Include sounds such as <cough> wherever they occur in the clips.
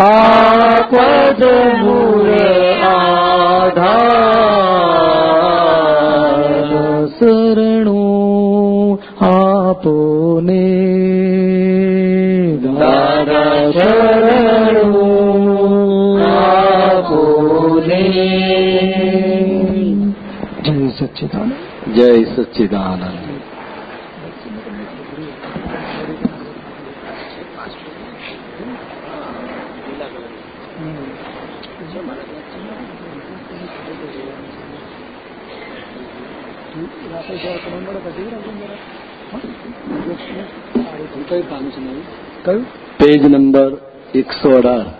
આપદ મૂળે આધાર શરણું આપોને જય સચ્ચિદાનંદ જય સચ્ચિદાનંદ કયું કામ છે મારું? કયું? પેજ નંબર એકસો અઢાર.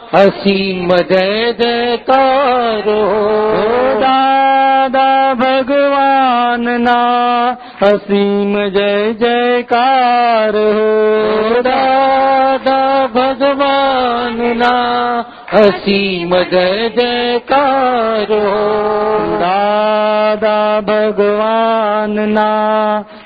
અસીમ જય જયકાર હો દાદા ભગવાનના અસીમ જય જયકાર હો દાદા ભગવાનના અસીમ જય જયકાર હો દાદા ભગવાનના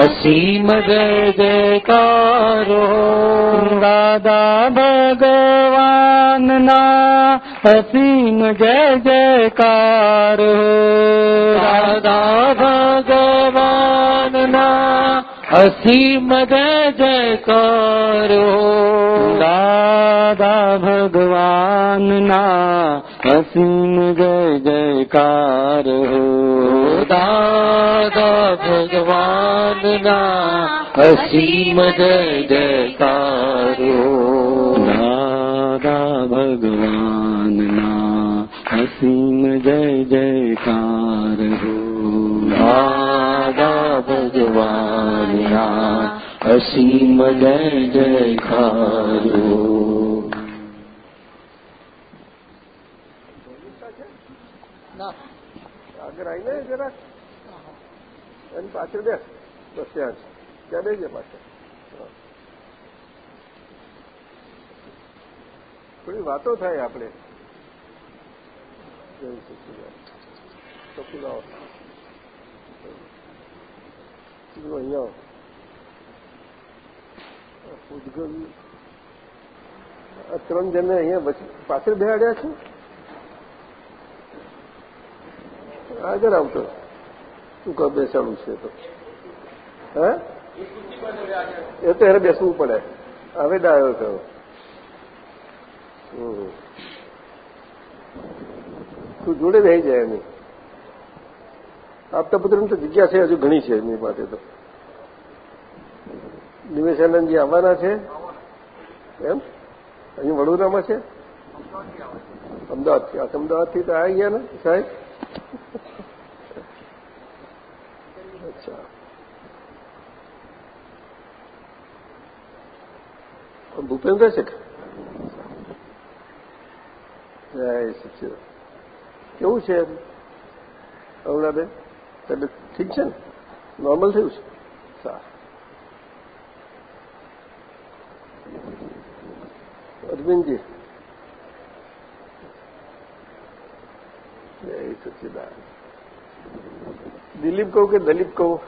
असीम जय जयकारो दादा भगवान ना असीम जय जयकारो दादा भगवान ना અસીમ જય જયકાર દાદા ભગવાનના અસીમ જય જયકાર હો દાદા ભગવાનના અસીમ જય જયકાર હો દાદા ભગવાન અસીમ જય જયકાર હો દાદા ભગવાનના અસીમ જય જયકારો આગળ આવીને જરા એની પાછળ બેસ બસ ત્યાં જ ત્યાં બેસજે પાછળ હા. થોડી વાતો થાય આપણે જય સચિદાન. કપિલ આવો. જુઓ અહીંયા પૂજગલ ત્રણ જણને અહીંયા પાછળ બેહાડ્યા છે આગળ આવતો શું કહો બેસાડું છે તો હે એ તો એને બેસવું પડે હવે ડાયો થયો. તું જોડે રહી જાય એની આપતા પુત્રની તો જગ્યા છે, હજુ ઘણી છે એમની પાસે તો. નિવેશાનંદજી આવવાના છે? એમ? અહીં વડોદરામાં છે? અમદાવાદથી. અમદાવાદથી તો આવી ગયા ને, સાહેબ? અચ્છા. ભૂપેન્દ્ર છે જય સચિદ કેવું છે અરુણાબેન? તબિયત ઠીક છે ને? નોર્મલ થયું છે. સારું. અરવિંદજી. જય સચિદાન દિલીપ કહું કે દલીપ કહું?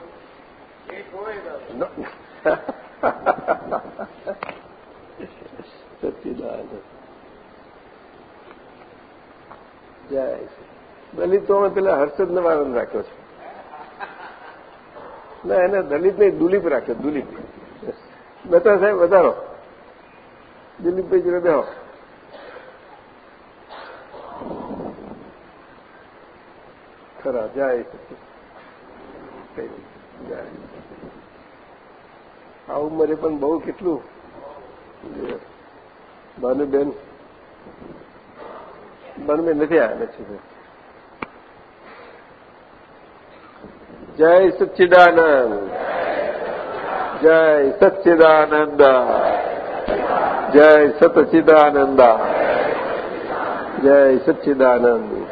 <laughs> સચિદાન જય દલિત તો અમે પેલા હર્ષદ નવાનંદ રાખ્યો છે. ના, એને દલિત નહીં, દુલીપ રાખ્યો દુલીપ. બતા સાહેબ, વધારો. દિલીપભાઈ જોડે બેહો. ખરા, જાય. જાય. આ ઉંમરે પણ બહુ કેટલું. ભાનુબેન. ભાનુબેન નથી આવ્યા, નથી જય સચ્ચિદાનંદ. જય સચ્ચિદાનંદ. જય સતચિદાનંદ જય સચ્ચિદાનંદ.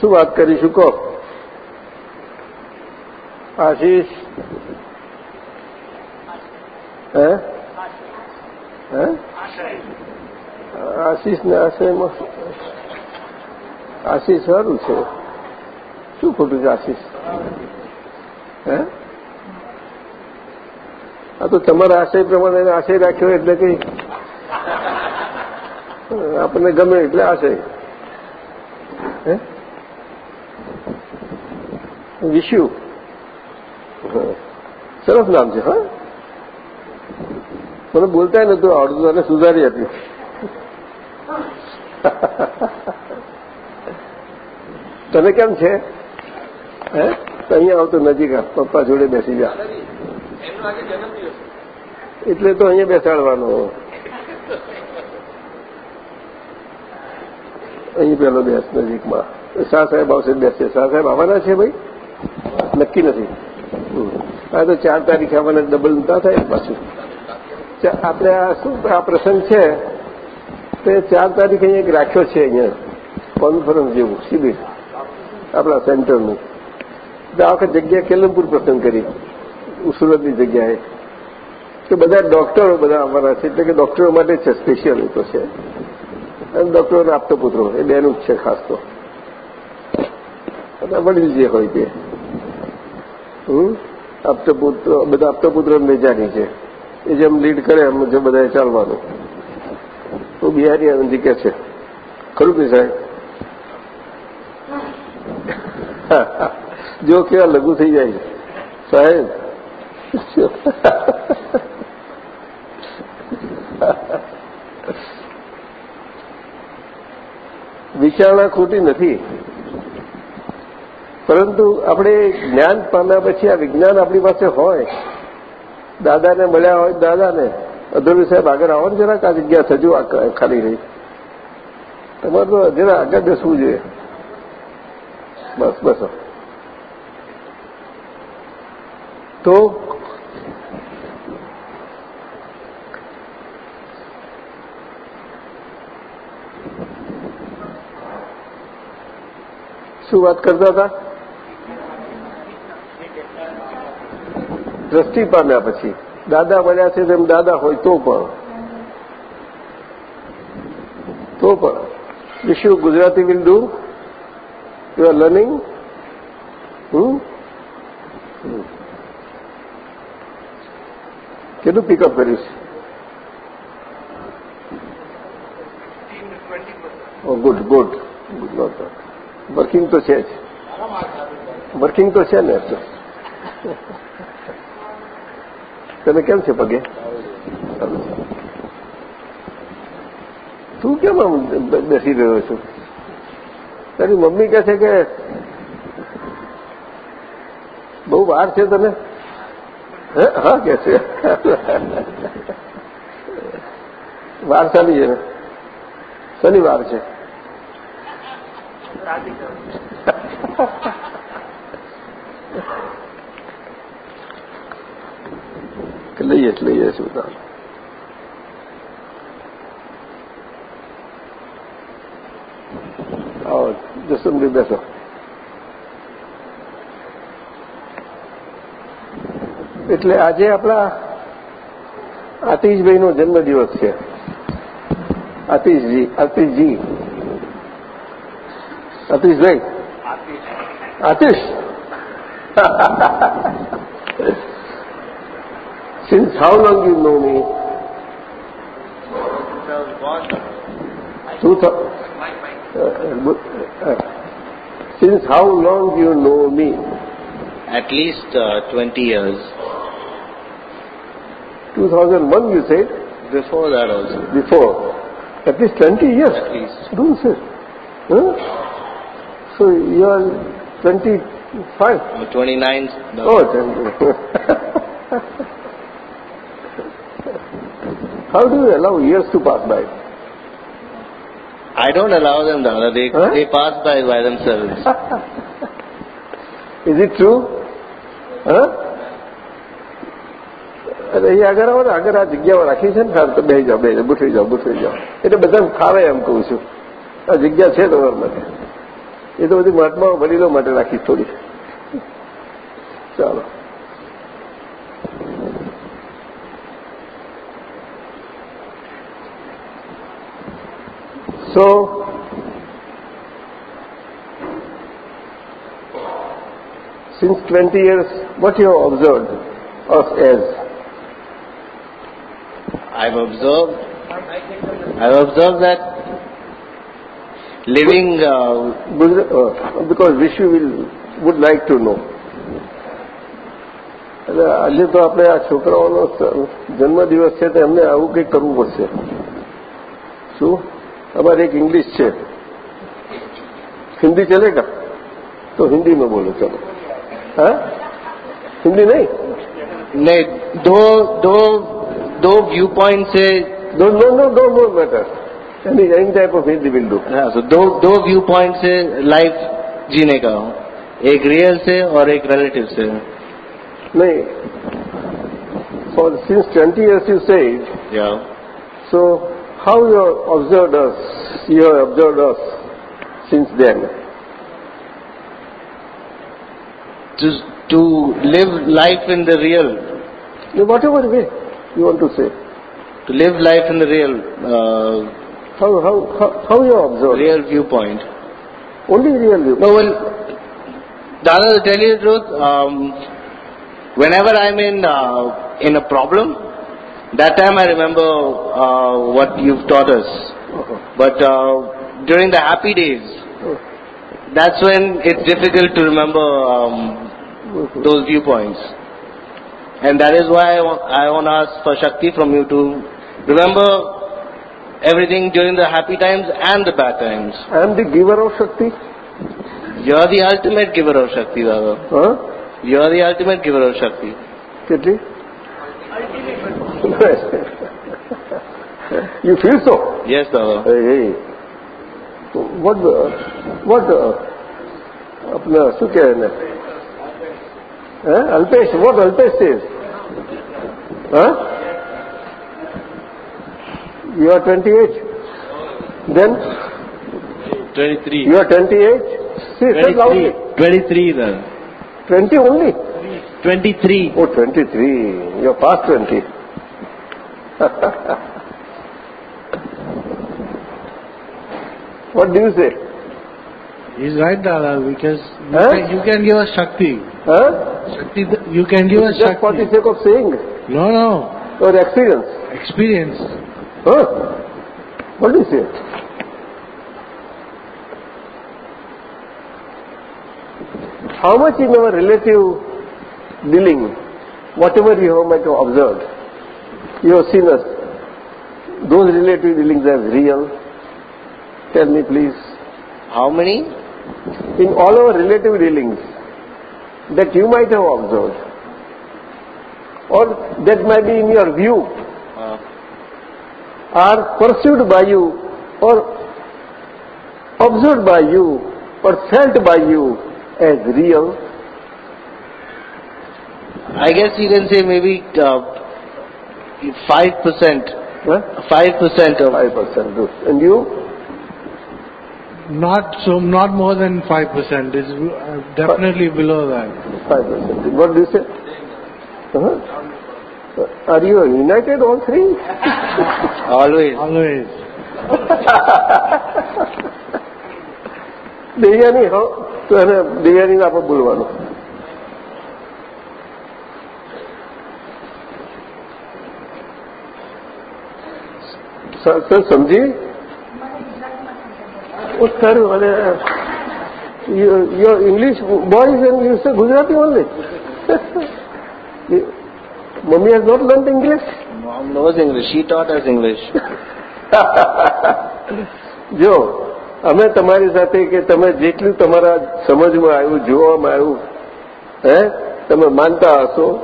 શું વાત કરીશું કહો? આશીષ? હે? હે? આશીષ ને આશયમાં આશીષ સારું છે. શું ખોટું છે આશીષ? હે? આ તો તમારા આશય પ્રમાણે આશય રાખ્યો એટલે કંઈ. આપણને ગમે એટલે આશય. હે? વિશ્યુ સરસ નામ છે, હા? મને બોલતા નતું આવડતું, અને સુધારી આપ્યું તને કેમ છે? હે? તો અહીંયા આવતો નજીક આ પપ્પા જોડે બેસી જા. એટલે તો અહીંયા બેસાડવાનો. અહીં પેલો બેસ નજીકમાં. શાહ સાહેબ આવશે બેસશે શાહ સાહેબ આવવાના છે ભાઈ? નક્કી નથી. આ તો ચાર તારીખે આવવાના ડબલ ના થાય પાછું? આપણે આ શું, આ પ્રસંગ છે? તે ચાર તારીખે એક રાખ્યો છે અહીંયા. કોન્ફરન્સ જેવું, શિબિર. આપણા સેન્ટરનું. એટલે આ વખત જગ્યા કેલમપુર પ્રસંગ કરી. સુરતની જગ્યાએ. કે બધા ડોક્ટરો બધા અમારા છે, એટલે કે ડોક્ટરો માટે છે, સ્પેશિયલ એ તો છે. અને ડોક્ટરોને આપતો પુત્રો એ બેનું જ છે ખાસ તો. અને વડીલ જે હોય તે. હમ? આપતપુત્ર, બધા આપતો પુત્ર મેજાની છે. એ જેમ લીડ કરે એમ જે બધાએ ચાલવાનું. તો બિહારી આનંદજી કે છે, ખરું કે સાહેબ? જો કેવા લઘુ થઈ જાય સાહેબ. વિચારણા ખોટી નથી. પરંતુ આપણે જ્ઞાન પામ્યા પછી આ વિજ્ઞાન આપણી પાસે હોય. દાદાને મળ્યા હોય, દાદાને. અધોરી સાહેબ, આગળ આવો ને જરાક, આ જગ્યા થજુ, આ ખાલી રહી. તમારે તો જરા આગળ બેસવું જોઈએ. બસ બસ. તો શું વાત કરતા હતા? દ્રષ્ટિ પામ્યા પછી. દાદા બન્યા છે તેમ દાદા હોય તો પણ. તો પણ. વિશ્વ Gujarati will do you are learning કેટલું પિકઅપ કર્યું છે good good good not working તો છે જ. વર્કિંગ તો છે ને તમે કેમ છે પગે? તું કેમ બેસી રહ્યો છું? તારી મમ્મી કહે છે કે બહુ વાર છે તને? હા? કે છે. વાર ચાલી છે શનિવાર છે. લઈએ જ, લઈએ તાર આવો જસુમભાઈ બેસો એટલે આજે આપણા આતિશભાઈનો જન્મદિવસ છે. Atishji Atishji. Atishbhai? Atish. Since how long you know me to since how long you know me? At least uh, 20 years. 2001 you said? Before that also. Before. At least 20 years? At least. Don't say. Huh? So you are 25? I'm 29. now. Oh, <laughs> How do you allow years to pass by? I don't allow them, Dada. They, Huh? they pass by by themselves. <laughs> Is it true? હા અરે એ આગળ આવો ને આગળ આ જગ્યાઓ રાખી છે ને સાહેબ તો બે જાઓ બે જાઓ ગોઠવી જાઓ ગોઠવી જાઓ એટલે બધા ખાવે એમ કહું છું આ જગ્યા છે તમારા માટે એ તો બધી મહાત્માઓ વડીલો માટે રાખી થોડી ચાલો So, since 20 years, what you have observed us as? I've observed, I've observed that living, uh, Gujra- uh, because Vishu will, would like to know. એટલે આજે તો આપણે આ છોકરાઓનો જન્મદિવસ છે તો એમને આવું કંઈક કરવું પડશે શું हमारे एक इंग्लिश है। हिंदी चलेगा? तो हिंदी में बोलो चलो। हा? हिंदी नहीं? नहीं दो दो दो व्यू पॉइंट से दो नो नो दो no matter any any type of Hindi बिल्डू दो दो व्यू पॉइंट से लाइफ जीने का एक रियल से और एक रिलेटिव से। नहीं। For since twenty years you say so how you have observed us? You have observed us since then. To to live life in the real. In whatever way you want to say. To live life in the real uh, how how how, how you have observed? real viewpoint. only real viewpoint. No, well, Dada, to tell you the truth, um, whenever I'm in uh, in a problem, that time I remember uh, what you've taught us. But uh, during the happy days, that's when it's difficult to remember um, those viewpoints. And that is why I want, to ask for Shakti from you to remember everything during the happy times and the bad times. I am the giver of Shakti. You are the ultimate giver of Shakti, Baba. Huh? You are the ultimate giver of Shakti. Kitli? Ultimate. You feel so? Yes, Baba. Hey, hey. What, uh, what, uh, આપને શું કહે એને hey Alpesh what Alpesh is huh you are 28 then 23. you are 28 see say loudly 23 then. 20 only 23. oh 23 you are past 20 <laughs> what do you say He's right, Dada, because you, Huh? can, you can give us Shakti. huh Shakti, you can give us just for the sake of saying No, no. or experience Experience. Huh? What do you say? How much in our relative dealing, whatever you have might have observed, you have seen us, those relative dealings as real? Tell me please. How many? In all our relative dealings that you might have observed, or that might be in your view, Uh, are perceived by you or observed by you or felt by you as real? I guess you can say maybe uh, 5%. Huh? 5% of 5% good. And you? Not so, not more than 5%. Is uh, definitely below that. 5%. What do you say? Uh-huh. Are you united all three? <laughs> always. Always. દૈયાની હો તો એને દૈયાની આપણે બોલવાનું sir sir સમજી? Sir અને your English boys and you say Gujarati only <laughs> mummy has not learn English Mom knows English She taught as English જો અમે તમારી સાથે કે તમે જેટલું તમારા સમજમાં આવ્યું જોવામાં આવ્યું હે તમે માનતા હશો.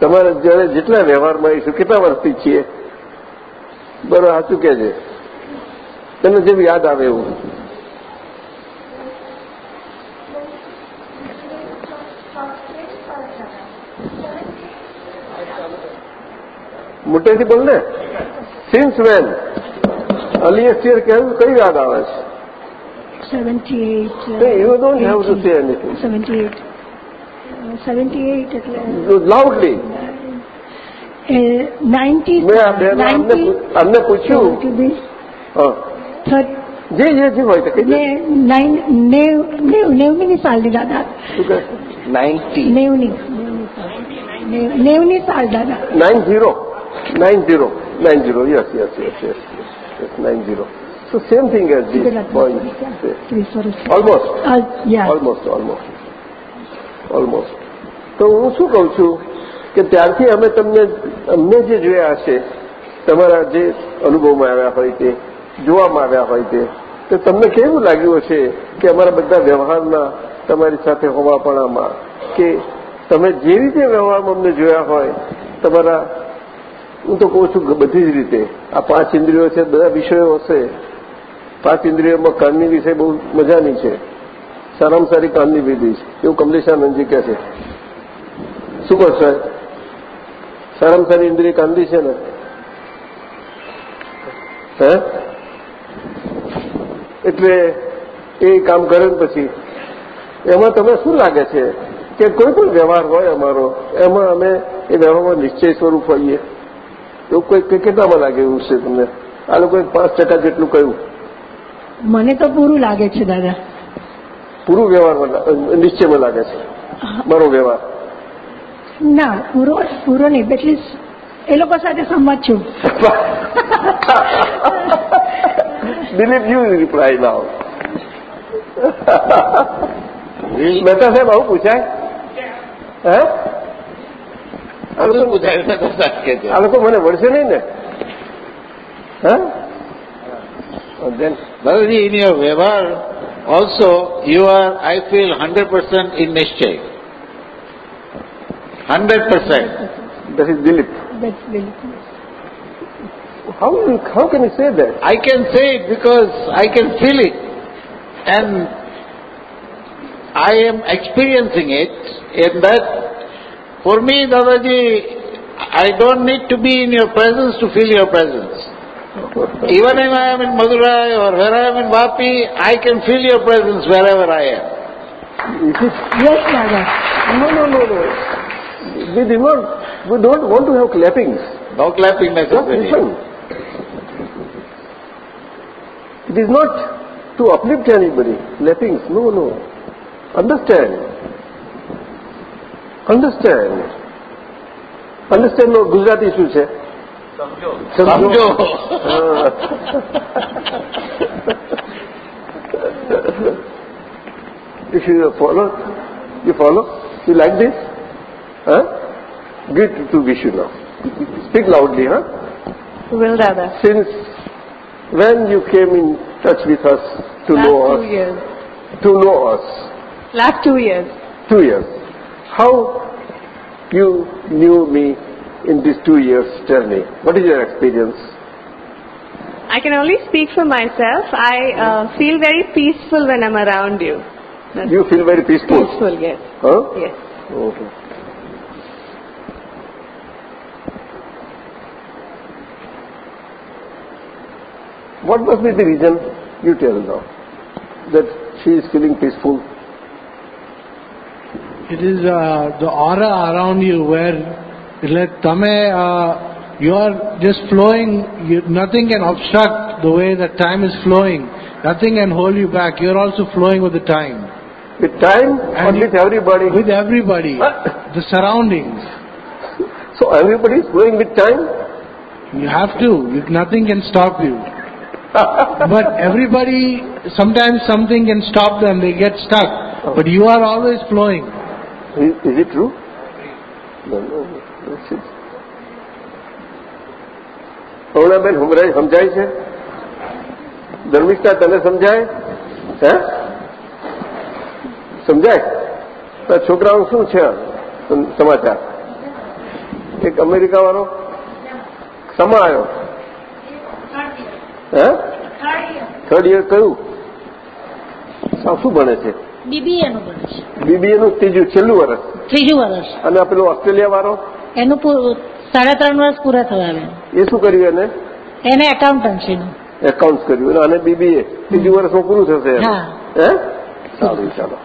તમારા જયારે જેટલા વ્યવહારમાં આવીશું કેટલા વર્ષથી છીએ? બરોબર સાચું કે છે? તને જેમ યાદ આવે એવું. મોટેથી બોલ ને. સિન્સ વેન અર્લીએસ્ટ યર કયું કઈ યાદ આવે છે? 78 you don't have to say anything 78 78 એટલે લાઉડલી એ 90 મેં અમને પૂછ્યું. જે જે જે હોય નેવ નેવની સાલની દાદા. 90. નેવની નેવ- નેવની. સાલ દાદા. Nine zero. Nine zero. Nine zero. Yes yes yes yes yes nine zero. So same thing as the point ત્રીસ વર્ષ almost Uh, yeah. Almost almost almost તો હું શું કહું છું? કે ત્યારથી અમે તમને, અમને જે જોયા હશે, તમારા જે અનુભવમાં આવ્યા હોય તે, જોવામાં આવ્યા હોય તે, તો તમને કેવું લાગ્યું હશે કે અમારા બધા વ્યવહારના તમારી સાથે હોવાપણામાં, કે તમે જે રીતે વ્યવહારમાં અમને જોયા હોય, તમારા, હું તો કહું છું બધી જ રીતે, આ પાંચ ઇન્દ્રિયો છે, બધા વિષયો હશે. પાંચ ઇન્દ્રિયોમાં કાનની વિષય બહુ મજાની છે. સારામાં સારી કાનની વિધિ છે. એવું કમલેશાનંદજી કહે છે. શું કહો સાહેબ? સારામાં સારી ઇન્દ્રિય કાનની છે ને? હે? એટલે એ કામ કરે ને પછી એમાં તમે શું લાગે છે કે કોઈ પણ વ્યવહાર હોય અમારો એમાં અમે એ વ્યવહારમાં નિશ્ચય સ્વરૂપ હોઈએ. એવું કોઈ કે કેટલામાં લાગે એવું છે તમને? આ લોકોએ પાંચ ટકા જેટલું કહ્યું. મને તો પૂરું લાગે છે દાદા. પૂરું વ્યવહારમાં નિશ્ચયમાં લાગે છે. મારો વ્યવહાર. ના પૂરો પૂરો નહીં એટલે એ લોકો સાથે સંમત છું. Dilip you reply now Mehta સાહેબ આવું પૂછાય? હે? આ લોકો- તો સાહેબ કે આ લોકો મને વળશે નહીં ને? હે? Then, Balaji, in your Vyavahar, also you are, I feel, 100% in Nishchay. 100%. that is Dilip. That's really How, how can you say that? I can say it because I can feel it. And I am experiencing it. In that, for me, Dadaji, I don't need to be in your presence to feel your presence. Even if I am in Madurai or where I am in Vapi, I can feel your presence wherever I am. Yes, Dada. No, no, no, no. We do not, we don't want to have clappings. No clapping Just necessary. listen. It is not to uplift anybody. Clappings. No, no. Understand. Understand. Understand નો ગુજરાતી શું છે સમજો. If you follow, you follow? You like this? Huh? Give it to Vishu now. Speak loudly, huh? Will Dada. Since when you came in touch with us to Last know two us, years. to know us, Last two years. two years, how you knew me in these two years journey? What is your experience? I can only speak for myself. I uh, feel very peaceful when I'm around you. That's You feel very peaceful, peaceful, yes. huh? Yes. Okay. What must be the reason? You tell now. That she is feeling peaceful. It is uh, the aura around you where like tame, uh, you are just flowing, you, nothing can obstruct the way that time is flowing. Nothing can hold you back. You're also flowing with the time. With time And you- with everybody? With everybody. Huh? The surroundings. So everybody is going with time? You have to. You, nothing can stop you. But everybody, sometimes something can stop them. They get stuck. But you are always flowing. Is, is it true? No, no. That's it. પવનાબેન હુમરાજ સમજાય છે ધર્મિષ્ઠા તને સમજાય હે સમજાય તો છોકરાઓ શું છે સમાચાર એક અમેરિકા વાળો સમા આવ્યો હે? થર્ડ યર કયું? શું ભણે છે? બીબીએનું ભણે છે. નું ત્રીજું છેલ્લું વર્ષ. ત્રીજું વર્ષ. અને પેલું ઓસ્ટ્રેલિયા વાળો? એનું સાડા ત્રણ વર્ષ પૂરા થવા આવ્યા. એ શું કર્યું એને? એને એકાઉન્ટન્સીનું એકાઉન્ટ કર્યું. અને બીબીએ ત્રીજું વર્ષમાં પૂરું થશે હે? સારું ચાલો.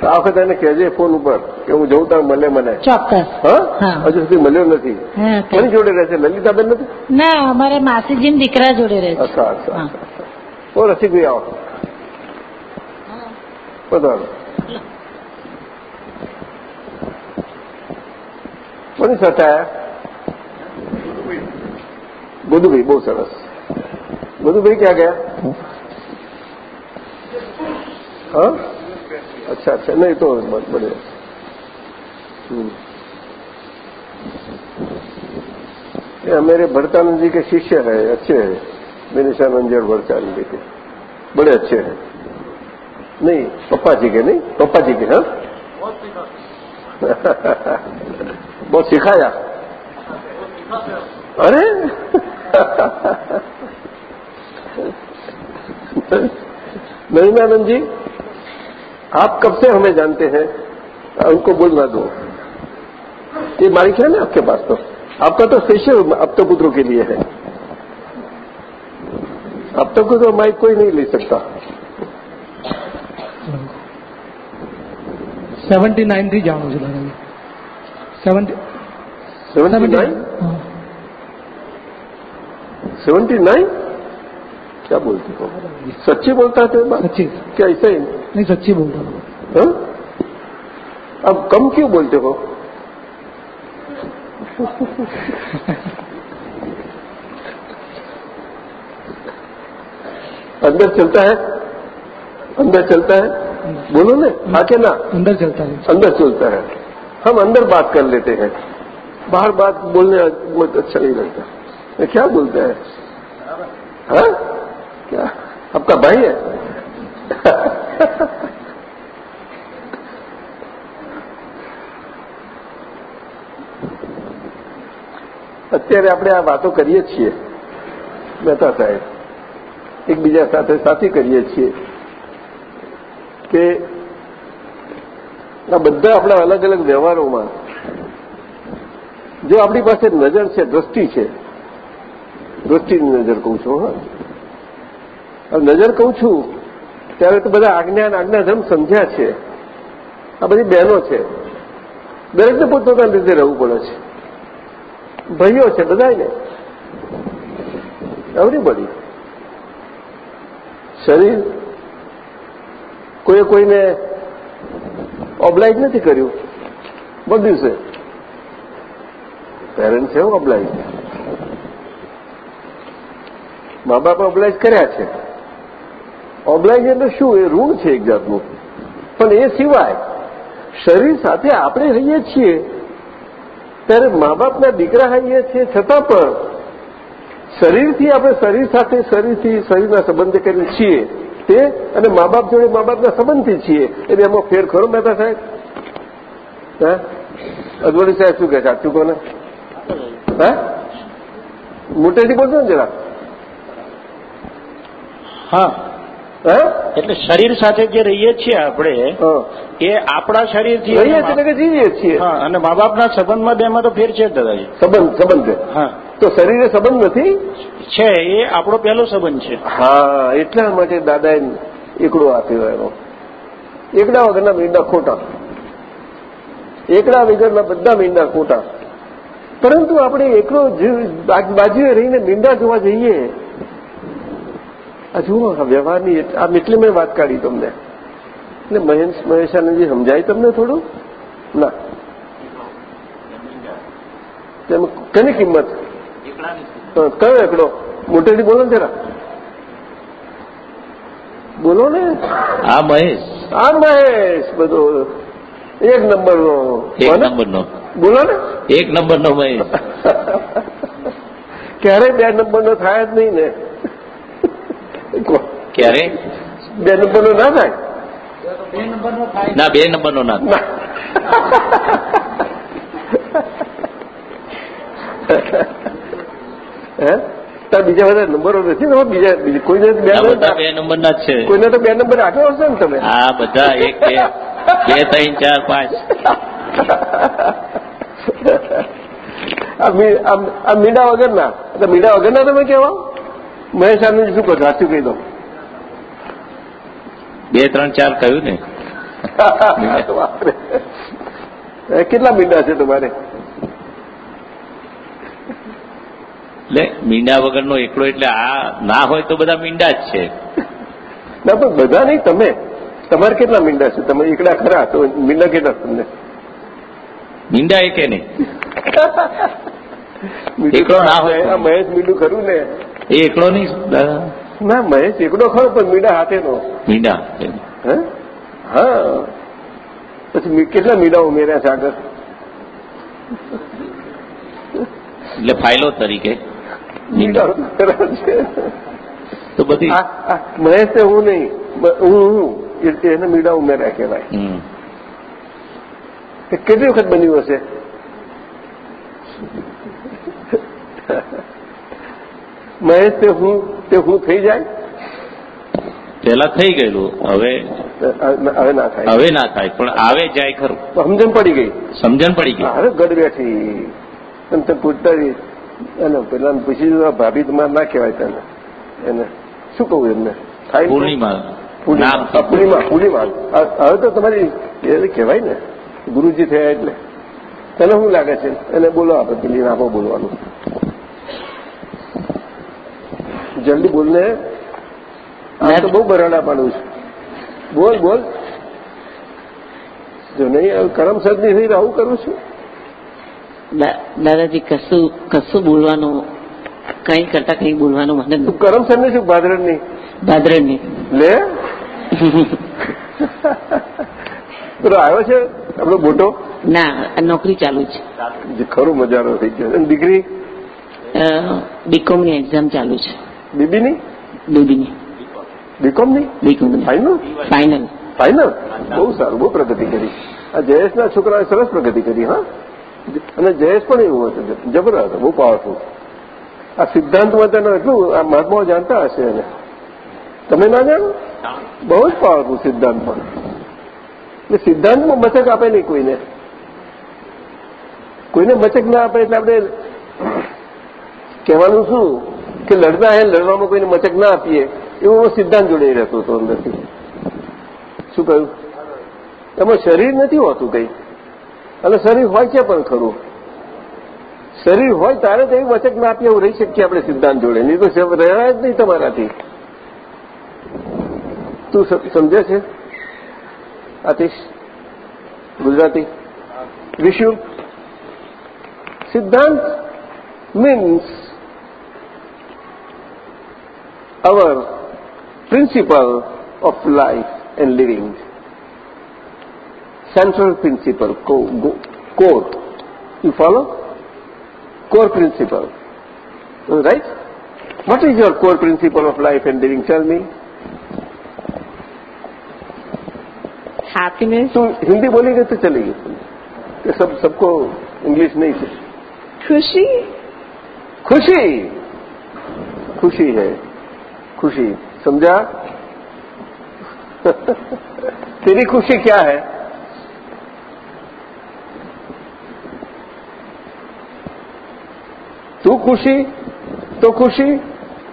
તો આ વખતે એને કહેજે ફોન ઉપર કે હું જઉં ત્યાં મળે મને. ચોક્કસ. હા? હા. હજુ સુધી મળ્યો નથી. હા, કોની જોડે રહેશે? લલિતાબેન નથી? ના અમારે માસીજીના દીકરા જોડે રહે છે. અચ્છા અચ્છા હા. ઓ રસિકભાઈ આવો. પધારો કોની સાથે આયા? ગોદુભાઈ. બહુ સરસ. ગોદુભાઈ ક્યાં ગયા? हाँ अच्छा अच्छा नहीं तो बहुत बढ़िया। हम्म। मेरे भरतानंद जी के शिष्य है, अच्छे हैं। विनिशानंद जी और भरतानंद जी के। बड़े अच्छे हैं। नहीं, पप्पा जी के नहीं, पप्पा जी के हाँ? बहुत सिखाया। अरे! <laughs> नवीनानंद जी? आप कब से हमें जानते हैं उनको बोलना दो ये माइक है ना आपके पास तो आपका तो स्पेशल अब तो पुत्रों के लिए है अब तक तो माइक कोई नहीं ले सकता સેવન્ટી નાઇન થી જાણું છું દાદાજી seventy seventy nine seventy nine क्या बोलते हो? सच्ची बोलता है तो ये बात? सच्ची। क्या ऐसा ही? नहीं सच्ची बोलता हूँ। हाँ? अब कम क्यों बोलते हो? अंदर चलता है? अंदर चलता है? बोलो ना हाँ के ना। अंदर चलता है। अंदर चलता है। हम अंदर बात कर लेते हैं। बाहर बात बोलने बहुत अच्छा नहीं लगता। क्या बोलते हैं? हाँ? आपका भाई है અત્યારે આપણે આ વાતો કરીએ છીએ મહેતા સાહેબ એકબીજા સાથે સાથી કરીએ છીએ કે આ બધા આપણા અલગ અલગ વ્યવહારોમાં જો આપણી પાસે નજર છે દ્રષ્ટિ છે દ્રષ્ટિની નજર કહું છું હા હવે નજર કહું છું, ત્યારે તો બધા આજ્ઞા અને આજ્ઞાધર્મ સમજ્યા છે. આ બધી બહેનો છે. દરેકને પોતપોતાના રીતે રહેવું પડે છે. ભાઈઓ છે બધાને એવરીબડી શરીર કોઈએ કોઈને ઓબ્લાઇજ નથી કર્યું. બધું છે પેરેન્ટ છે ઓબ્લાઇજ મા બાપ ઓબ્લાઇજ કર્યા છે. ઓબ્લાઇજ એટલે શું, એ ઋણ છે એક જાતનું. પણ એ સિવાય, શરીર સાથે આપણે રહીએ છીએ, ત્યારે મા બાપના દીકરા રહીએ છીએ, છતાં પણ શરીરથી આપણે શરીર સાથે શરીરથી શરીરના સંબંધ કરીને છીએ, તે અને મા બાપ જોડે મા બાપના સંબંધથી છીએ એટલે એમાં ફેર ખરો મહેતા સાહેબ. હા? અદવડી સાહેબ શું કહે છે? સાચું કોને હા? મોટેથી બોલશો ને જરા. હા. એટલે શરીર સાથે જે રહીએ છીએ આપણે એ આપણા શરીરથી રહીએ છીએ કે જીવીએ છીએ? હા અને મા બાપના સંબંધમાં બેમાં તો ફેર છે દાદાજી. સંબંધ સંબંધ. છે હા. તો શરીરે સંબંધ નથી? છે એ આપણો પહેલો સંબંધ છે. હા એટલા માટે દાદાએ એકડો આપ્યો એનો એકડા વગરના મીંડા ખોટા. એકડા વગરના બધા મીંડા ખોટા. પરંતુ આપણે એકલો બાજુએ રહીને મીંડા જોવા જઈએ જુઓ વ્યવહારની આમ એટલી મેં વાત કાઢી તમને. એટલે મહેશ મહેશાનંદજી સમજાય તમને થોડું? ના. તેમ કેની કિંમત? કયો એકડો? મોટેથી બોલો ને જરા. બોલો ને. આ મહેશ. આ મહેશ બધો. એક નંબરનો. એક નંબર નંબરનો. બોલો ને. એક નંબરનો મહેશ. <laughs> ક્યારેય બે નંબરનો થાય જ નહીં ને. ક્યારે? બે નંબરનો ના થાય? ના બે નંબરનો ના ના હે? તાર બીજા બધા નંબરો નથી ને? બીજા કોઈને બધા નંબર બે નંબરના જ છે. કોઈને તો બે નંબર આપ્યો હશે ને તમે? આ બધા એક બે. ત્રણ ચાર પાંચ. આ મીડા વગરના? એટલે મીંડા વગરના તમે કેવા? મહેશ આનંદ શું કહો સાચું કહી દો. બે ત્રણ ચાર કહ્યું ને. કેટલા મીંડા છે તમારે? એટલે મીંડા વગરનો એકલો એટલે આ ના હોય તો બધા મીંડા જ છે. ના પણ બધા નહીં તમે. તમારે કેટલા મીંડા છે? તમે એકલા ખરા તો મીંડા કેટલા તમને? મીંડા એકે નહીં. મીંડું એકલો ના હોય મહેશ મીંડું ખરું ને. એ એકડો નહીં દાદા? ના મહેશ એકડો ખરો પણ મીડા હાથેનો. મીડા હે? હા. પછી કેટલા મીડા ઉમેર્યા છે આગળ? એટલે ફાઇલો તરીકે. મીડા. તો બધી મહેશ હું નહીં હું એને મીડા ઉમેર્યા કહેવાય. કેટલી વખત બન્યું હશે? મહેશ તે હું તે હું થઈ જાય? પેલા થઈ ગયેલું હવે હવે ના થાય. હવે ના થાય પણ આવે જાય ખરું. સમજણ પડી ગઈ? સમજણ પડી ગઈ. હવે ગઢ બેઠી. અને તે પૂછતા એને પેલા પૂછી દીધું, ભાભી તમારે ના કહેવાય તને. એને શું કહું એમને? થાય પૂર્ણિમા. પૂર્ણિમા. પૂર્ણિમા હવે તો તમારી એ કહેવાય ને ગુરુજી થયા એટલે. તને શું લાગે છે? એને બોલો આપણે પેલી નાખો બોલવાનું. જલ્દી બોલને મેં તો બહુ બરાડા પાડું છું. બોલ બોલ. જો નહીં હવે કરમસદ નહીં થઈ આવું કરું છું. દાદાજી કશું કશું બોલવાનું કઈ કરતા કઈ બોલવાનું મને તું કરમસદ ને શું ભાદરણ નહીં ભાદરણ નહીં લે? <laughs> પેલો આવ્યો છે આપણો મોટો? ના નોકરી ચાલુ છે. ખરું મજાનો થઈ ગયો દીકરી? બીકોમની એક્ઝામ ચાલુ છે. બીબીની બેબીની બીકોમની. ફાઇનલ ફાઇનલ ફાઇનલ બહુ સારું બહુ પ્રગતિ કરી. આ જયેશના છોકરાએ સરસ પ્રગતિ કરી હા? અને જયેશ પણ એવું હતું જબરદસ્ત બહુ પાવરફુલ આ સિદ્ધાંતમાં તેનો એટલું આ મહાત્માઓ જાણતા હશે એને. તમે ના જાણો? બહુ જ પાવરફુલ સિદ્ધાંતમાં એટલે સિદ્ધાંતમાં મચક આપે નહીં કોઈને. કોઈને મચક ના આપે એટલે આપણે કહેવાનું શું? કે લડતા હે લડવામાં કોઈને મચક ના આપીએ એવો સિદ્ધાંત જોડે રહેતો હતો અંદરથી. શું કહ્યું? એમાં શરીર નથી હોતું કંઈ. અને શરીર હોય છે પણ ખરું. શરીર હોય તારે તો એવી વચક ના આપીએ એવું રહી શકીએ આપણે સિદ્ધાંત જોડે. નહીં તો રહેવાય જ નહીં તમારાથી. તું સમજે છે? આતિશ? ગુજરાતી? વિશુ સિદ્ધાંત means our principle of life and living. Central principle, core. You follow? Core principle. Right? What is your core principle of life and living? Tell me. Happiness. तो हिंदी बोलेंगे तो चलेगी तो सब सबको इंग्लिश नहीं से खुशी खुशी खुशी है खुशी समझा तेरी खुशी क्या है तू खुशी तो खुशी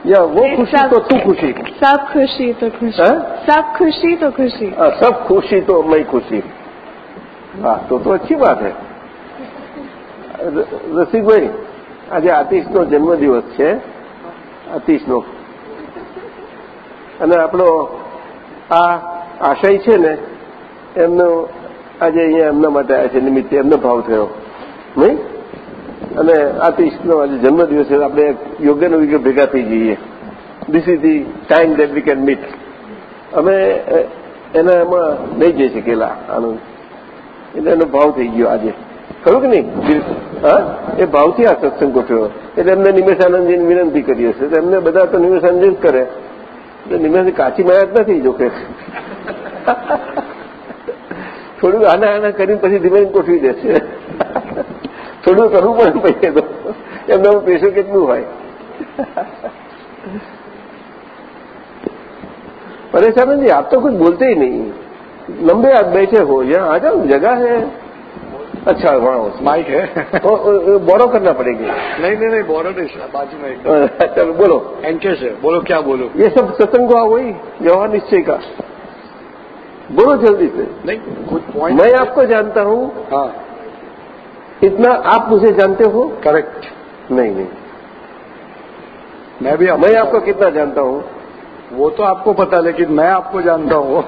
या वो खुशी तो तू खुशी सब खुशी तो खुशी हाँ? सब खुशी तो खुशी हाँ, सब खुशी तो मैं खुशी વાહ તો તો અચ્છી વાત હે રસિકભાઈ આજે આતિશનો જન્મદિવસ છે આતિશનો અને આપણો આ આશય છે ને, એમનો આજે અહીંયા એમના માટે આવ્યા છે નિમિત્તે એમનો ભાવ થયો. નહીં? અને આ આતિશનો આજે જન્મદિવસ છે, આપણે યોગ્ય ને યોગ્ય ભેગા થઈ જઈએ. This is the time that we can meet અમે એના એમાં નહીં જઈ શકેલા આનંદ એટલે એનો ભાવ થઈ ગયો આજે. ખરું કે નહીં? હા? એ ભાવથી આ સત્સંગ ગોઠવ્યો. એટલે એમને નિમેશાનંદજીની વિનંતી કરી હશે. તો એમને બધા તો નિમેશાનંદજી જ કરે. એટલે નિમેશ કાચી માયા જ નથી જોકે થોડું આના આના કરીને પછી ધીમે ગોઠવી દેશે થોડું કરવું પડે પછી તો એમને પૈસો કેટલું હોય परेशान जी आप तो कुछ बोलते ही नहीं लंबे आप बैठे हो यहाँ आ जाओ जगह है अच्छा वहाँ माइक है। <laughs> बोरो करना पड़ेगी। नहीं नहीं नहीं बोरो नहीं बाजू में चलो <laughs> बोलो। एंके से बोलो क्या बोलो? ये सब सत्संग हुआ वही व्यवहार निश्चय का। बोलो जल्दी से। नहीं कुछ पॉइंट मैं आपको जानता हूँ। हाँ। इतना आप मुझे जानते हो? करेक्ट नहीं नहीं। मैं भी मैं आपको कितना जानता हूँ? वो तो आपको पता लेकिन मैं आपको जानता हूँ।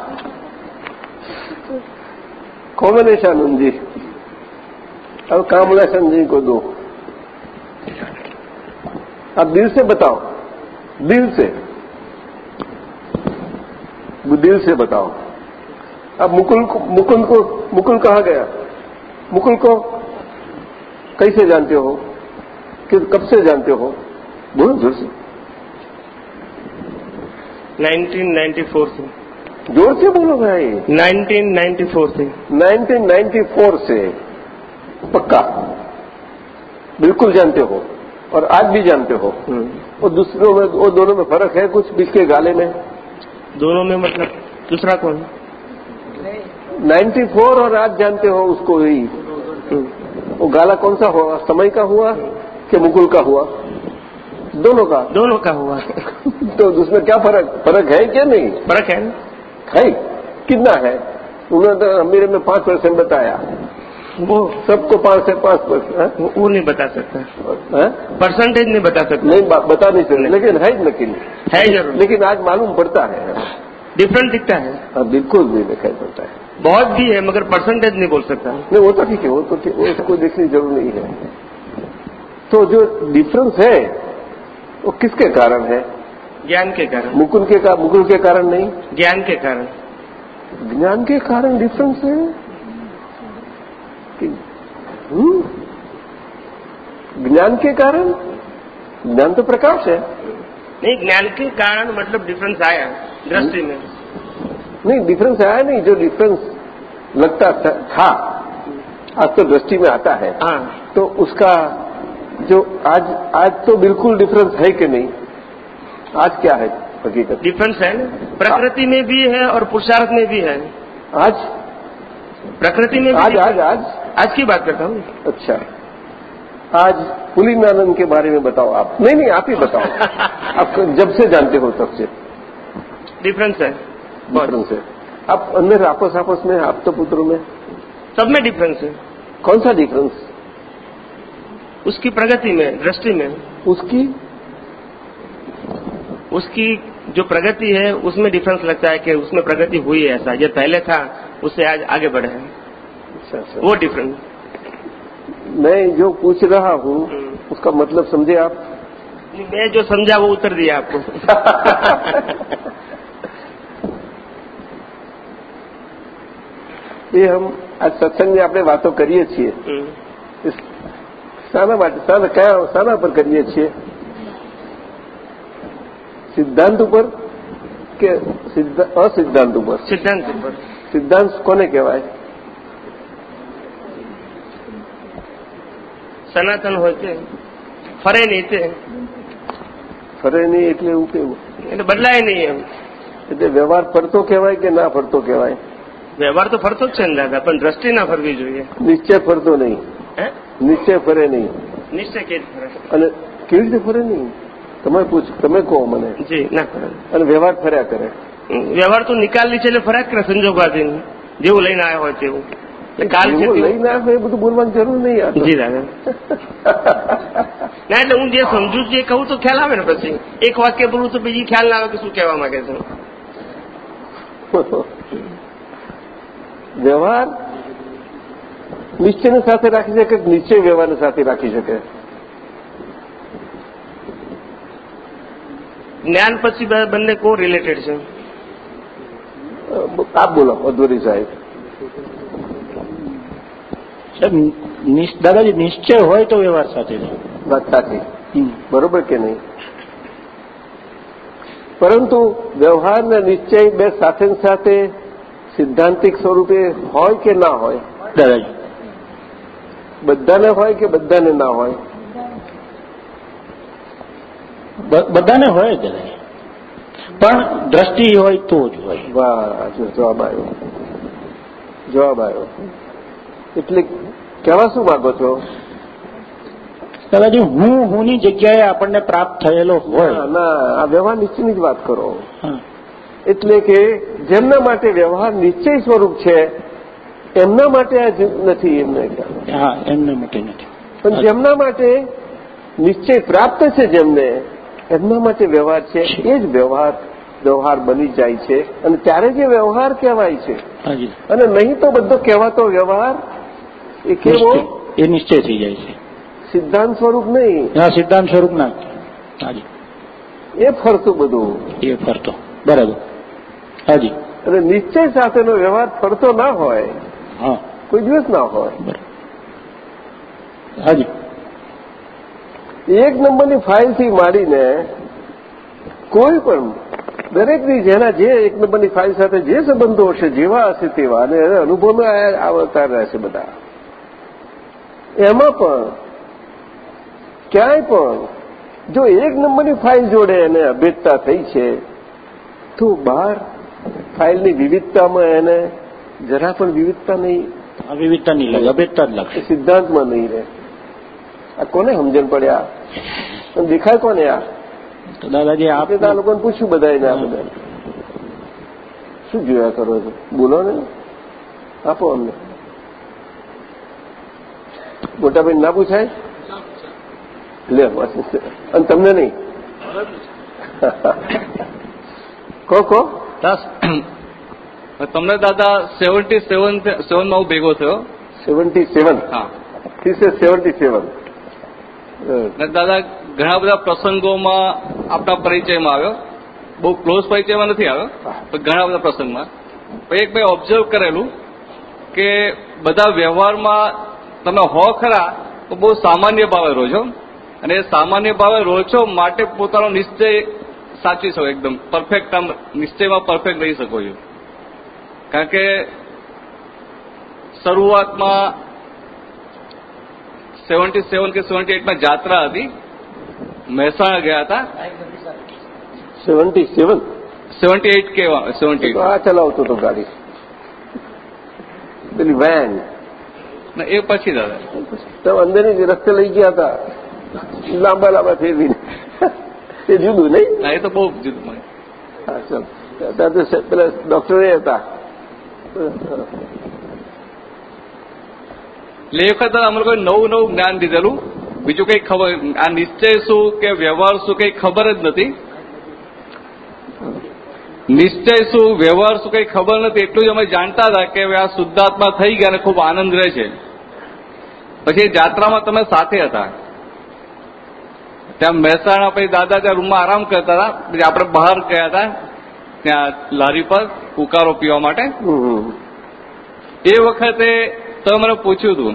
<laughs> कॉम्बिनेशन जी अब कामलेशन जी को दो। अब दिल से बताओ। दिल से। दिल से बताओ। अब मुकुल को मुकुल को मुकुल कहा गया? मुकुल को कैसे जानते हो? कि कब से जानते हो? बोलो ज़ोर से। 1994 से। ज़ोर से बोलो भाई। 1994 से। 1994 से। पक्का। बिल्कुल जानते हो। और आज भी जानते हो। और दूसरों में वो दोनों में फ़र्क है कुछ बीच के गाले में? दोनों में मतलब दूसरा कौन? 94 और आज जानते हो उसको ही। वो गाला कौन सा हुआ? समय का हुआ कि मुकुल का हुआ? दोनों का। दोनों का हुआ। <laughs> तो उसमें क्या फ़र्क? फ़र्क है क्या नहीं? फ़र्क है है? कितना है? उन्होंने तो मेरे में पाँच परसेंट बताया। वो सबको पाँच से पाँच परसेंट वो, वो नहीं बता सकता। परसेंटेज नहीं बता सकता। नहीं बता नहीं सकते। लेकिन है लेकिन है ज़रूर। लेकिन आज मालूम पड़ता है। डिफरेंट दिखता है। हाँ, बिल्कुल भी दिखाई पड़ता है। बहुत भी है मगर परसेंटेज नहीं बोल सकता। नहीं वो तो ठीक है वो तो ठीक वो कोई देखने ज़रूर नहीं है। तो जो डिफरेंस है वो किसके कारण है? ज्ञान के कारण। मुकुल के का मुकुल के कारण नहीं। ज्ञान के कारण। ज्ञान के कारण डिफरेंस है। कि- हम्म? ज्ञान के कारण? ज्ञान तो प्रकाश है। नहीं ज्ञान के कारण मतलब डिफरेंस आया दृष्टि में। नहीं डिफरेंस आया नहीं जो डिफरेंस लगता था, था आज तो दृष्टि में आता है। हाँ। तो उसका जो आज आज तो बिल्कुल डिफरेंस है कि नहीं? आज क्या है हकीकत डिफरेंस है प्रकृति में भी है और पुरुषार्थ में भी है। आज? प्रकृति में भी आज आज आज। आज की बात करता हूँ। अच्छा। आज पुलिंगानंद के बारे में बताओ आप। नहीं नहीं आप ही बताओ। <laughs> आप जब से जानते हो तब से। डिफरेंस है। डिफरेंस है। आप अंदर आपस आपस में आप तो पुत्रों में। सब में डिफरेंस है। कौन सा डिफरेंस उसकी प्रगति में दृष्टि में। उसकी उसकी जो प्रगति है उसमें डिफरेंस लगता है कि उसमें प्रगति हुई है ऐसा ये पहले था उससे आज आगे बढ़े हैं अच्छा अच्छा वो डिफरेंस मैं जो पूछ रहा हूँ उसका मतलब समझे आप मैं जो समझा वो उत्तर दिया आपको <laughs> એ હમ આ સત્સંગની આપણે વાતો કરીએ છીએ હમ. એ શાના માટે શાના કયા શાના પર કરીએ છીએ સિદ્ધાંત ઉપર કે સિદ્ધ- અસિદ્ધાંત ઉપર? સિદ્ધાંત ઉપર. સિદ્ધાંત કોને કહેવાય? સનાતન હોય છે ફરે નહીં તે. ફરે નહીં એટલે એવું કેવું? એટલે બદલાય નહીં એમ. એટલે વ્યવહાર ફરતો કહેવાય કે ના ફરતો કહેવાય? વ્યવહાર તો ફરતો જ છે ને દાદા પણ દ્રષ્ટિ ના ફરવી જોઈએ. નિશ્ચય ફરતો નહીં. હે? નિશ્ચય ફરે નહીં. નિશ્ચય કે ફરે? અને કેવી રીતે ફરે નહીં? તમે પૂછ તમે કહો મને. જી ના. અને વ્યવહાર ફર્યા કરે. વ્યવહાર તો નિકાલની છે એટલે ફર્યા કરે સંજોગાથી જેવું લઈને આવ્યા હોય તેવું. કાલ છે લઈને આવે એ બધું બોલવાની જરૂર નહીં યાર. જી દાદા. ના એટલે હું જે સમજુ છું એ કહું તો ખ્યાલ આવે ને પછી. એક વાક્ય બોલું તો બીજી ખ્યાલ ના આવે કે શું કહેવા માંગે છે. વ્યવહાર નિશ્ચયની સાથે રાખી શકે નિશ્ચય વ્યવહારની સાથે રાખી શકે? જ્ઞાન પછી બંને કો રિલેટેડ છે? આપ બોલો અધ્વરી સાહેબ. સાહેબ દાદાજી નિશ્ચય હોય તો વ્યવહાર સાથે સાથે વાત સાચી. બરોબર કે નહીં? પરંતુ વ્યવહાર ને નિશ્ચય બે સાથે સાથે સિદ્ધાંતિક સ્વરૂપે હોય કે ના હોય? દાદાજી. બધાને હોય કે બધાને ના હોય? બધાને હોય જ નહીં પણ દ્રષ્ટિ હોય તો જ હોય. વાહ જવાબ આવ્યો. જવાબ આવ્યો. એટલે કહેવા શું માગો છો? દાદાજી હું હુંની જગ્યાએ આપણને પ્રાપ્ત થયેલો હોય. ના, આ વ્યવહાર નિશ્ચયની જ વાત કરો. એટલે કે જેમના માટે વ્યવહાર નિશ્ચય સ્વરૂપ છે એમના માટે આ નથી એમને હા એમના માટે નથી. પણ જેમના માટે નિશ્ચય પ્રાપ્ત છે જેમને એમના માટે વ્યવહાર છે એ જ વ્યવહાર વ્યવહાર બની જાય છે. અને ત્યારે જે વ્યવહાર કહેવાય છે. અને નહીં તો બધો કહેવાતો વ્યવહાર એ કેવો? એ નિશ્ચય થઈ જાય છે. સિદ્ધાંત સ્વરૂપ નહીં. હા સિદ્ધાંત સ્વરૂપ ના. એ ફરતું બધું. એ ફરતો. બરાબર. હાજી. અને નિશ્ચય સાથેનો વ્યવહાર ફરતો ના હોય હા. કોઈ દિવસ ના હોય. હાજી. એક નંબરની ફાઇલથી માંડીને કોઈ પણ દરેકની જેના જે એક નંબરની ફાઇલ સાથે જે સંબંધો હશે જેવા હશે તેવા અને એને અનુભવમાં આવતા રહેશે બધા. એમાં પણ ક્યાંય પણ જો એક નંબરની ફાઇલ જોડે એને અભેદતા થઈ છે તો બહાર ફાઇલની વિવિધતામાં એને જરા પણ વિવિધતા નહીં. વિવિધતા નહીં લાગે અભેદતા જ લાગશે સિદ્ધાંતમાં નહીં રહે. આ કોને સમજણ પડ્યા દેખાય કોને આ? તો દાદાજી આપ આપણે તો આ લોકોને પૂછ્યું બધાને આ બધા. શું જોયા કરો છો? બોલો ને. આપો અમને. મોટા ભાઈ ના પૂછાય? લે અને તમને નહીં? કહો કહો તમને દાદા સેવન્ટી સેવન સેવનમાં હું ભેગો થયો. સેવન્ટી સેવન હા. થ્રી સેવન્ટી સેવન દાદા, ઘણા બધા પ્રસંગોમાં આપણા પરિચયમાં આવ્યો. બહુ ક્લોઝ પરિચયમાં નથી આવ્યો, પણ ઘણા બધા પ્રસંગમાં. એક મેં ઓબ્ઝર્વ કરેલું કે બધા વ્યવહારમાં તમે હો ખરા તો બહુ સામાન્ય ભાવે રહો છો. અને સામાન્ય ભાવે રહો છો માટે પોતાનો નિશ્ચય સાચી શકો એકદમ. પરફેક્ટ આમ નિશ્ચયમાં પરફેક્ટ રહી શકો છો. કારણ કે શરૂઆતમાં સેવન્ટી સેવન કે સેવન્ટી એટમાં જાત્રા હતી મહેસાણા ગયા હતા સેવન્ટી સેવન સેવન્ટી એટ કે સેવન્ટી તો આ ચલાવતો હતો ગાડી પેલી વેન એ પછી દાદા તો અંદરની જ રસ્તે લઈ ગયા હતા લાંબા લાંબા ફેરવીને એ જુદું નહીં ના એ તો બહુ જુદું મને હા ચાલ ત્યાં તો સે- પેલા ડોક્ટરે હતા એટલે એ વખત અમે લોકોએ નવું નવું જ્ઞાન દીધેલું? બીજું કઈ ખબર? આ નિશ્ચય શું કે વ્યવહાર શું કઈ ખબર જ નથી? નિશ્ચય શું વ્યવહાર શું કઈ ખબર નથી? એટલું જ અમે જાણતા હતા કે આ શુદ્ધાત્મા થઈ ગયા અને ખૂબ આનંદ રહે છે. પછી જાત્રામાં તમે સાથે હતા. ત્યાં મહેસાણા પછી દાદા ત્યાં રૂમમાં આરામ કરતા હતા. પછી આપણે બહાર ગયા હતા ત્યાં લારી પર ઉકારો પીવા માટે. એ વખતે તમે મને પૂછ્યું હતું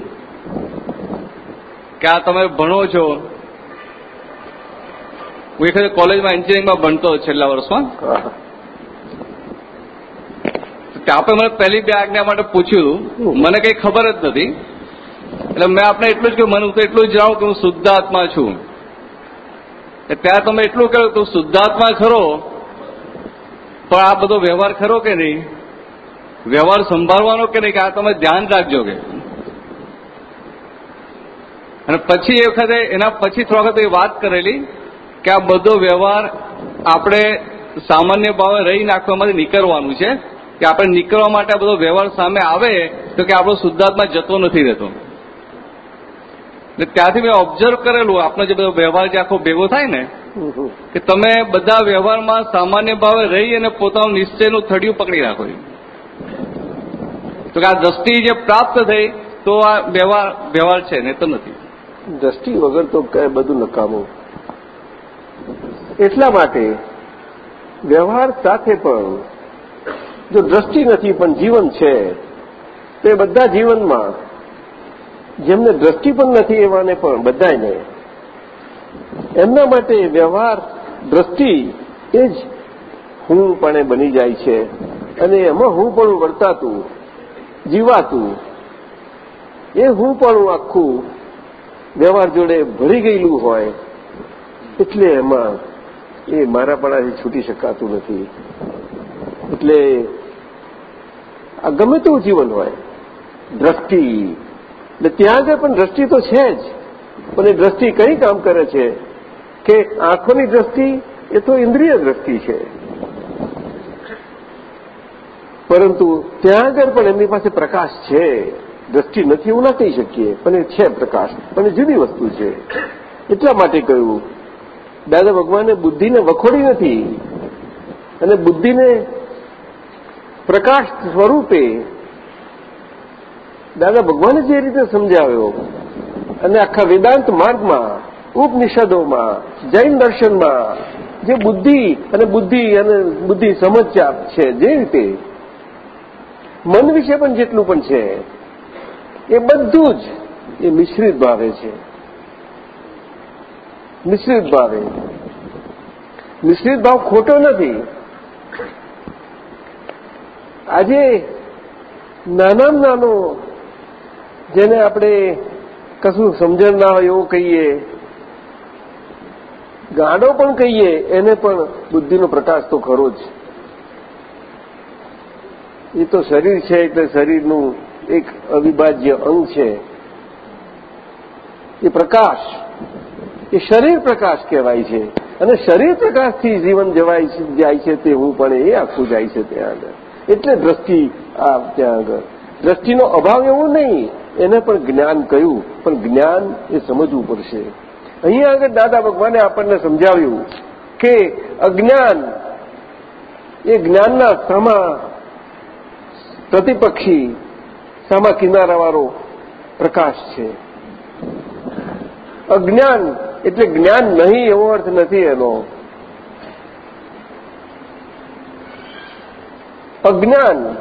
કે આ તમે ભણો છો? હું એક કોલેજમાં એન્જિનિયરિંગમાં ભણતો છેલ્લા વર્ષમાં. આપણે મને પહેલી બે આજ્ઞા માટે પૂછ્યું હતું મને કઈ ખબર જ નથી. એટલે મેં આપણે એટલું જ કહ્યું, મને હું તો એટલું જ જાણું કે હું શુદ્ધાત્મા છું. ત્યાં તમે એટલું કહ્યું તું શુદ્ધાત્મા ખરો. પણ આ બધો વ્યવહાર ખરો કે નહીં? વ્યવહાર સંભાળવાનો કે નહીં કે આ તમે ધ્યાન રાખજો કે. અને પછી એ વખતે એના પછી થોડા વખત એ વાત કરેલી કે આ બધો વ્યવહાર આપણે સામાન્ય ભાવે રહી નાખવામાંથી નીકળવાનું છે કે આપણે નીકળવા માટે આ બધો વ્યવહાર સામે આવે તો કે આપણો શુદ્ધાત્મા જતો નથી રહેતો. ત્યાંથી મેં ઓબ્ઝર્વ કરેલું આપણો જે બધો વ્યવહાર જે આખો ભેગો થાય ને કે તમે બધા વ્યવહારમાં સામાન્ય ભાવે રહી અને પોતાનું નિશ્ચયનું થડિયું પકડી રાખો તો આ દ્રષ્ટિ જે પ્રાપ્ત થઈ, તો આ વ્યવહાર વ્યવહાર છે, ને તો નથી. દ્રષ્ટિ વગર તો બધું નકામું. એટલા માટે વ્યવહાર સાથે પણ જો દ્રષ્ટિ નથી, પણ જીવન છે, તે બધા જીવનમાં, જેમને દ્રષ્ટિ પણ નથી, એવાને પણ બધાને એમના માટે વ્યવહાર, દ્રષ્ટિ એ જ હું પણ બની જાય છે. અને એમાં હું પણ વર્તાતું, જીવાતું. એ હું પણ આખું વ્યવહાર જોડે ભરી ગયેલું હોય, એટલે એમાં એ મારાપણાથી છૂટી શકાતું નથી. એટલે આ ગમે તેવું જીવન હોય, દ્રષ્ટિ. એટલે ત્યાં આગળ પણ દ્રષ્ટિ તો છે જ, પણ એ દ્રષ્ટિ કઈ કામ કરે છે? કે આંખોની દ્રષ્ટિ એ તો ઇન્દ્રિય દ્રષ્ટિ છે. પરંતુ ત્યાં આગળ પણ એમની પાસે પ્રકાશ છે. દ્રષ્ટિ નથી, એવું ના કહી શકીએ. પણ એ છે પ્રકાશ. પણ જુદી વસ્તુ છે. એટલા માટે કહ્યું, દાદા ભગવાને બુદ્ધિને વખોડી નથી. અને બુદ્ધિને પ્રકાશ સ્વરૂપે દાદા ભગવાને જે રીતે સમજાવ્યો અને આખા વેદાંત માર્ગમાં, ઉપનિષદોમાં, જૈન દર્શનમાં, જે બુદ્ધિ અને બુદ્ધિ અને બુદ્ધિ સમજ છે, જે રીતે મન વિશે પણ જેટલું પણ છે, એ બધું જ એ મિશ્રિત ભાવે છે. મિશ્રિત ભાવે. મિશ્રિત ભાવ ખોટો નથી. આજે નાનામાં નાનો જેને આપણે કશું સમજણ ના હોય એવું કહીએ, ગાડો પણ કહીએ, એને પણ બુદ્ધિનો પ્રકાશ તો ખરો જ. એ તો શરીર છે એટલે શરીરનું એક અવિભાજ્ય અંગ છે. એ પ્રકાશ. એ શરીર પ્રકાશ કહેવાય છે. અને શરીર પ્રકાશથી જીવન જવાય જાય છે તે હું પણ એ આખું જાય છે ત્યાં આગળ. એટલે દ્રષ્ટિ આ ત્યાં આગળ. દ્રષ્ટિનો અભાવ એવો નહીં, એને પણ જ્ઞાન કહ્યું. પણ જ્ઞાન એ સમજવું પડશે. અહીંયા આગળ દાદા ભગવાને આપણને સમજાવ્યું કે અજ્ઞાન એ જ્ઞાનના સમા પ્રતિપક્ષી સામા કિનારાવાળો પ્રકાશ છે. અજ્ઞાન એટલે જ્ઞાન નહીં એવો અર્થ નથી એનો. અજ્ઞાન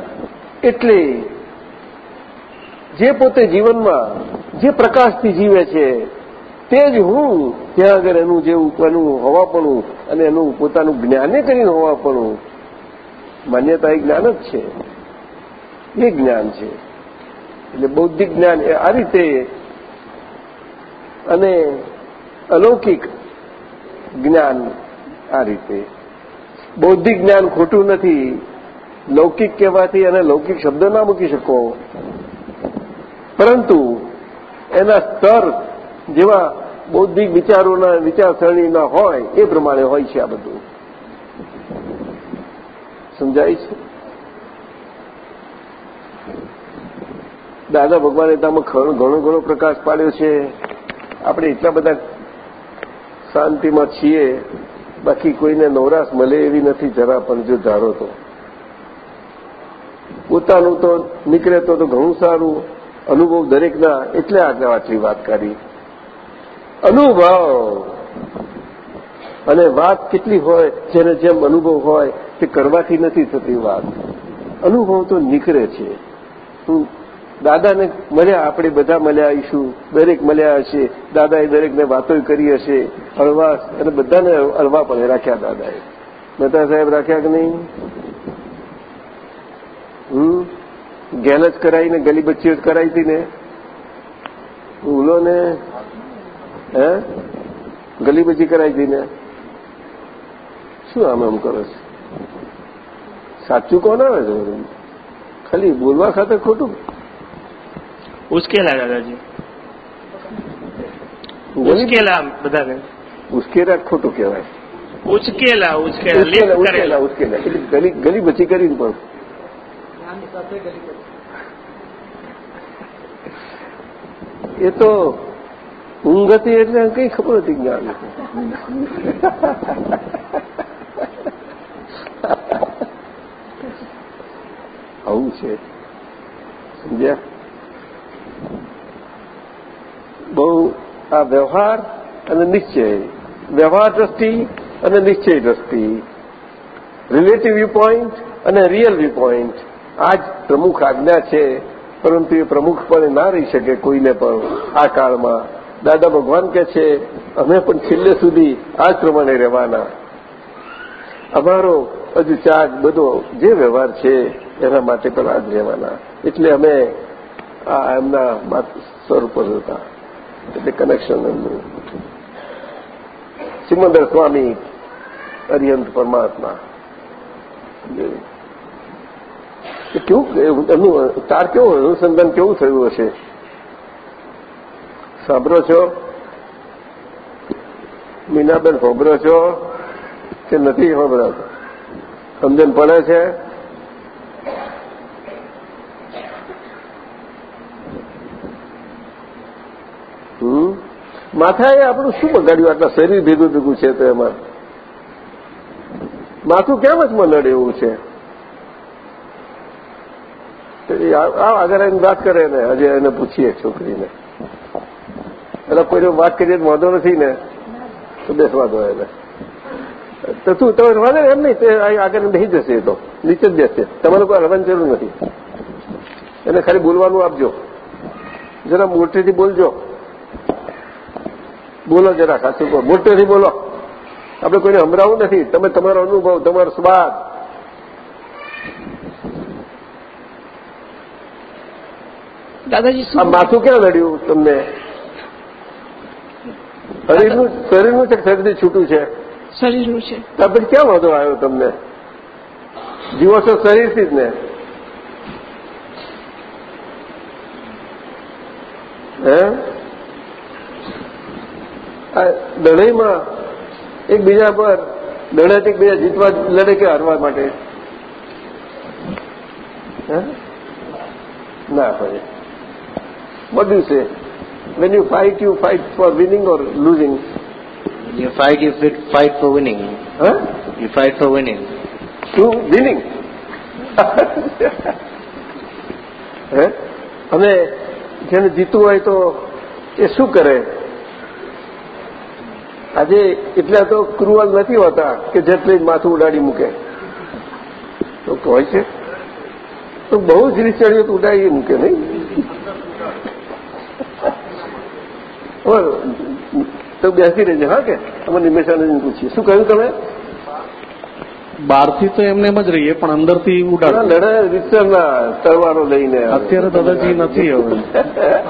એટલે જે પોતે જીવનમાં, જે પ્રકાશથી જીવે છે, તે જ હું ત્યાં આગળ એનું જેવું, એનું હોવાપણું અને એનું પોતાનું જ્ઞાને કરીને હોવાપણું. માન્યતા એ જ્ઞાન જ છે. એ જ્ઞાન છે. એટલે બૌદ્ધિક જ્ઞાન એ આ રીતે અને અલૌકિક જ્ઞાન આ રીતે. બૌદ્ધિક જ્ઞાન ખોટું નથી. લૌકિક કહેવાથી અને લૌકિક શબ્દ ના મૂકી શકો. પરંતુ એના સ્તર જેવા બૌદ્ધિક વિચારોના વિચારસરણીના હોય એ પ્રમાણે હોય છે આ બધું. સમજાય છે? દાદા ભગવાને તામાં ઘણો ઘણો પ્રકાશ પાડ્યો છે. આપણે એટલા બધા શાંતિમાં છીએ. બાકી કોઈને નવરાશ મળે એવી નથી જરા, પણ જો ધારો તો. પોતાનું તો નીકળે તો ઘણું સારું. અનુભવ દરેકના એટલે આજે આટલી વાત કરી. અનુભવ! અને વાત કેટલી હોય, જેને જેમ અનુભવ હોય, તે કરવાથી નથી થતી વાત. અનુભવ તો નીકળે છે. દાદાને મળ્યા, આપણે બધા મળ્યા આવીશું દરેક મળ્યા હશે, દાદાએ દરેકને વાતો કરી હશે હળવા અને બધાને હળવા પણ રાખ્યા દાદાએ. મહેતા સાહેબ રાખ્યા કે નહીં? હમ? ગેલ જ કરાવીને ગલી બચ્ચીઓ જ કરાવી હતી ને? ભૂલો ને? હે? ગલી બચી કરાવી હતી ને? શું આમ આમ કરો છો? સાચું કોણ આવે છે ખાલી બોલવા ખાતે ખોટું? ઉશ્કેલા દાદાજી ઉશ્કેલા બધાને ઉશ્કેરા ખોટું કહેવાય ઉચકેલા ઉચકેલા ઉચકેલા ઉશ્કેલા એટલે ગલી ગલી બચી કરીને પણ એ તો ઊંઘ હતી એટલે કઈ ખબર હતી જ્ઞાન આવું છે સમજ્યા બહુ આ વ્યવહાર અને નિશ્ચય. વ્યવહાર દ્રષ્ટિ અને નિશ્ચય દ્રષ્ટિ. રિલેટિવ વ્યૂ પોઈન્ટ અને રિયલ વ્યૂ પોઈન્ટ આ જ પ્રમુખ આજ્ઞા છે. પરંતુ એ પ્રમુખ ના રહી શકે કોઈને પણ આ કાળમાં. દાદા ભગવાન કે છે, અમે પણ છેલ્લે સુધી આ જ પ્રમાણે રહેવાના. અમારો હજુ ચાર્જ બધો જે વ્યવહાર છે, એના માટે પણ આ જ રહેવાના. એટલે અમે આ એમના સ્વરૂપ હતા એટલે કનેક્શન એમનું. સિમંદર સ્વામી અરિયંત પરમાત્મા. કેવું એમનું તાર કેવો અનુસંધાન કેવું થયું હશે? સાંભળો છો? મીનાબેન સાંભળો છો? કે નથી સાંભળાતો સમજણ પડે છે? માથાએ આપણું શું બગાડ્યું? આટલા શરીર ભેગું ભેગું છે તો એમાં? માથું કેમ જ મંડળ એવું છે? આગળ એની વાત કરે ને, હજી એને પૂછીએ છોકરીને. એટલે કોઈને વાત કરીએ વાંધો નથી ને, તો બેસવા દો એને. તો તું તમે વાંધો એમ નહીં, તે આગળ નહીં જશે એ તો. નીચે જ બેસશે. તમારે કોઈ હલવાની જરૂર નથી. એને ખાલી બોલવાનું આપજો. જરા મોટેથી બોલજો. બોલો જરા સાચું કહો. મોટેથી બોલો. આપણે કોઈને હમરાવું નથી. તમે તમારો અનુભવ તમારો સ્વાદ. દાદાજી આ માથું ક્યાં લડ્યું તમને? શરીરનું શરીરનું છે શરીરથી છૂટું છે. શરીરનું છે. તો પછી ક્યાં વાંધો આવ્યો તમને? જીવો છો શરીરથી જ ને. હે? આ લડાઈમાં એકબીજા પર લડત એકબીજા જીતવા લડે કે હારવા માટે ના પડે બધું છે when you fight you fight for winning or losing You fight, you fit, fight for winning. huh You fight for winning. to winning હે અને જેને જીતવું હોય તો એ શું કરે આજે એટલા તો ક્રુઅલ નથી હોતા કે જેટલે જ માથું ઉડાડી મૂકે. તો હોય છે. તો બહુ જ રીચડીઓ તો ઉડાડી મૂકે નહીં. તો બેસી રહેજે હા કે? અમે નિમેશાનંદ પૂછીએ. શું કહ્યું તમે? બહારથી તો એમને એમ જ રહીએ પણ અંદરથી ઉડાડ લડે રીતસરના તલવારો લઈને અત્યારે દાદાજી નથી હવે.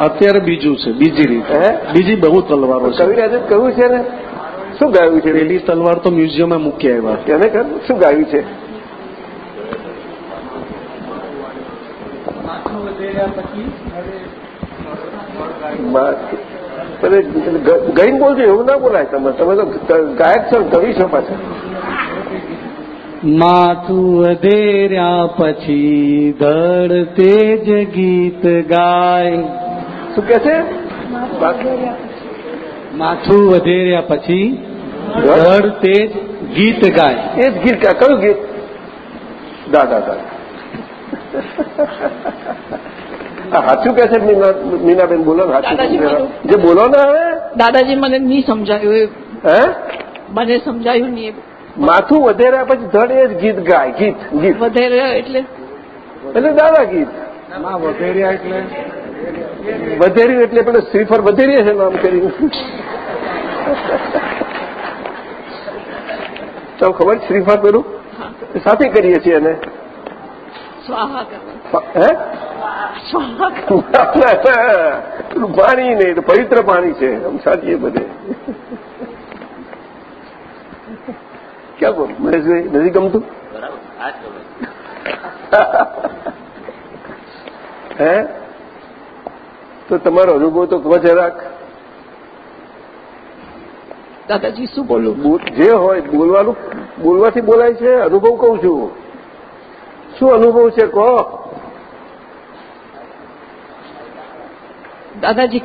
અત્યારે બીજું છે બીજી રીતે. બીજી બહુ તલવારો છે. કવિરાજે કહ્યું છે ને? શું ગાયું છે? પેલી તલવાર તો મ્યુઝિયમમાં મૂકી આવ્યા. એને કર શું ગાયું છે? ગઈ બોલજો એવું ના બોલાય તમે. તમે તો ગાયક છો કવિ છો પાછા. માથું વધેર્યા પછી ધડ તેજ ગીત ગાય. શું કે છે? માથું વધેર્યા પછી ધડ તે ગીત ગાય. એ જ ગીત ગાય. કયું ગીત? દાદા દાદા સાચું કે છે મીના- મીનાબેન? બોલો ને સાચું. જે બોલો ને હવે? દાદાજી મને નહીં સમજાયું એ. હે? મને સમજાયું નહીં માથું વધેરા પછી ધડ એ જ ગીત ગાય ગીત ગીત. વધારે એટલે એટલે દાદા ગીત. વધેર્યા એટલે. વધેર્યું એટલે પેલું શ્રીફળ વધેરીએ છે નામ કરીને. તમને ખબર? શ્રીફા પેલું? સાથે કરીએ છીએ એને. <laughs> પાણી નહીં પવિત્ર પાણી છે. આમ સાચીએ બધે. ક્યાં બોલ મહેશભાઈ નથી ગમતું? હે? તો તમારો અનુભવ તો કહો જરાક દાદાજી શું બોલું? જે હોય બોલવાનું બોલવાથી બોલાય છે અનુભવ કહું છું. શું અનુભવ છે કહો? દાદાજી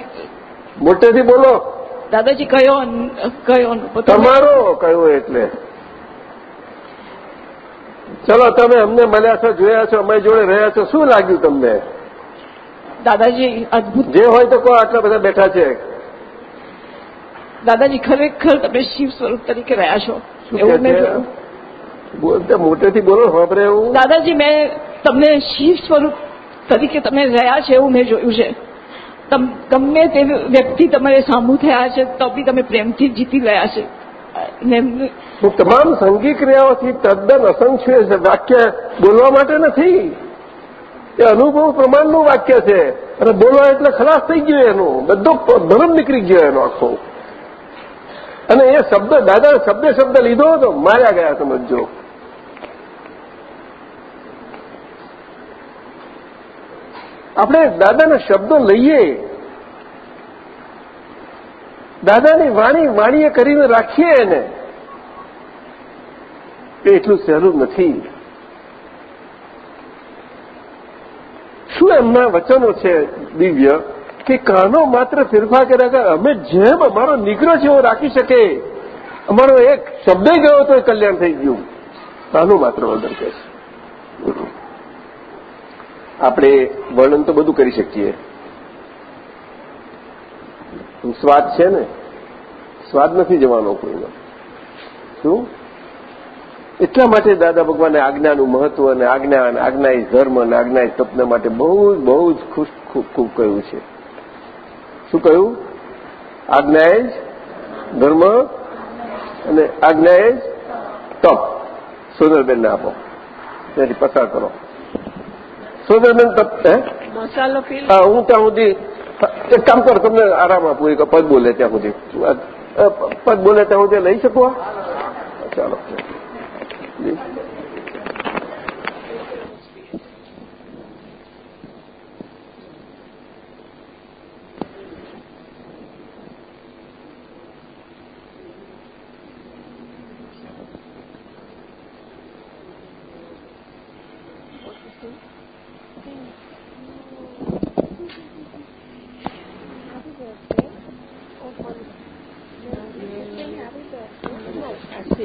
મોટેથી બોલો. દાદાજી કયો કયો તમારો કયો એટલે? ચલો તમે અમને મળ્યા છો જોયા છો અમે જોડે રહ્યા છો શું લાગ્યું તમને? દાદાજી અદભુત. જે હોય તો કહો આટલા બધા બેઠા છે. દાદાજી ખરેખર તમે શિવ સ્વરૂપ તરીકે રહ્યા છો. એવું મેં બોલતા મોટેથી બોલો ખબર એવું? દાદાજી મેં તમને શિવ સ્વરૂપ તરીકે તમે રહ્યા છે એવું મેં જોયું છે. તમ- ગમે તે વ્યક્તિ તમારે સામું થયા છે તો બી તમે પ્રેમથી જીતી ગયા છે. હું તમામ સંગી ક્રિયાઓથી તદ્દન અસંખ્ય વાક્ય બોલવા માટે નથી. એ અનુભવ પ્રમાણનું વાક્ય છે. અને બોલવા એટલે ખલાસ થઈ ગયું એનું. બધો ભરમ નીકળી ગયો એનો આખો. અને એ શબ્દ, દાદા શબ્દ શબ્દ લીધો તો માર્યા ગયા સમજો આપણે દાદાના શબ્દો લઈએ. દાદાની વાણી વાણીએ કરીને રાખીએ એને. એ એટલું સહેલું નથી. શું એમના વચનો છે દિવ્ય? કે કાનો માત્ર ફેરફાર કર્યા વગર અમે જેમ અમારો નિગ્રહ છે એવો રાખી શકે. અમારો એક શબ્દ ગયો તો કલ્યાણ થઈ ગયું. કાનો માત્ર વગર કહે છે. આપણે વર્ણન તો બધું કરી શકીએ. સ્વાદ છે ને? સ્વાદ નથી જવાનો કોઈનો. શું? એટલા માટે દાદા ભગવાને આજ્ઞાનું મહત્વ અને આજ્ઞા અને આજ્ઞા એ ધર્મ અને આજ્ઞા એ તપના માટે બહુ જ બહુ જ ખુશ, ખૂબ ખૂબ કહ્યું છે. શું કહ્યું? આજ્ઞા એ જ? ધર્મ? અને આજ્ઞા એ જ? તપ. સોનલબેનને આપો. ત્યાંથી પસાર કરો. સોનલબેન તપ હે? હા હું ત્યાં સુધી એક કામ કરો તમને આરામ આપું એક પદ બોલે ત્યાં સુધી. પદ બોલે ત્યાં સુધી લઈ શકો? ચાલો.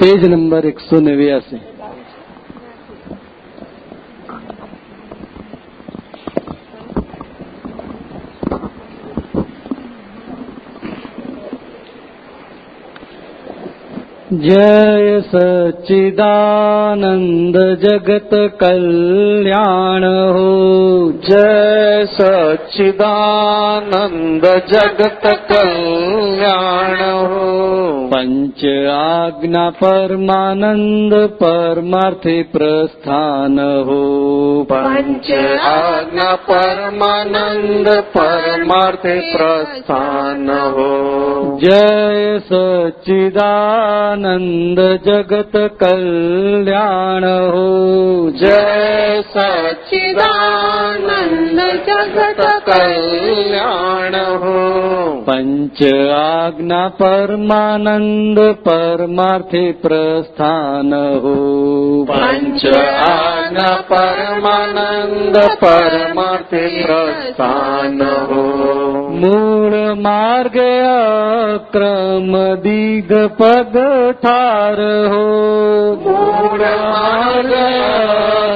પેજ નંબર એકસો નેવ્યાસી जय सच्चिदानंद जगत कल्याण हो जय सच्चिदानंद जगत कल्याण हो पंच आज्ञा परमानंद परमार्थे प्रस्थान हो पंच आज्ञा परमानंद परमार्थे प्रस्थान हो जय सच्चिदानंद जगत कल्याण हो जय सच्चिदानंद जगत कल्याण हो पंच आज्ञा परमानंद परमार्थे प्रस्थान हो पंच आज्ञा परमानंद परमार्थे प्रस्थान हो મૂળ માર્ગ અક્રમ દીગ પદ ઠાર હો. મૂળ માર્ગ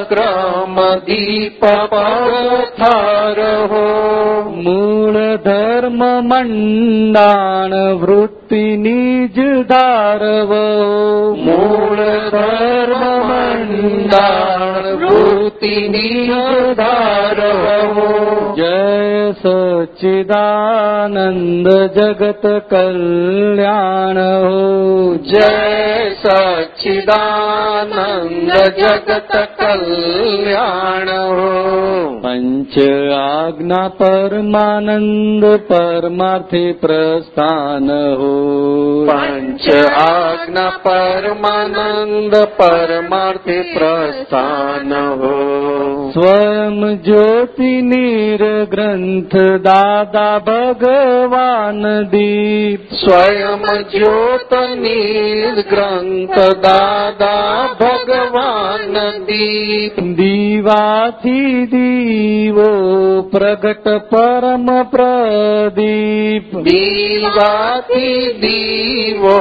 અક્રમ દીપ પદ ઠાર હો. મૂળ ધર્મ મંડાણ વૃત મૂર્તિની જ ધારવો મૂળ સર્વમંડાળ મૂર્તિની જ ધારવો. જય સચ્ચિદાનંદ જગત કલ્યાણ હો. જય સચ્ચિદાનંદ જગત કલ્યાણ હો. પંચ આજ્ઞા પરમાનંદ પરમાર્થી પ્રસ્થાન હો. પંચ આજ્ઞા પરમાનંદ પરમાર્થે પ્રસ્થાન હો. સ્વયં જ્યોતિ નીર ગ્રંથ દાદા ભગવાન દીપ. સ્વયં જ્યોત નીર ગ્રંથ દાદા ભગવાન દીપ. દીવાથી દીવો પ્રગટ પરમ પ્રદીપ. દીવાથી દીવો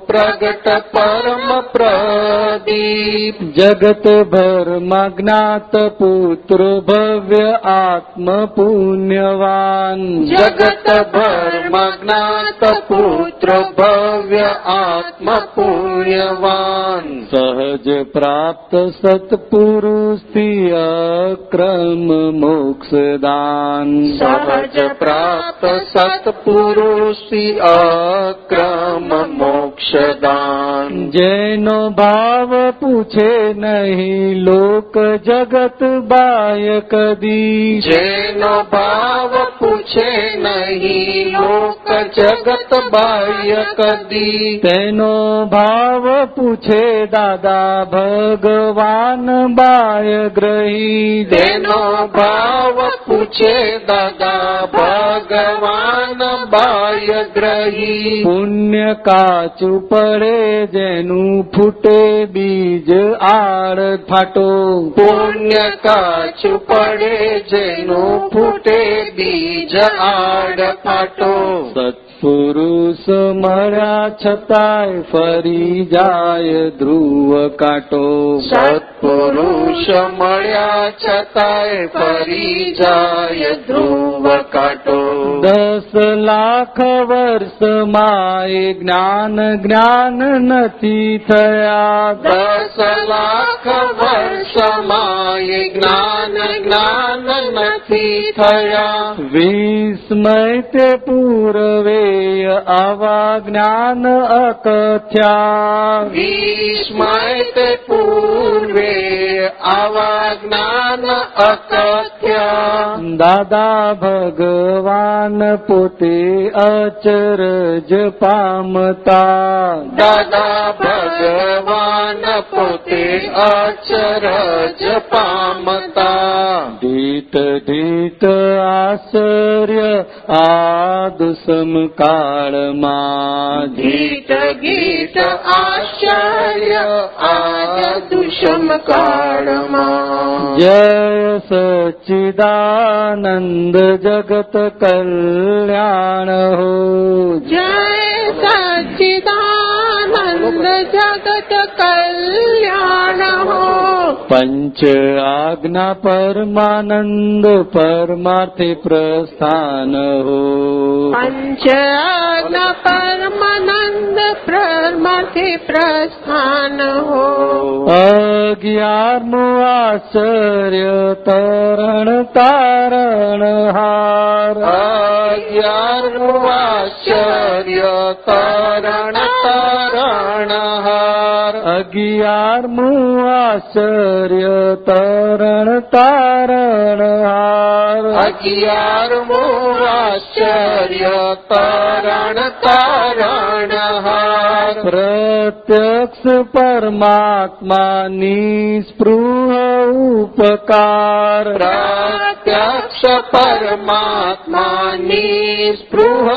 પ્રગટ પરમ પ્રદીપ જગત ભરમાં જ્ઞાત પુત્ર ભવ્ય આત્મ પુણ્યવાન જગત ભરમાં જ્ઞાત પુત્ર ભવ્ય આત્મ પુણ્યવાન સહજ પ્રાપ્ત સત્પુરુષથી અક્રમ મોક્ષદાન સહજ પ્રાપ્ત સત્પુરુષી અ પરાક્રમ મોક્ષદાન જેનો ભાવ પૂછે નહીં લોક જગત બાય કદી જેનો ભાવ પૂછે નહીં લોક જગત બાય કદી તેનો ભાવ પૂછે દાદા ભગવાન બાય ગ્રહી. તેનો ભાવ પૂછે દાદા ભગવાન બાય ગ્રહી. પુણ્ય કાચું પડે જેનું ફૂટે બીજ આડ ફાટો. પુણ્ય કાચું પડે જેનું ફૂટે બીજ આડ ફાટો. સત્પુરુષ મર્યા છતાંય ફરી જાય ધ્રુવ કાંટો. સત્પુરુષ મળ્યા છતાંય ફરી જાય ધ્રુવ કાંટો. દસ લાખ વર્ષમાં એ જ્ઞાન જ્ઞાન નથી થયા. દસ લાખ વર્ષમાં એ જ્ઞાન જ્ઞાન નથી થયા. વિસ્મય તે પૂર્વે આવા જ્ઞાન અકથ્યા વિસ્મય પૂર્વે આવા જ્ઞાન અકથ્યા દાદા ભગવાન પોતે અચરજ પામતા દાદા ભગવાન પોતે અચરજ પામતા ઢીટ ઢીટ આશ્ચર્ય આદુસમ કાળમાં ગીત ગીત આશ્ચર્ય આ દુષમ કાળમાં જય સચિદાનંદ જગત કલ્યાણ હો જય સચિદાનંદ જગત કલ્યાણ હો પંચ આજ્ઞા પરમાનંદ પરમાર્થે પ્રસ્થાન હો. પંચ પરમાનંદ પરમાર્થે પરમાર્થે પ્રસ્થાન હો. અગિયારનું આશ્ચર્ય તરણ તારણ હાર. અગિયારનું આશ્ચર્ય તરણ તારણ હાર. અગિયારમું આશ્ચર્ય તરણ તારણ હાર. અગિયારમું આશ્ચર્ય તરણ તારણ હાર. પ્રત્યક્ષ પરમાત્મા નિસ્પૃહ ઉપકાર. પ્રત્યક્ષ પરમાત્માની સ્પૃહ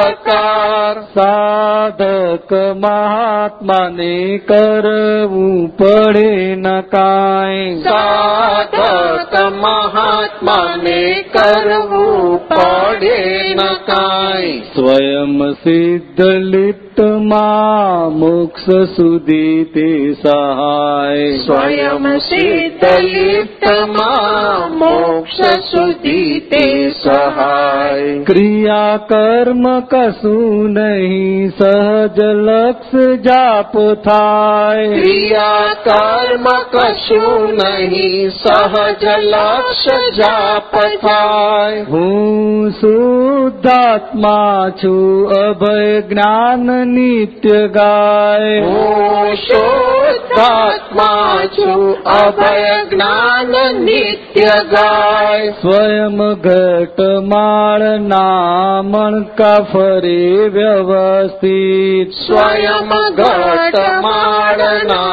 ઉપકાર સાધક મહાત્માને કરવું પડે ન કાંઈ. સાધક મહાત્માને કરવું પડે ન કાંઈ. સ્વયં સિદ્ધ લિપ્તમાં મોક્ષ સુધી તે સહાય. સ્વયં સિદ્ધ લિપ્તમાં મોક્ષ સુધી તે સહાય. ક્રિયા કર્મ કશું નહીં સહજ લક્ષ જાપ થાય. ક્રિયા કર્મ કશું નહીં સહજ લક્ષ જાપ થાય. હું શુદ્ધાત્મા છું અભય જ્ઞાન નિત્ય ગાય. હું શુદ્ધાત્મા છું અભય જ્ઞાન નિત્ય ગાય. સ્વયં ઘટ માળ નામણ કા ફરે વ્યવસ્થિત. સ્વયં ઘટ માળના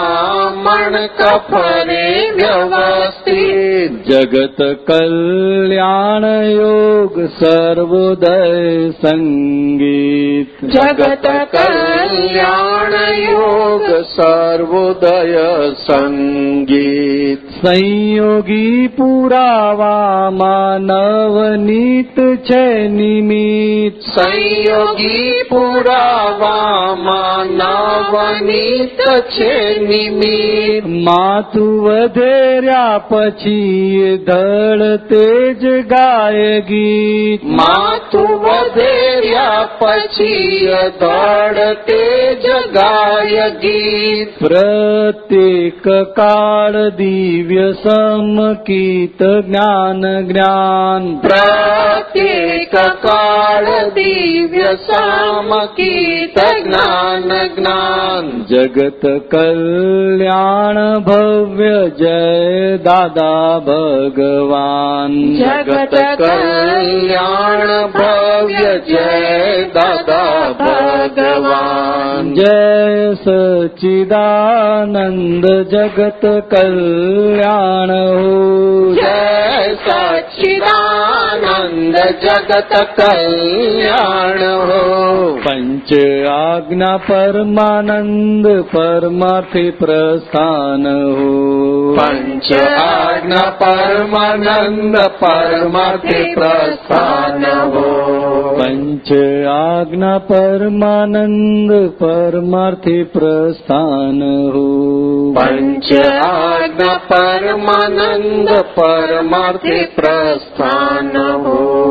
મણક ફરે વ્યવસ્થિત. જગત કલ્યાણ યોગ સર્વોદય સંગીત. જગત કલ્યાણ યોગ સર્વોદય સંગીત. સંયોગી પુરાવામાં નવનીત છે નિમિત સંયોગી પુરાવામાં નવનીત છે નિમિત માથું વધેર્યા પછી ધળ તેજ ગાય ગીત માથું વધેર્યા પછી ધડ તેજ ગાય ગીત પ્રત્યેક કાળ દિવ્ય સમકીત જ્ઞાન જ્ઞાન પ્રત્યેક કાળ દિવ્ય સમકીત જ્ઞાન જ્ઞાન જગત કલ્યાણ ભવ્ય જય દાદા ભગવાન જગત કલ્યાણ ભવ્ય જય દાદા ભગવાન જય સચિદાનંદ જગત કલ્યાણ હો સચિદાનંદ જગત કલ્યાણ હો પંચ આજ્ઞા પરમાનંદ પરમાર્થી પ્રસ્થાન હો પંચ આજ્ઞા પરમાનંદ પરમાર્થી પ્રસ્થાન હો પંચ આજ્ઞા પરમાનંદ પરમાર્થી પ્રસ્થાન હો પંચ આજ્ઞા પરમાનંદ પરમાર્થી પ્રસ્થાન હો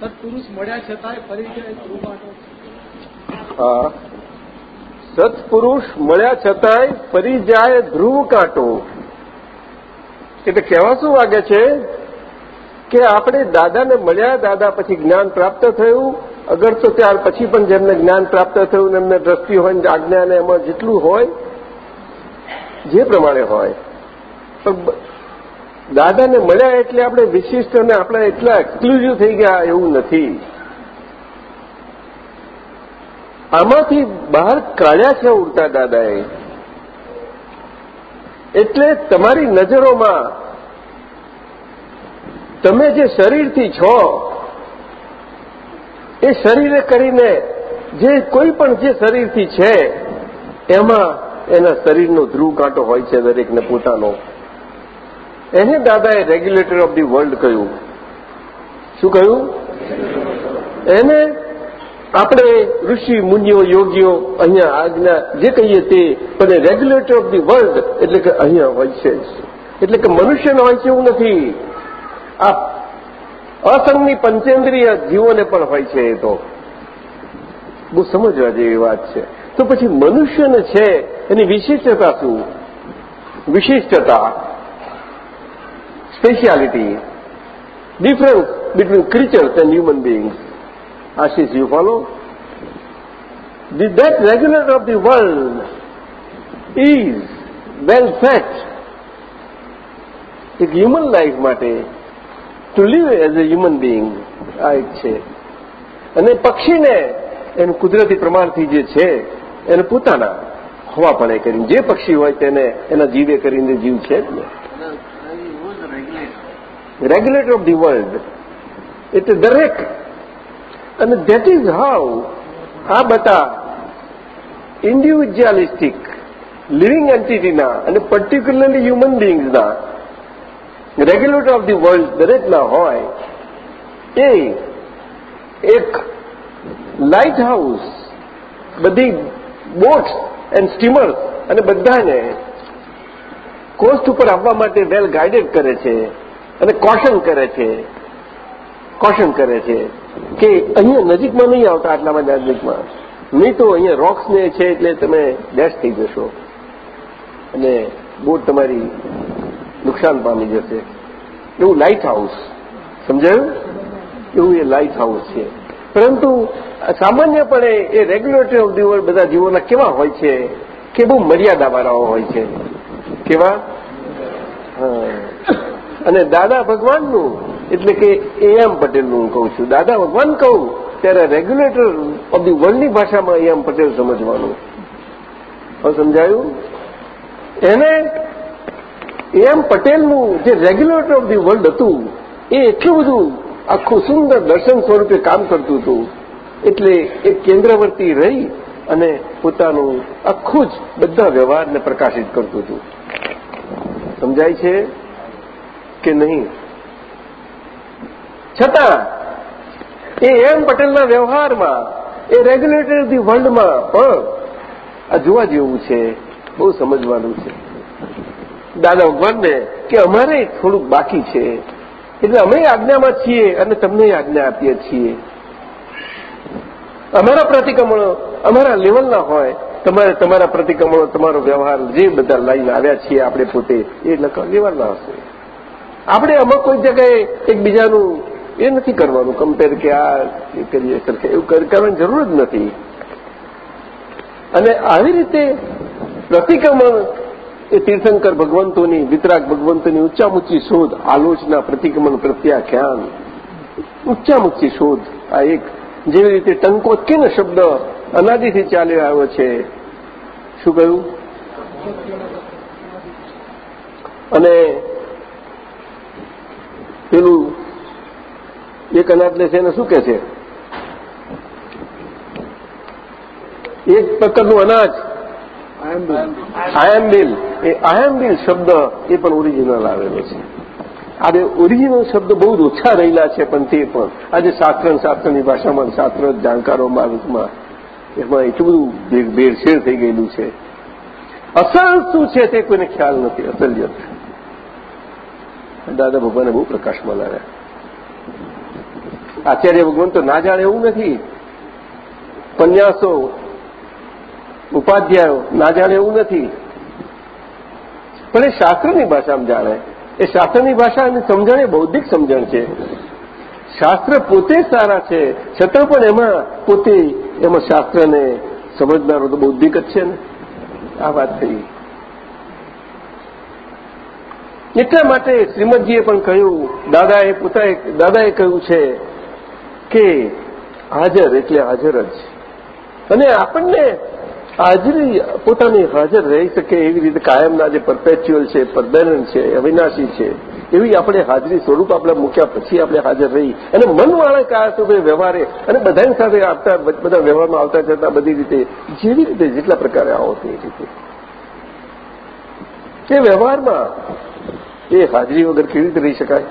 સત્પુરુષ મળ્યા છતાંય પરિચય ધ્રુવાટો હા. સત્પુરુષ મળ્યા છતાંય ફરી જાય ધ્રુવ કાંટો. એટલે કહેવા શું વાગે છે? કે આપણે દાદાને મળ્યા દાદા પછી જ્ઞાન પ્રાપ્ત થયું. અગર તો ત્યાર પછી પણ જેમને જ્ઞાન પ્રાપ્ત થયું ને એમને દ્રષ્ટિ હોય ને આજ્ઞા ને એમાં જેટલું હોય જે પ્રમાણે હોય. પણ દાદાને મળ્યા એટલે આપણે વિશિષ્ટ અને આપણે એટલા એક્સક્લુઝિવ થઈ ગયા એવું નથી. આમાંથી બહાર કાઢ્યા છે ઉડતા દાદાએ. એટલે તમારી નજરોમાં તમે જે શરીરથી છો, એ શરીરે કરીને જે કોઈ પણ જે શરીરથી છે, એમાં એના શરીરનો ધ્રુવ કાંટો હોય છે દરેકને પોતાનો. એને દાદાએ રેગ્યુલેટર ઓફ ધી વર્લ્ડ કહ્યું. શું કહ્યું? એને આપણે ઋષિ, મુનિઓ, યોગીઓ અહીંયા આજના જે કહીએ તે, પણ રેગ્યુલેટર ઓફ ધી વર્લ્ડ એટલે કે અહીંયા હોય છે એટલે કે મનુષ્યને હોય છે એવું નથી. આ અસંગની પંચેન્દ્રિય જીવોને પણ હોય છે એ તો. બહુ સમજવા જેવી વાત છે. તો પછી મનુષ્યને છે, એની વિશિષ્ટતા શું? વિશિષ્ટતા. Speciality between creatures and human human Ashish, you follow? The, that regulator of the world is well set. એક હ્યુમન લાઈફ માટે to live as a human being આ એક છે. અને પક્ષીને એનું કુદરતી પ્રમાણથી જે છે એને પોતાના હવાપણે કરીને જે પક્ષી હોય તેને એના જીવે કરીને જીવ છે જ ને. રેગ્યુલેટર ઓફ ધી વર્લ્ડ એટલે દરેક અને ધેટ ઇઝ હાઉ આ બધા ઇન્ડિવિજ્યુઅલિસ્ટિક લિવિંગ એન્ટિટીના અને પર્ટિક્યુલરલી હ્યુમન બિંગ્સના રેગ્યુલેટર ઓફ ધી વર્લ્ડ દરેકના હોય એ એક લાઇટ હાઉસ બધી બોટ્સ એન્ડ સ્ટીમર્સ અને બધાને કોસ્ટ ઉપર આવવા માટે વેલ ગાઈડેડ કરે છે. અને કોશન કરે છે. કોશન કરે છે કે અહીંયા નજીકમાં નહીં આવતા આટલા બધા નજીકમાં નહીં તો અહીંયા રોક્સને છે એટલે તમે ડેશ થઈ જશો. અને બોટ તમારી નુકસાન પામી જશે. એવું લાઇટ હાઉસ સમજાયું? એવું એ લાઇટ હાઉસ છે. પરંતુ સામાન્યપણે એ રેગ્યુલેટરી ઓફ ધી બધા જીવોના કેવા હોય છે કે બહુ મર્યાદાવાળાઓ હોય છે. કેવા? અને દાદા ભગવાનનું, એટલે કે એ એમ પટેલનું હું કહું છું. દાદા ભગવાન કહું, ત્યારે રેગ્યુલેટર ઓફ ધી વર્લ્ડની ભાષામાં એ એમ પટેલ સમજવાનું. હવે સમજાયું? એને એમ પટેલનું જે રેગ્યુલેટર ઓફ ધી વર્લ્ડ હતું, એ એટલું બધું આખું સુંદર દર્શન સ્વરૂપે કામ કરતું હતું. એટલે એ કેન્દ્રવર્તી રહી અને પોતાનું આખું જ બધા વ્યવહારને પ્રકાશિત કરતું હતું. સમજાય છે? કે નહીં? છતાં, એ એમ પટેલના વ્યવહારમાં, એ રેગ્યુલેટર ધી વર્લ્ડમાં પણ આ જોવા જેવું છે, બહુ સમજવાનું છે. દાદા ભગવાનને કે અમારે થોડુંક બાકી છે, એટલે અમે આજ્ઞામાં છીએ અને તમને આજ્ઞા આપીએ છીએ. અમારા પ્રતિક્રમણો અમારા લેવલના હોય, તમારે તમારા પ્રતિક્રમણો, તમારો વ્યવહાર જે બધા લઈને આવ્યા છીએ આપણે પોતે, એ લેવલના હશે. આપણે અમુક કોઈ જગ્યાએ એકબીજાનું એ નથી કરવાનું કમ્પેર કે આ કરીએ સરખે એવું કરવાની જરૂર જ નથી. અને આવી રીતે પ્રતિક્રમણ એ તીર્થંકર ભગવંતોની, વિતરાગ ભગવંતોની ઊંચામૂંચી શોધ, આલોચના, પ્રતિક્રમણ, પ્રત્યાખ્યાન, ઊંચામૂંચી શોધ, આ એક જેવી રીતે ટંકોત્કેન શબ્દ અનાદિથી ચાલ્યો આવ્યો છે. શું કહ્યું? અને પેલું એક અનાજને છે એને શું કે છે? એક પ્રકારનું અનાજ. આયમ્બિલ એ આયમ્બિલ શબ્દ એ પણ ઓરિજિનલ આવેલો છે. આ બે ઓરિજિનલ શબ્દ બહુ જ ઓછા રહેલા છે પણ તે પણ. આજે શાસ્ત્ર શાસ્ત્રની ભાષામાં શાસ્ત્ર જાણકારોમાં એમાં એટલું બધું ભેળસેળ થઈ ગયેલું છે. અસલ શું છે તે કોઈને ખ્યાલ નથી અસલિયત દાદા ભગવાને બહુ પ્રકાશમાં લાવ્યા. આચાર્ય ભગવાન તો ના જાણે એવું નથી. પન્યાસો ઉપાધ્યાયો, ના જાણે એવું નથી. પણ એ શાસ્ત્રની ભાષામાં જાણે. એ શાસ્ત્રની ભાષા અને સમજણ એ બૌદ્ધિક સમજણ છે. શાસ્ત્ર પોતે સારા છે, છતાં પણ એમાં પોતે એમાં શાસ્ત્રને સમજનારો તો બૌદ્ધિક જ છે ને. આ વાત થઈ. એટલા માટે શ્રીમદજીએ પણ કહ્યું, દાદાએ પોતાએ, દાદાએ કહ્યું છે કે હાજર એટલે હાજર જ. અને આપણને હાજરી, પોતાની હાજર રહી શકે એવી રીતે કાયમના જે પરપેચ્યુઅલ છે પરમેનન્ટ છે, અવિનાશી છે, એવી આપણે હાજરી સ્વરૂપ આપણે મૂક્યા પછી આપણે હાજર રહી. અને મનવાળા કયા સ્વરૂપે વ્યવહારે, અને બધાની સાથે આવતા, બધા વ્યવહારમાં આવતા જતા બધી રીતે, જેવી રીતે જેટલા પ્રકારે આવો તે રીતે. તે વ્યવહારમાં એ હાજરી વગર કેવી રીતે રહી શકાય?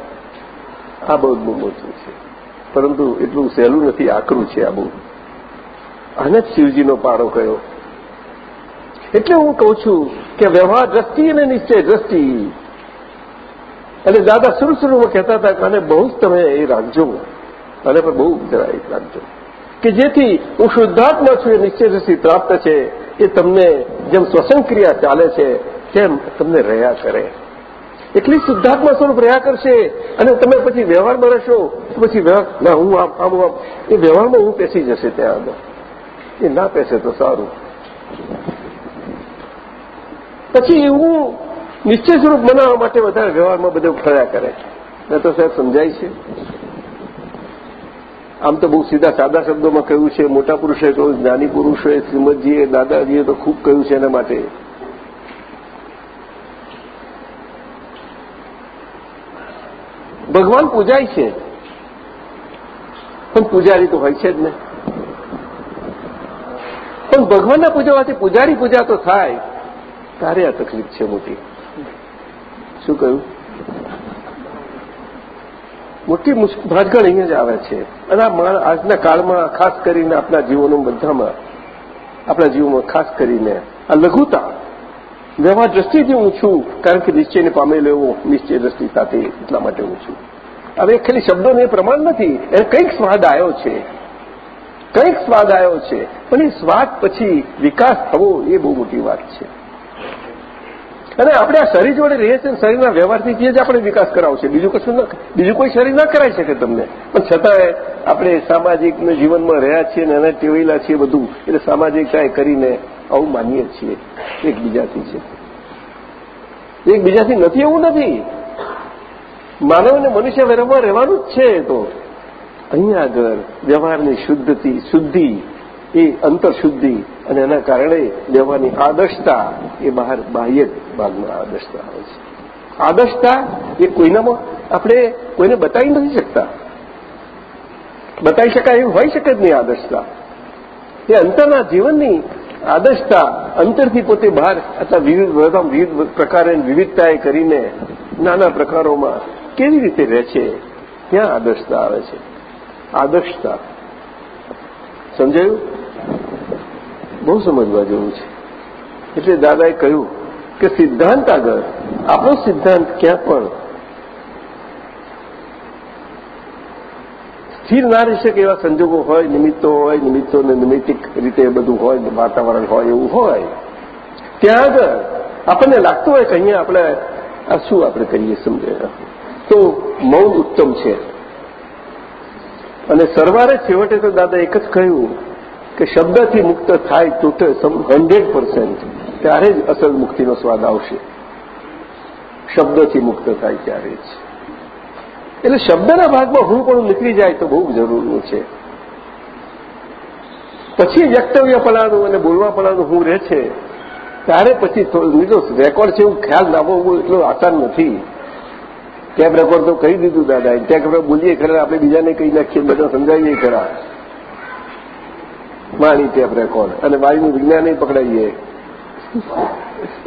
આ બહુ બહુ મોટું છે. પરંતુ એટલું સહેલું નથી, આકરું છે આ બહુ. આને જ શિવજીનો પારો કયો? એટલે હું કહું છું કે વ્યવહાર દ્રષ્ટિ અને નિશ્ચય દ્રષ્ટિ. અને દાદા શરૂ શરૂમાં કહેતા હતા કે આને બહુ જ તમે એ રાખજો. અને પણ બહુ જરા રાખજો. કે જેથી હું શુદ્ધાત્મા છું, એ નિશ્ચય દ્રષ્ટિ પ્રાપ્ત છે, એ તમને જેમ શ્વસન ક્રિયા ચાલે છે, તેમ તમને રહ્યા કરે. એટલી શુદ્ધાત્મા સ્વરૂપ રહ્યા કરશે. અને તમે પછી વ્યવહારમાં રહેશો પછી ના, હું આમ આમ આમ, એ વ્યવહારમાં હું પેસી જશે ત્યાં આગળ. એ ના પેસે તો સારું. પછી એવું નિશ્ચય સ્વરૂપ બનાવવા માટે વધારે વ્યવહારમાં બધું ફર્યા કરે. મેં તો સાહેબ સમજાય છે. આમ તો બહુ સીધા સાદા શબ્દોમાં કહ્યું છે, મોટા પુરુષોએ કહ્યું, જ્ઞાની પુરુષોએ શ્રીમદજીએ, દાદાજીએ તો ખૂબ કહ્યું છે એના માટે. ભગવાન પૂજાય છે. પણ પૂજારી તો હોય છે જ ને. પણ ભગવાનના પૂજાવાથી પૂજારી પૂજા તો થાય. તારે આ તકલીફ છે મોટી. શું કહ્યું? મોટી ભાગળ અહીંયા જ આવે છે. અને આજના કાળમાં ખાસ કરીને આપણા જીવોનું બધામાં, આપણા જીવનમાં ખાસ કરીને આ લઘુતા વ્યવહાર દ્રષ્ટિથી હું છું. કારણ કે નિશ્ચયને પામેલો એવો નિશ્ચય દ્રષ્ટિ સાથે એટલા માટે હું છું. હવે ખાલી શબ્દોને એ પ્રમાણ નથી. એને કંઈક સ્વાદ આવ્યો છે. કંઈક સ્વાદ આવ્યો છે. પણ એ સ્વાદ પછી વિકાસ થવો એ બહુ મોટી વાત છે. અને આપણે આ શરીર જોડે રહીએ છીએ શરીરના વ્યવહારથી જ આપણે વિકાસ કરાવશે બીજું કશું ના બીજું કોઈ શરીર ના કરાવી શકે તમને. પણ છતાંય આપણે સામાજિક જીવનમાં રહ્યા છીએ અને એને ટેવાયેલા છીએ બધું. એટલે સામાજિકતા કરીને આવું માનીએ છીએ. એકબીજાથી છે. એકબીજાથી નથી, એવું નથી. માનવ મનુષ્ય વ્યવહારમાં રહેવાનું જ છે તો. અહીંયા આગળ વ્યવહારની શુદ્ધથી શુદ્ધિ એ અંતરશુદ્ધિ અને એના કારણે વ્યવહારની આદર્શતા એ બહાર, બાહ્ય ભાગમાં આદર્શતા આવે છે. આદર્શતા એ કોઈનામાં આપણે કોઈને બતાવી નથી શકતા. બતાવી શકાય એવું હોઈ શકે જ નહીં આદર્શતા. એ અંતરના જીવનની આદર્શતા અંતરથી પોતે બહાર અથવા વિવિધ વિવિધ પ્રકારે વિવિધતાએ કરીને નાના પ્રકારોમાં કેવી રીતે રહે છે? ત્યાં આદર્શતા આવે છે? આદર્શતા. સમજાયું? બહુ સમજવા જેવું છે. એટલે દાદાએ કહ્યું કે સિદ્ધાંત આગળ. આપણો સિદ્ધાંત ક્યાં પણ સ્થિર ના રહી શકે એવા સંજોગો હોય, નિમિત્તો હોય, નિમિત્તોને નિમિત્તિક રીતે બધું હોય, વાતાવરણ હોય, એવું હોય. ત્યાં આગળ આપણને લાગતું હોય કે અહીંયા આપણે આ શું આપણે કરીએ સમજે. તો મૌન ઉત્તમ છે. અને સરવારે છેવટે તો દાદા એક જ કહ્યું કે શબ્દથી મુક્ત થાય, તૂટે હંડ્રેડ પર્સન્ટ ત્યારે જ અસલ મુક્તિનો સ્વાદ આવશે. શબ્દથી મુક્ત થાય ત્યારે જ. એટલે શબ્દના ભાગમાં હું પણ નીકળી જાય તો બહુ જરૂરનું છે. પછી વ્યક્તવ્યપણાનું અને બોલવાપણાનું હું રહે છે, ત્યારે પછી રેકોર્ડ છે એવું ખ્યાલ લાવવો એટલો આસાન નથી. ટેપ રેકોર્ડ તો કહી દીધું દાદા. ટેપ રેકોર્ડ બોલીએ ખરા, આપણે બીજાને કહી નાખીએ, બધા સમજાવીએ ખરા. વાણી ટેપ રેકોર્ડ. અને વાણીનું વિજ્ઞાન પકડાઈએ.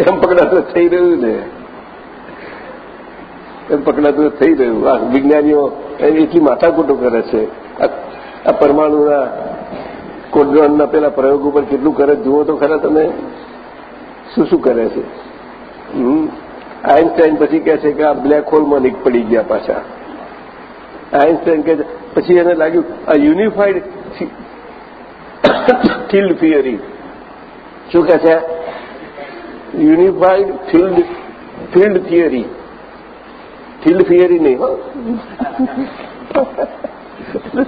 એમ પકડાતું થઈ રહ્યું ને. એમ પકડાતું થઈ રહ્યું. આ વિજ્ઞાનીઓ એટલી માથાકૂટો કરે છે. આ પરમાણુના કોડ્રોનના પેલા પ્રયોગ ઉપર કેટલું કરે જુઓ તો ખરા તમે. શું શું કરે છે? આઇન્સ્ટાઈન પછી કહે છે કે આ બ્લેક હોલમાં નીક પડી ગયા પાછા. આઇન્સ્ટાઈન કે પછી એને લાગ્યું, આ યુનિફાઈડ ફિલ્ડ થિયરી. શું કહે છે? Unified field field theory. Field theory નહીં, હો.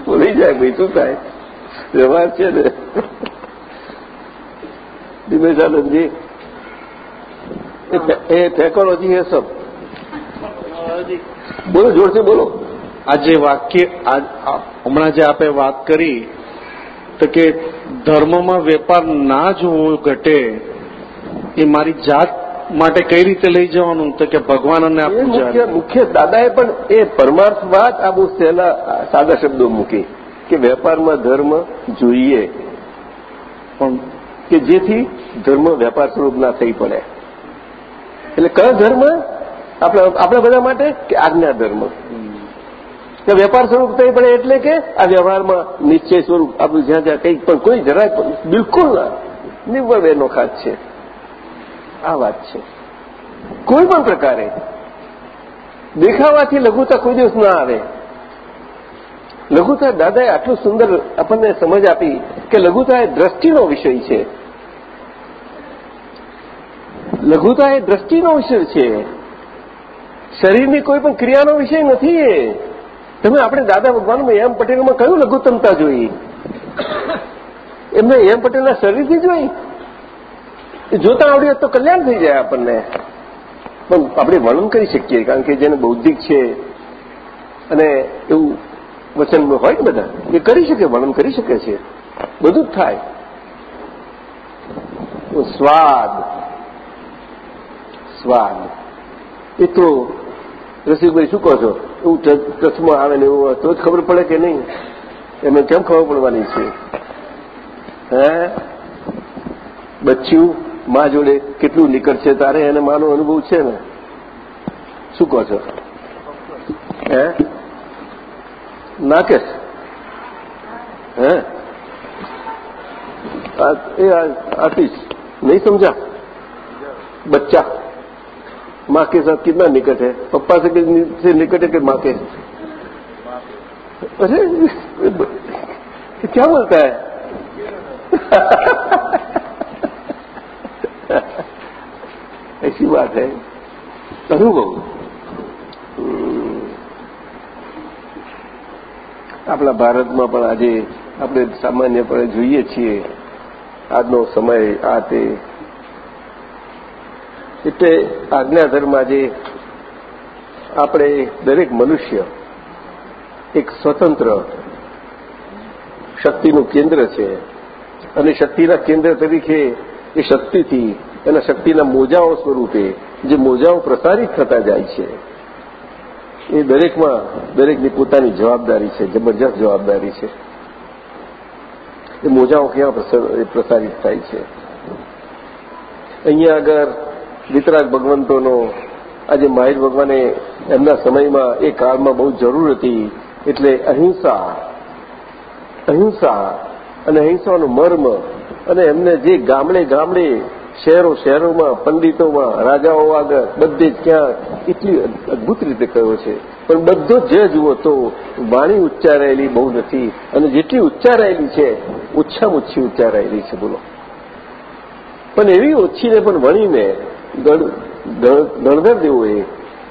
ભૂલી જાય ભાઈ, શું થાય? વ્યવહાર છે ને. દિમેશાનંદજી એ ટેકનોલોજી એ સબ. બોલો જોરથી બોલો. આ જે વાક્ય હમણાં જે આપે વાત કરી તો કે ધર્મમાં વેપાર ના જ ઘટે એ મારી જાત માટે કઈ રીતે લઈ જવાનું? તો કે ભગવાન અને મુખ્ય મુખ્ય દાદાએ પણ એ પરમાર્થવાદ આ બહુ સહેલા સાદા શબ્દો મૂકી કે વેપારમાં ધર્મ જોઈએ. પણ કે જેથી ધર્મ વેપાર સ્વરૂપ ના થઈ પડે. એટલે કયો ધર્મ આપણે બધા માટે કે આજ્ઞા ધર્મ? કે વેપાર સ્વરૂપ થઈ પડે એટલે કે આ વ્યવહારમાં નિશ્ચય સ્વરૂપ આપણું જ્યાં જ્યાં કંઈક પણ કોઈ જરાય બિલકુલ ના. નિવ્વળ બેનો ખાસ છે. આ વાત છે. કોઈ પણ પ્રકારે દેખાવાથી લઘુતા કોઈ દિવસ ના આવે. લઘુતા દાદાએ આટલું સુંદર આપણને સમજ આપી કે લઘુતા એ દ્રષ્ટિનો વિષય છે. લઘુતા એ દ્રષ્ટિનો વિષય છે. શરીરની કોઈ પણ ક્રિયાનો વિષય નથી એ. તમે આપણે દાદા ભગવાનમાં એમ પટેલમાં કયું લઘુત્તમતા જોઈ? એમને એમ પટેલના શરીરથી જોઈ? જોતા આવડી તો કલ્યાણ થઈ જાય આપણને. પણ આપણે વર્ણન કરી શકીએ, કારણ કે જેને બૌદ્ધિક છે અને એવું વચન હોય ને બધા, એ કરી શકે, વર્ણન કરી શકે છે. બધું જ થાય. સ્વાદ. સ્વાદ એ તો રસિકભાઈ શું કહો છો? એવું ચશ્મા આવે ને એવું તો જ ખબર પડે કે નહીં? એમને કેમ ખબર પડવાની છે? હે? બચ્યું મા જોડે કેટલું નિકટ છે? તારે એને માનો અનુભવ છે ને? શું કહો છો? હે? ના કેશ હે? એ આતીશ નહીં સમજા બચ્ચા. माँ के साथ कितना निकट है पप्पा से, से निकट है कि माँ के अरे क्या बोलता है ऐसी बात है અનુભવ આપણા ભારતમાં પણ આજે આપણે સામાન્યપણે જોઈએ છીએ આજનો સમય આ તે એટલે આજ્ઞાધર્મ આજે આપણે દરેક મનુષ્ય એક સ્વતંત્ર શક્તિનું કેન્દ્ર છે અને શક્તિના કેન્દ્ર તરીકે એ શક્તિથી એના શક્તિના મોજાઓ સ્વરૂપે જે મોજાઓ પ્રસારિત થતા જાય છે, એ દરેકમાં દરેકની પોતાની જવાબદારી છે, જબરજસ્ત જવાબદારી છે. એ મોજાઓ ક્યાં પ્રસારિત થાય છે? અહીંયા આગળ વિતરાગ ભગવંતોનો આજે માહિર ભગવાને એમના સમયમાં એ કાળમાં બહુ જરૂર હતી, એટલે અહિંસા અહિંસા અને અહિંસાનું મર્મ અને એમને જે ગામડે ગામડે, શહેરો શહેરોમાં, પંડિતોમાં, રાજાઓ આગળ, બધે જ ક્યાં એટલી અદભુત રીતે કહ્યો છે. પણ બધો જે જુઓ તો વાણી ઉચ્ચારાયેલી બહુ નથી અને જેટલી ઉચ્ચારાયેલી છે, ઓછામાં ઓછી ઉચ્ચારાયેલી છે બોલો. પણ એવી ઓછીને પણ વણીને ગણધર દેવોએ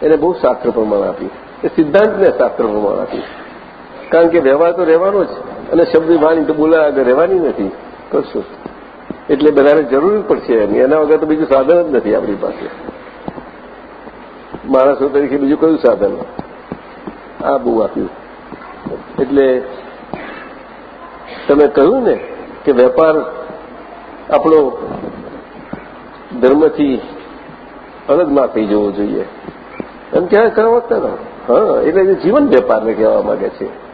એને બહુ શાસ્ત્ર પ્રમાણ આપી એ સિદ્ધાંતને શાસ્ત્ર પ્રમાણ આપી કારણ કે વ્યવહાર તો રહેવાનો જ. અને શબ્દ વાણી તો બોલા આગળ રહેવાની નથી. કરશું એટલે બધાને જરૂર પડશે એની. એના વગર તો બીજું સાધન જ નથી આપણી પાસે. માણસો તરીકે બીજું કયું સાધન? આ બહુ આપ્યું. એટલે તમે કહ્યું ને કે વેપાર આપણો ધર્મથી અલગ ના થઈ જવો જોઈએ. એમ ક્યાંય કરવા હા એટલે જીવન વેપારને કહેવા માંગે છે.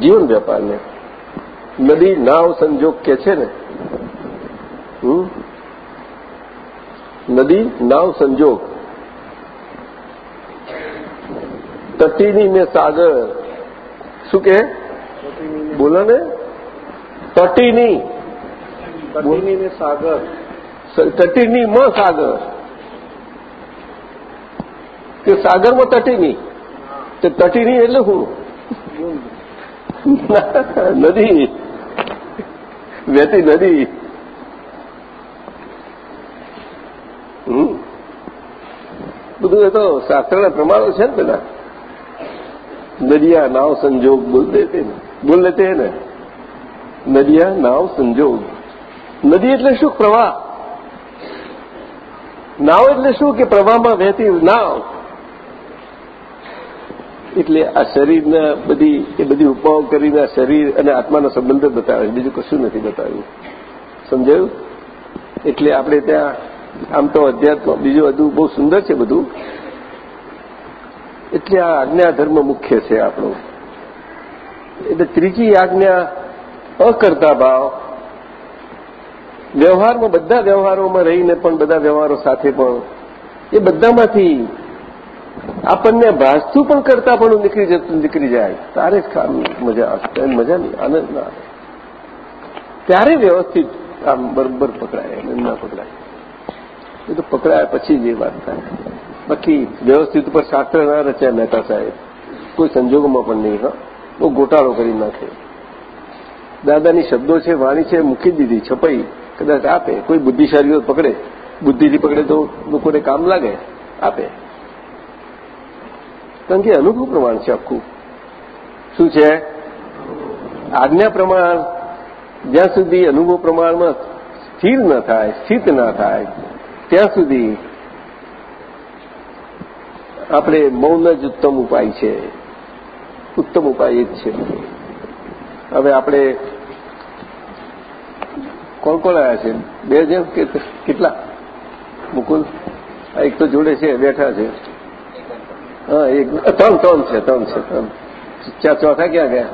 જીવન વેપારને. નદી નાવ સંજોગ કે છે ને? નદી નાવ સંજોગ. તટીની ને સાગર. શું કે? બોલો ને. તટીની. તટીની ને સાગર. તટીની માં સાગર. કે સાગરમાં તટીની તે તટીની એટલે હું? નદી. વહેતી નદી. બધું એ તો શાસ્ત્રના પ્રમાણો છે ને બધા નદિયા નાવ સંજોગ બોલ દેતે બોલ લેતે ને. નદિયા નાવ સંજોગ. નદી એટલે શું? પ્રવાહ. નાવ એટલે શું? કે પ્રવાહમાં વહેતી નાવ. એટલે આ શરીરના બધી, એ બધી ઉપમાઓ કરીને શરીર અને આત્માનો સંબંધ બતાવે. બીજું કશું નથી બતાવ્યું. સમજાયું? એટલે આપણે ત્યાં, આમ તો અધ્યાત્મ, બીજું બધું બહુ સુંદર છે બધું. એટલે આ આજ્ઞા ધર્મ મુખ્ય છે આપણો. એટલે ત્રીજી આજ્ઞા, અકર્તા ભાવ. વ્યવહારમાં બધા વ્યવહારોમાં રહીને પણ બધા વ્યવહારો સાથે પણ, એ બધામાંથી આપણને ભાસતું પણ કરતા પણ નીકળી જતું નીકળી જાય. તારે જ મજા મજા નહીં, આનંદ ના આવે. ત્યારે વ્યવસ્થિત આમ બરોબર પકડાય અને ના પકડાય. એ તો પકડાયા પછી જ એ વાત થાય. બાકી વ્યવસ્થિત ઉપર શાસ્ત્ર ના રચ્યા મહેતા સાહેબ. કોઈ સંજોગોમાં પણ નહીં, હા. બહુ ગોટાળો કરી નાખે. દાદાની શબ્દો છે, વાણી છે, મૂકી દીધી, છપાઈ. કદાચ આપે. કોઈ બુદ્ધિશાળીઓ પકડે. બુદ્ધિથી પકડે તો લોકોને કામ લાગે. આપે. કારણ કે અનુભવ પ્રમાણ છે આખું. શું છે? આજ્ઞા પ્રમાણ જ્યાં સુધી અનુભવ પ્રમાણમાં સ્થિર ન થાય, સ્થિત ન થાય, ત્યાં સુધી આપણે મૌન જ ઉત્તમ ઉપાય છે. ઉત્તમ ઉપાય જ છે. હવે આપણે કોણ કોણ આવ્યા છે? બે જેમ કેટલા? મુકુલ? આ એક તો જોડે છે, બેઠા છે. હા, એક, ત્રણ ત્રણ છે ત્રણ છે, ત્રણ. ચાર ચોથા ક્યાં ગયા?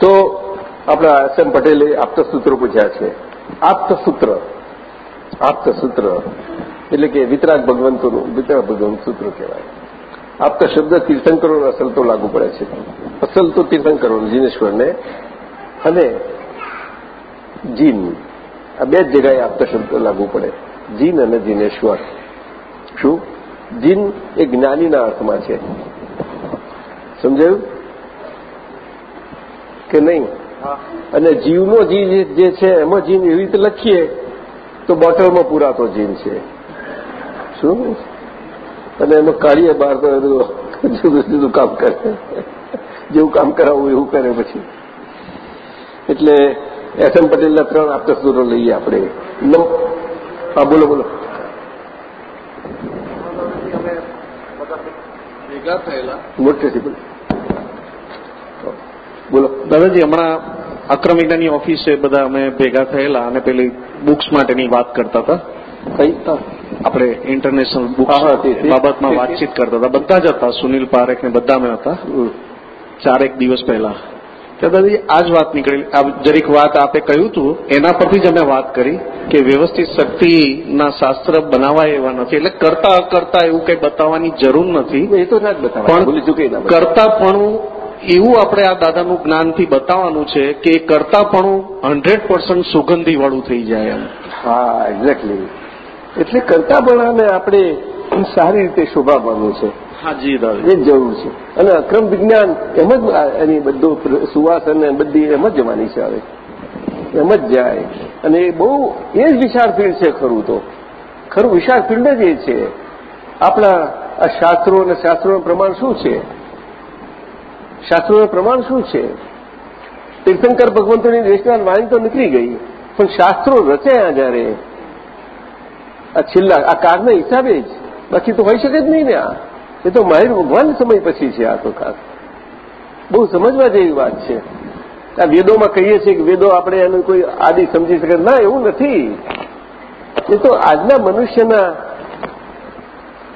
તો આપણા એસ એમ પટેલે આપતસૂત્રો પૂછ્યા છે. આપતસૂત્ર. આપતસૂત્ર એટલે કે વિતરાગ ભગવંતોનું, વિતરાગ ભગવંત સૂત્ર કહેવાય. આપતા શબ્દ તીર્થંકરોને અસલ તો લાગુ પડે છે. અસલ તો તીર્થંકરો, જીનેશ્વરને. અને જીન. આ બે જ જગ્યાએ આપતા શબ્દ લાગુ પડે. જીન અને જીનેશ્વર. શું? જીન એ જ્ઞાનીના અર્થમાં છે. સમજાયું? કે નહીં? અને જીવનો જી જે છે એમાં જીન એવી રીતે લખીએ તો બોટલમાં પૂરાતો જીન છે. શું અને એનો કાઢીએ બહાર તો જુદું જુદું કામ કરે. જેવું કામ કરાવવું એવું કરે પછી. એટલે એસ એમ પટેલના ત્રણ આપતસૂરો લઈએ આપણે. હા બોલો બોલો. ભેગા થયેલા મોટેથી બોલો. બોલો. દાદાજી હમણાં અક્રમ વિજ્ઞાનની ઓફિસે બધા અમે ભેગા થયેલા અને પેલી બુક્સ માટેની વાત કરતા હતા. કઈ? આપણે ઇન્ટરનેશનલ બુક્સ બાબતમાં વાતચીત કરતા હતા. બધા જ હતા સુનિલ પારેખ ને બધા અમે હતા ચારેક દિવસ પહેલા. દાદાજી આ જ વાત નીકળેલી આ જરીક વાત આપે કહ્યું હતું એના પરથી જ અમે વાત કરી કે વ્યવસ્થિત શક્તિના શાસ્ત્ર બનાવાય એવા નથી. એટલે કરતા અકર્તા એવું કંઈ બતાવવાની જરૂર નથી. એ તો ના જ બતાવે. ભૂલી ચૂકી ના કરતાપણું એવું આપણે આ દાદાનું જ્ઞાનથી બતાવવાનું છે કે કરતાપણું હંડ્રેડ પર્સન્ટ સુગંધી વાળું થઈ જાય એમ. હા એક્ઝેક્ટલી એટલે કરતાપણાને આપણે સારી રીતે શોભાવવાનું છે એ જરૂર છે. અને અક્રમ વિજ્ઞાન એમ જ એની બધું સુવાસ અને બધી એમ જ જવાની છે હવે. એમ જ જાય. અને એ બહુ, એ જ વિશાળ ફિલ્ડ છે ખરું તો. ખરું, વિશાળ ફિલ્ડ જ એ છે. આપણા આ શાસ્ત્રો અને શાસ્ત્રોનું પ્રમાણ શું છે? શાસ્ત્રોનું પ્રમાણ શું છે? તીર્થંકર ભગવંતોની દેશના વાણી તો નીકળી ગઈ. પણ શાસ્ત્રો રચ્યા જયારે? આ છેલ્લા, આ કાળના હિસાબે જ. બાકી તો હોઈ શકે જ નહીં ને આ. એ તો માહિર ભગવાન સમય પછી છે આ તો ખાસ. બહુ સમજવા જેવી વાત છે. આ વેદોમાં કહીએ છીએ કે વેદો આપણે એનું કોઈ આદિ સમજી શકે. ના, એવું નથી. એ તો આજના મનુષ્યના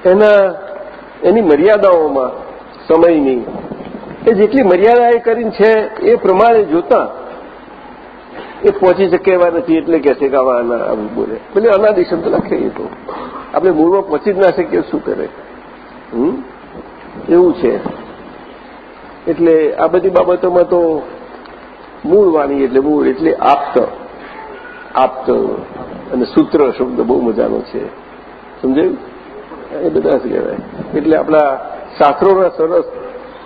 એના, એની મર્યાદાઓમાં, સમયની. એ જેટલી મર્યાદા એ કરીને છે, એ પ્રમાણે જોતા. એ પહોંચી શકે એવા નથી એટલે કે છે કે આવા આવું બોલે. પેલે અનાદિ શબ્દ લખે એ તો. આપણે મૂળમાં પહોંચી જ ના શકીએ, શું કરે? એવું છે. એટલે આ બધી બાબતોમાં તો મૂળ વાણી એટલે મૂળ એટલે આપત. આપત અને સૂત્ર શબ્દ બહુ મજાનો છે. સમજાયું? એ બધા જ કહેવાય? એટલે આપણા શાસ્ત્રોના સરસ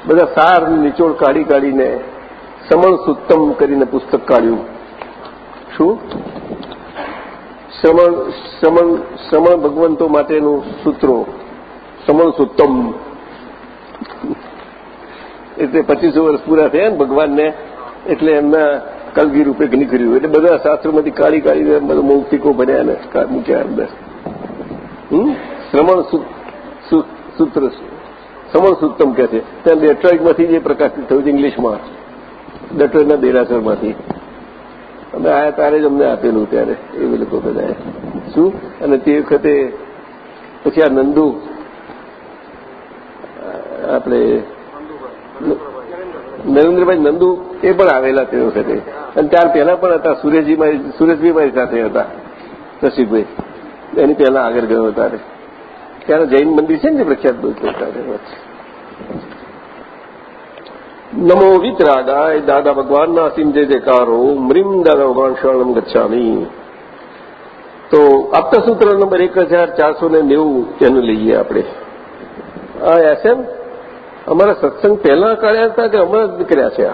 બધા સાર નિચોડ કાઢી કાઢીને સમણ સુત્તમ કરીને પુસ્તક કાઢ્યું. શું? શ્રમણ શ્રમણ શ્રમણ ભગવંતો માટેનું સૂત્રો. સમણ સુત્તમ. એટલે પચીસો વર્ષ પૂરા થયા ને ભગવાનને, એટલે એમના કલગી રૂપે નીકળ્યું. એટલે બધા શાસ્ત્રોમાંથી કાઢી કાઢીને બધા મૌક્તિકો ભર્યા ને મૂક્યા અંદર શ્રમણ સૂત્ર શ્રમણ સુત્તમ કે છે. ત્યાં ડેટ્રોઇટમાંથી જે પ્રકાશિત થયું છે ઇંગ્લિશમાં. ડેટ્રોઇટના દેરાસરમાંથી. અમે આ તારે જ અમને આપેલું ત્યારે. એ લોકો બધાએ શું? અને તે વખતે પછી આ નંદુ આપણે નરેન્દ્રભાઈ નંદુ એ પણ આવેલા તે વખતે. અને ત્યાર પહેલા પણ હતા, સુરેશજી મારી, સુરેશભાઈ મારી સાથે હતા રસિકભાઈ એની પહેલા આગળ ગયો ત્યારે. ત્યારે જૈન મંદિર છે ને પ્રખ્યાત નમો વિતરાગાય દાદા ભગવાનના અસીમ જે જયકારો મરીમ દાદા ભગવાન શરણમ ગચ્છામી. તો આપતા સૂત્ર નંબર એક હજાર ચારસો ને નેવું, એનું લઈએ આપણે. આ એસએમ અમારા સત્સંગ પહેલા કર્યા હતા કે હમણાં જ નીકળ્યા છે આ?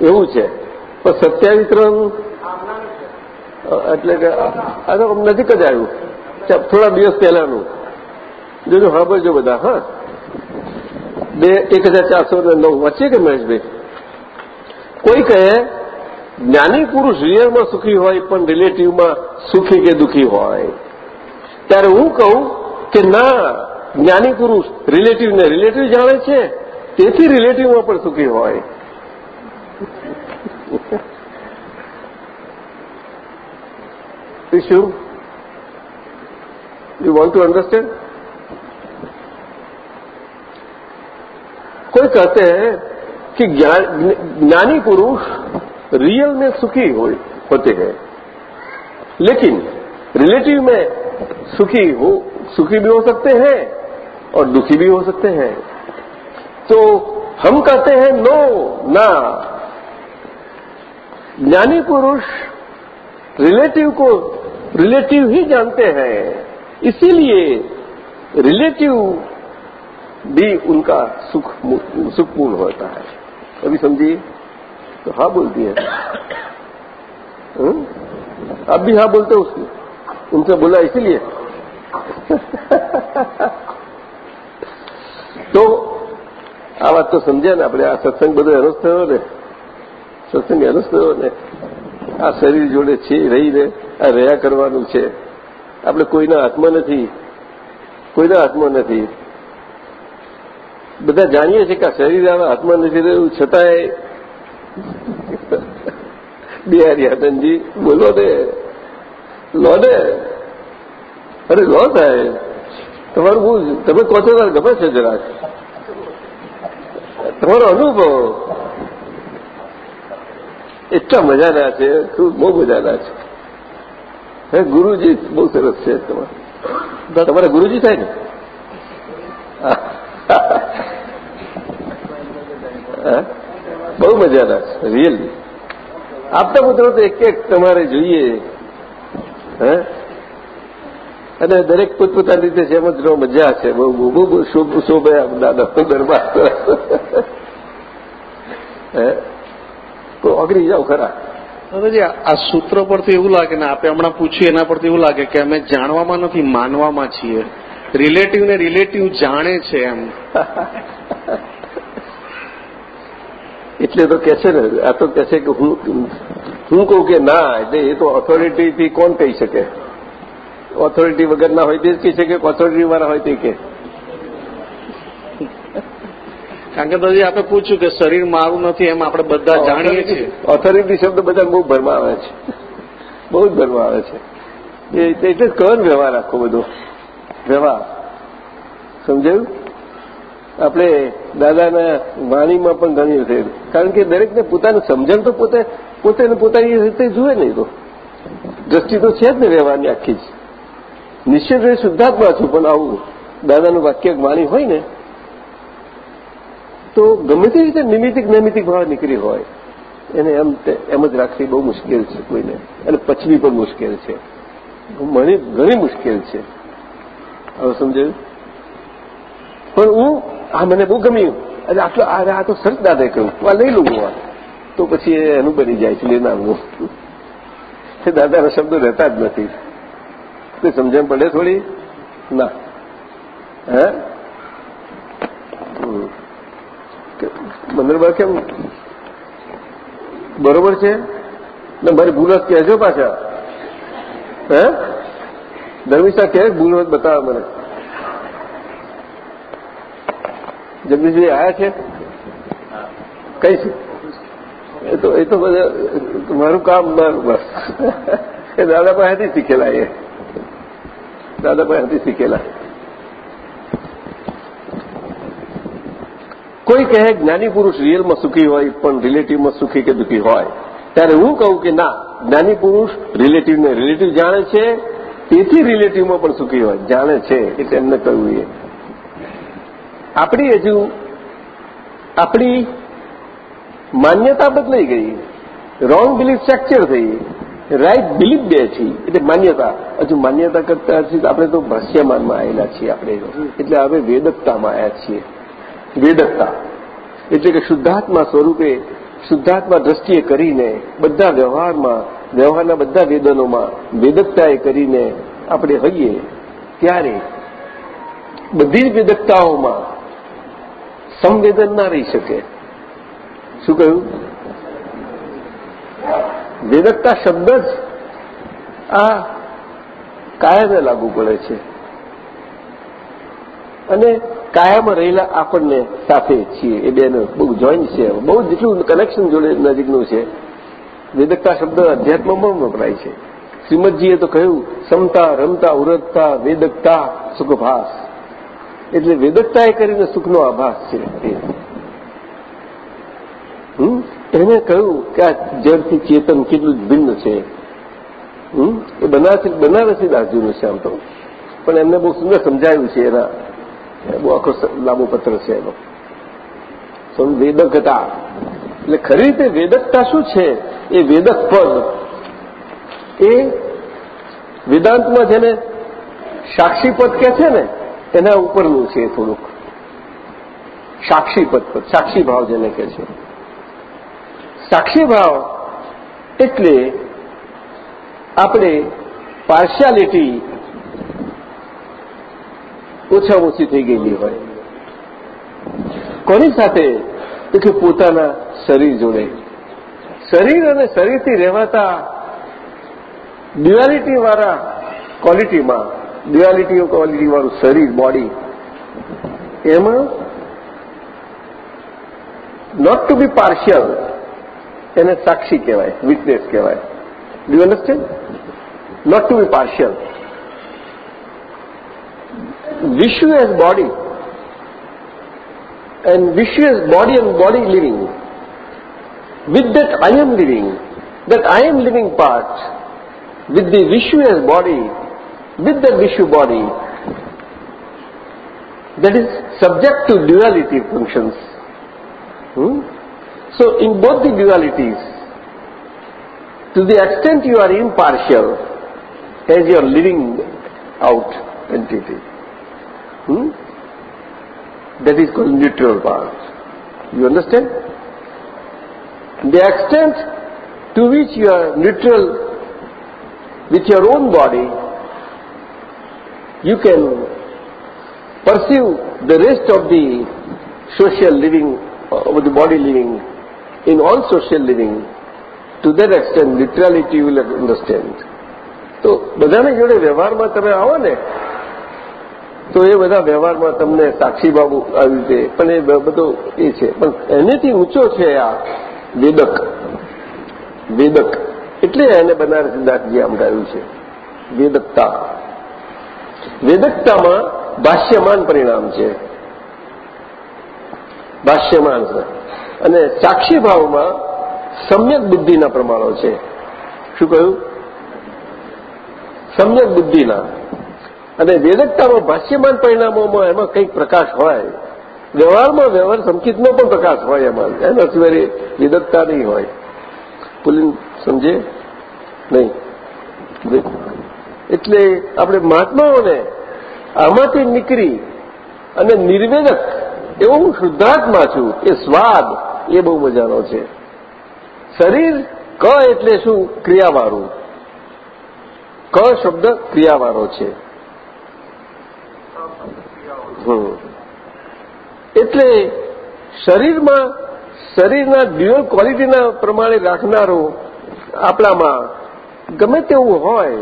એવું છે. પણ સત્યાવીસ ત્રણ એટલે કે આ તો નજીક જ આવ્યું. થોડા દિવસ પહેલાનું. જોજો, સાંભળજો બધા, હા. બે, એક હજાર ચારસો ને નવ. વચ્ચે કે મહેશભાઈ? કોઈ કહે, જ્ઞાની પુરુષ રિયલમાં સુખી હોય, પણ રિલેટિવમાં સુખી કે દુઃખી હોય. ત્યારે હું કહું કે ના જ્ઞાની પુરુષ રિલેટિવને રિલેટિવ જાણે છે તેથી રિલેટિવમાં પણ સુખી હોય issue? You want to understand? कोई कहते हैं कि ज्ञानी पुरुष रियल में सुखी हो, होते हैं लेकिन रिलेटिव में सुखी हो सुखी भी हो सकते हैं और दुखी भी हो सकते हैं। तो हम कहते हैं, नो, ना। ज्ञानी पुरुष रिलेटिव को रिलेटिव ही जानते हैं। इसीलिए रिलेटिव भी उनका सुख, सुखपूर्ण होता है। अभी समझिए? तो हाँ बोलती है। अब भी हाँ बोलते उसको उनसे बोला इसीलिए। <laughs> તો આ વાત તો સમજ્યા ને આપણે. આ સત્સંગ બધો એનો જ થયો ને. સત્સંગ એનો જ થયો ને. આ શરીર જોડે છે, રહીને આ રહ્યા કરવાનું છે. આપણે કોઈના હાથમાં નથી. કોઈના હાથમાં નથી. બધા જાણીએ છીએ કે આ શરીર આવા હાથમાં નથી રહ્યું. છતાંય <laughs> બિહારી આનંદજી બોલો ને. લો ને. અરે લો સાહેબ. તમારું બહુ તમે કહો છો ગમે છે જરાક. તમારો અનુભવ. એટલા મજાના છે બહુ મજાના છે. હે, ગુરુજી, બહુ સરસ છે તમારે. તમારા ગુરુજી થાય ને? બહુ મજાના છે, રિયલી. આપતા પુત્રો તો એક એક તમારે જોઈએ. હે? અને દરેક પોતપોતાની રીતે જેમ જ રહો મજા છે. બહુ બહુ બહુ શોભે દાદા દરબાર હે? તો અઘરી જાઓ ખરા. દાદાજી આ સૂત્ર પરથી એવું લાગે ને આપણે હમણાં પૂછ્યું એના પરથી એવું લાગે કે અમે જાણવામાં નથી માનવામાં છીએ. રિલેટિવ ને રિલેટિવ જાણે છે એમ. એટલે તો કે છે ને આ તો કે છે કે હું હું કહું કે ના એટલે એ તો ઓથોરિટીથી કોણ કહી શકે? ઓથોરિટી વગરના હોય તે જ કહી શકે ઓથોરિટી વાળા હોય તે કે કારણ કે દાદાજી આપણે પૂછ્યું કે શરીર મારું નથી એમ આપણે બધા જાણીએ છીએ. ઓથોરિટી શબ્દ બધા બહુ ભરમાં આવે છે. બહુ જ ભરમાં આવે છે. એટલે જ કહો ને વ્યવહાર આખો બધો. વ્યવહાર. સમજાયું? આપણે દાદાના વાણીમાં પણ ઘણી છે કારણ કે દરેકને પોતાનું સમજણ તો પોતે પોતે પોતાની રીતે જુએ નહીં તો. દ્રષ્ટિ તો છે જ ને વ્યવહારની આખી જ. નિશ્ચિત રીતે શુદ્ધાત્મા છું, પણ આવું દાદાનું વાક્ય વાણી હોય ને, તો ગમે તે રીતે નિમિતિક નૈમિતિક ભાવ નીકળી હોય. એને એમ એમ જ રાખવી બહુ મુશ્કેલ છે કોઈને. અને પચવી પણ મુશ્કેલ છે. ઘણી મુશ્કેલ છે. હવે સમજાયું? પણ હું આ મને બહુ ગમ્યું. અને આટલો આ તો સરસ દાદાએ કહ્યું. આ લઈ લઉં હું તો પછી એનું બની જાય છે લેનારનું એ દાદાના શબ્દો રહેતા જ નથી. તે સમજણ પડે થોડી? ના. હે? મંદિરભાઈ કેમ? બરોબર છે? ને, મારી ભૂલ કહેજો પાછા. હે? ધર્મિષ્ઠા કે ભૂલ બતાવે મને. જગદીશભાઈ આયા છે? કઈ છે? એ તો એ તો બધા, મારું કામ મારું બસ. એ દાદા પાસેથી શીખેલા એ. દાદા પાસેથી શીખેલા કોઈ કહે જ્ઞાની પુરુષ રિયલમાં સુખી હોય પણ રિલેટિવમાં સુખી કે દુઃખી હોય ત્યારે હું કહું કે ના જ્ઞાની પુરુષ રિલેટિવને રિલેટિવ જાણે છે તેથી રિલેટિવમાં પણ સુખી હોય જાણે છે એટલે એમને કહ્યું એ આપણી હજુ આપણી માન્યતા બદલાઈ ગઈ રોંગ બિલીફ ફ્રેક્ચર થઈ રાઈટ બિલીફ બે છે. એટલે માન્યતા. હજુ માન્યતા કરતા છીએ આપણે તો ભાષ્યમાનમાં આવેલા છીએ આપણે એટલે હવે વેદકતામાં આવ્યા છીએ. વેદકતા. એટલે કે શુદ્ધાત્મા સ્વરૂપે શુદ્ધાત્મા દ્રષ્ટિએ કરીને બધા વ્યવહારમાં વ્યવહારના બધા વેદનોમાં વેદકતાએ કરીને આપણે હઈએ ત્યારે બધી જ વેદકતાઓમાં સંવેદન ના રહી શકે. શું કહ્યું? વેદકતા શબ્દ જ આ કાયાને લાગુ પડે છે. અને કાયામાં રહેલા આપણને સાથે છીએ. એ બેનું બહુ જોઈન્ટ છે. બહુ જેટલું કનેક્શન જોડે નજીકનું છે. વેદકતા શબ્દ અધ્યાત્મમાં વપરાય છે. શ્રીમદજીએ તો કહ્યું, સમતા, રમતા ઉરતતા વેદકતા, સુખભાસ. એટલે વેદકતાએ કરીને સુખનો આભાસ છે. એને કહ્યું કે આ જળથી ચેતન કેટલું ભિન્ન છે. એ બનારસી બનારસી દાસજીનું છે આમ તો. પણ એમને બહુ સુંદર સમજાયું છે એના. બહુ આખો લાંબો પત્ર છે એનો. વેદકતા એટલે ખરી રીતે વેદકતા શું છે? એ વેદક પદ. એ વેદાંતમાં જેને સાક્ષી પદ કે છે ને, એના ઉપરનું છે થોડુંક. સાક્ષી પદ, સાક્ષી ભાવ જેને કે છે. સાક્ષી ભાવ એટલે આપણે પાર્શિયાલિટી ઓછા ઓછી થઈ ગયેલી હોય. કોની સાથે? કે પોતાના શરીર જોડે. શરીર અને શરીરથી રહેવાતા ડ્યુઆલિટીવાળા ક્વોલિટીમાં ડ્યુઆલિટી ક્વોલિટી વાળું શરીર બોડી એમાં નોટ ટુ બી પાર્શિયલ એને સાક્ષી કહેવાય વિટનેસ કહેવાય do you understand not to be partial Vishu as body and Vishu as body and body living. With that I am living, that I am living part, with the Vishu as body, with the Vishu body, that is subject to duality functions. Hmm? So in both the dualities, to the extent you are impartial, as you are living out entity, Hmm? That is called neutral part. You understand? The extent to which you are neutral with your own body, you can pursue the rest of the social living, of the body living, in all social living. To that extent, neutrality you will understand. તો બધાને જોડે વ્યવહારમાં તમે આવો ને તો એ બધા વ્યવહારમાં તમને સાક્ષી બાબુ આવી રીતે પણ એ બધો એ છે. પણ એનેથી ઊંચો છે આ વેદક. વેદક. એટલે એને બનારસી દાસજી આમ ગાયું છે. વેદકતા. વેદકતામાં ભાષ્યમાન પરિણામ છે. ભાષ્યમાન છે. અને સાક્ષી ભાવમાં સમ્યક બુદ્ધિના પ્રમાણો છે. શું કહ્યું? સમ્યક બુદ્ધિના. અને વેદકતામાં ભાષ્યમાન પરિણામોમાં એમાં કંઈક પ્રકાશ હોય. વ્યવહારમાં વ્યવહાર સંકિતનો પણ પ્રકાશ હોય એમાં. એના સિવાય વેદકતા નહીં હોય. પુલિન સમજે? નહીં. એટલે આપણે મહાત્માઓને આમાંથી નીકળી અને નિર્વેદક, એવો હું શુદ્ધાત્મા છું, એ સ્વાદ એ બહુ મજાનો છે. શરીર ક એટલે શું? ક્રિયાવાળું. ક શબ્દ ક્રિયાવાળો છે. એટલે શરીરમાં શરીરના ડ્યુઅલ ક્વોલિટીના પ્રમાણે રાખનારો આપણામાં ગમે તેવું હોય,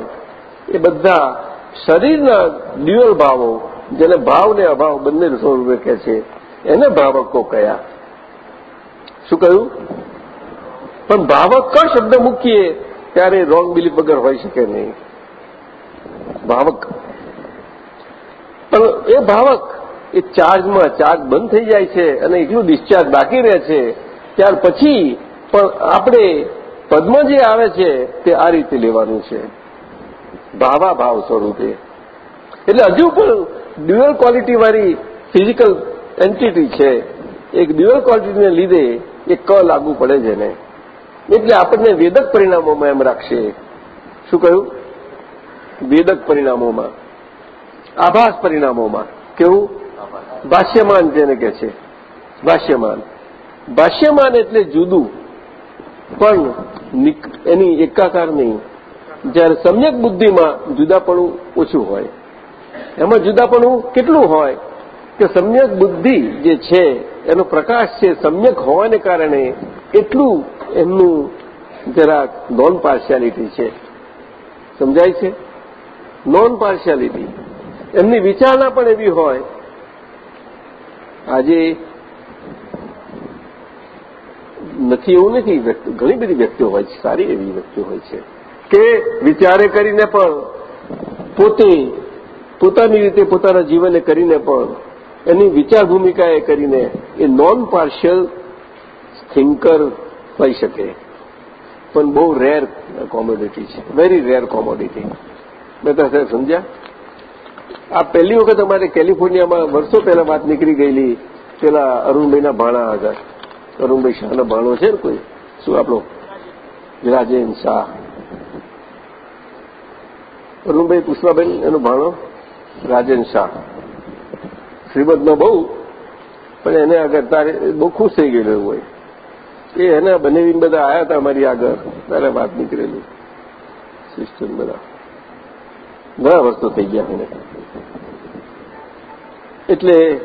એ બધા શરીરના ડ્યુઅલ ભાવો, જેને ભાવ ને અભાવ બંને સ્વરૂપે કહે છે, એને ભાવકો કયા? શું કહ્યું? પણ ભાવક કણ શબ્દ મૂકીએ, ત્યારે રોંગ બિલીફ વગર હોઈ શકે નહીં. ભાવક. પણ એ ભાવક, એ ચાર્જમાં ચાર્જ બંધ થઈ જાય છે અને એટલું ડિસ્ચાર્જ બાકી રહે છે. ત્યાર પછી પણ આપણે પદ્મ જે આવે છે, તે આ રીતે લેવાનું છે. ભાવા ભાવ સ્વરૂપે. એટલે હજુ પણ ડ્યુઅલ ક્વોલિટીવાળી ફિઝિકલ એન્ટિટી છે. એક ડ્યુઅલ ક્વોલિટીને લીધે એ ક લાગુ પડે છે ને એટલે આપણને વેદક પરિણામોમાં એમ રાખશે. શું કહ્યું? વેદક પરિણામોમાં. આભાસ પરિણામોમાં. કેવું? ભાષ્યમાન જેને કે છે. ભાષ્યમાન. ભાષ્યમાન એટલે જુદું. પણ એની એકાકાર નહીં. જ્યારે સમ્યક બુદ્ધિમાં જુદાપણું ઓછું હોય. એમાં જુદાપણું કેટલું હોય? કે સમ્યક બુદ્ધિ જે છે એનો પ્રકાશ છે સમ્યક હોવાને કારણે એટલું એમનું જરાક નોન પાર્શિયાલિટી છે. સમજાય છે? નોન પાર્શિયાલિટી એમની વિચારણા પણ એવી હોય. આજે નથી એવું નથી ઘણી બધી વ્યક્તિઓ હોય છે, સારી એવી વ્યક્તિઓ હોય છે, કે વિચારે કરીને પણ પોતે પોતાની રીતે પોતાના જીવને કરીને પણ એની વિચાર ભૂમિકાએ કરીને એ નોન પાર્શિયલ થિંકર હોઈ શકે. પણ બહુ રેર કોમોડિટી છે. વેરી રેર કોમોડિટી બેટા સાહેબ સમજ્યા? આ પહેલી વખત અમારે કેલિફોર્નિયામાં વર્ષો પહેલા વાત નીકળી ગયેલી, પેલા અરુણભાઈના ભાણા આગળ અરુણભાઈ શાહનો ભાણો છે ને કોઈ? શું આપણો? રાજેન શાહ. અરુણભાઈ પુષ્પાબેન એનો ભાણો? રાજેન શાહ. શ્રીમદનો બહુ, પણ એને આગળ તારે બહુ ખુશ થઈ ગયેલો હોય. એ એના બનેવીને બધા આવ્યા હતા અમારી આગળ, ત્યારે વાત નીકળેલી. સિસ્ટમ બધા. ઘણા વર્ષો થઈ ગયા એને. એટલે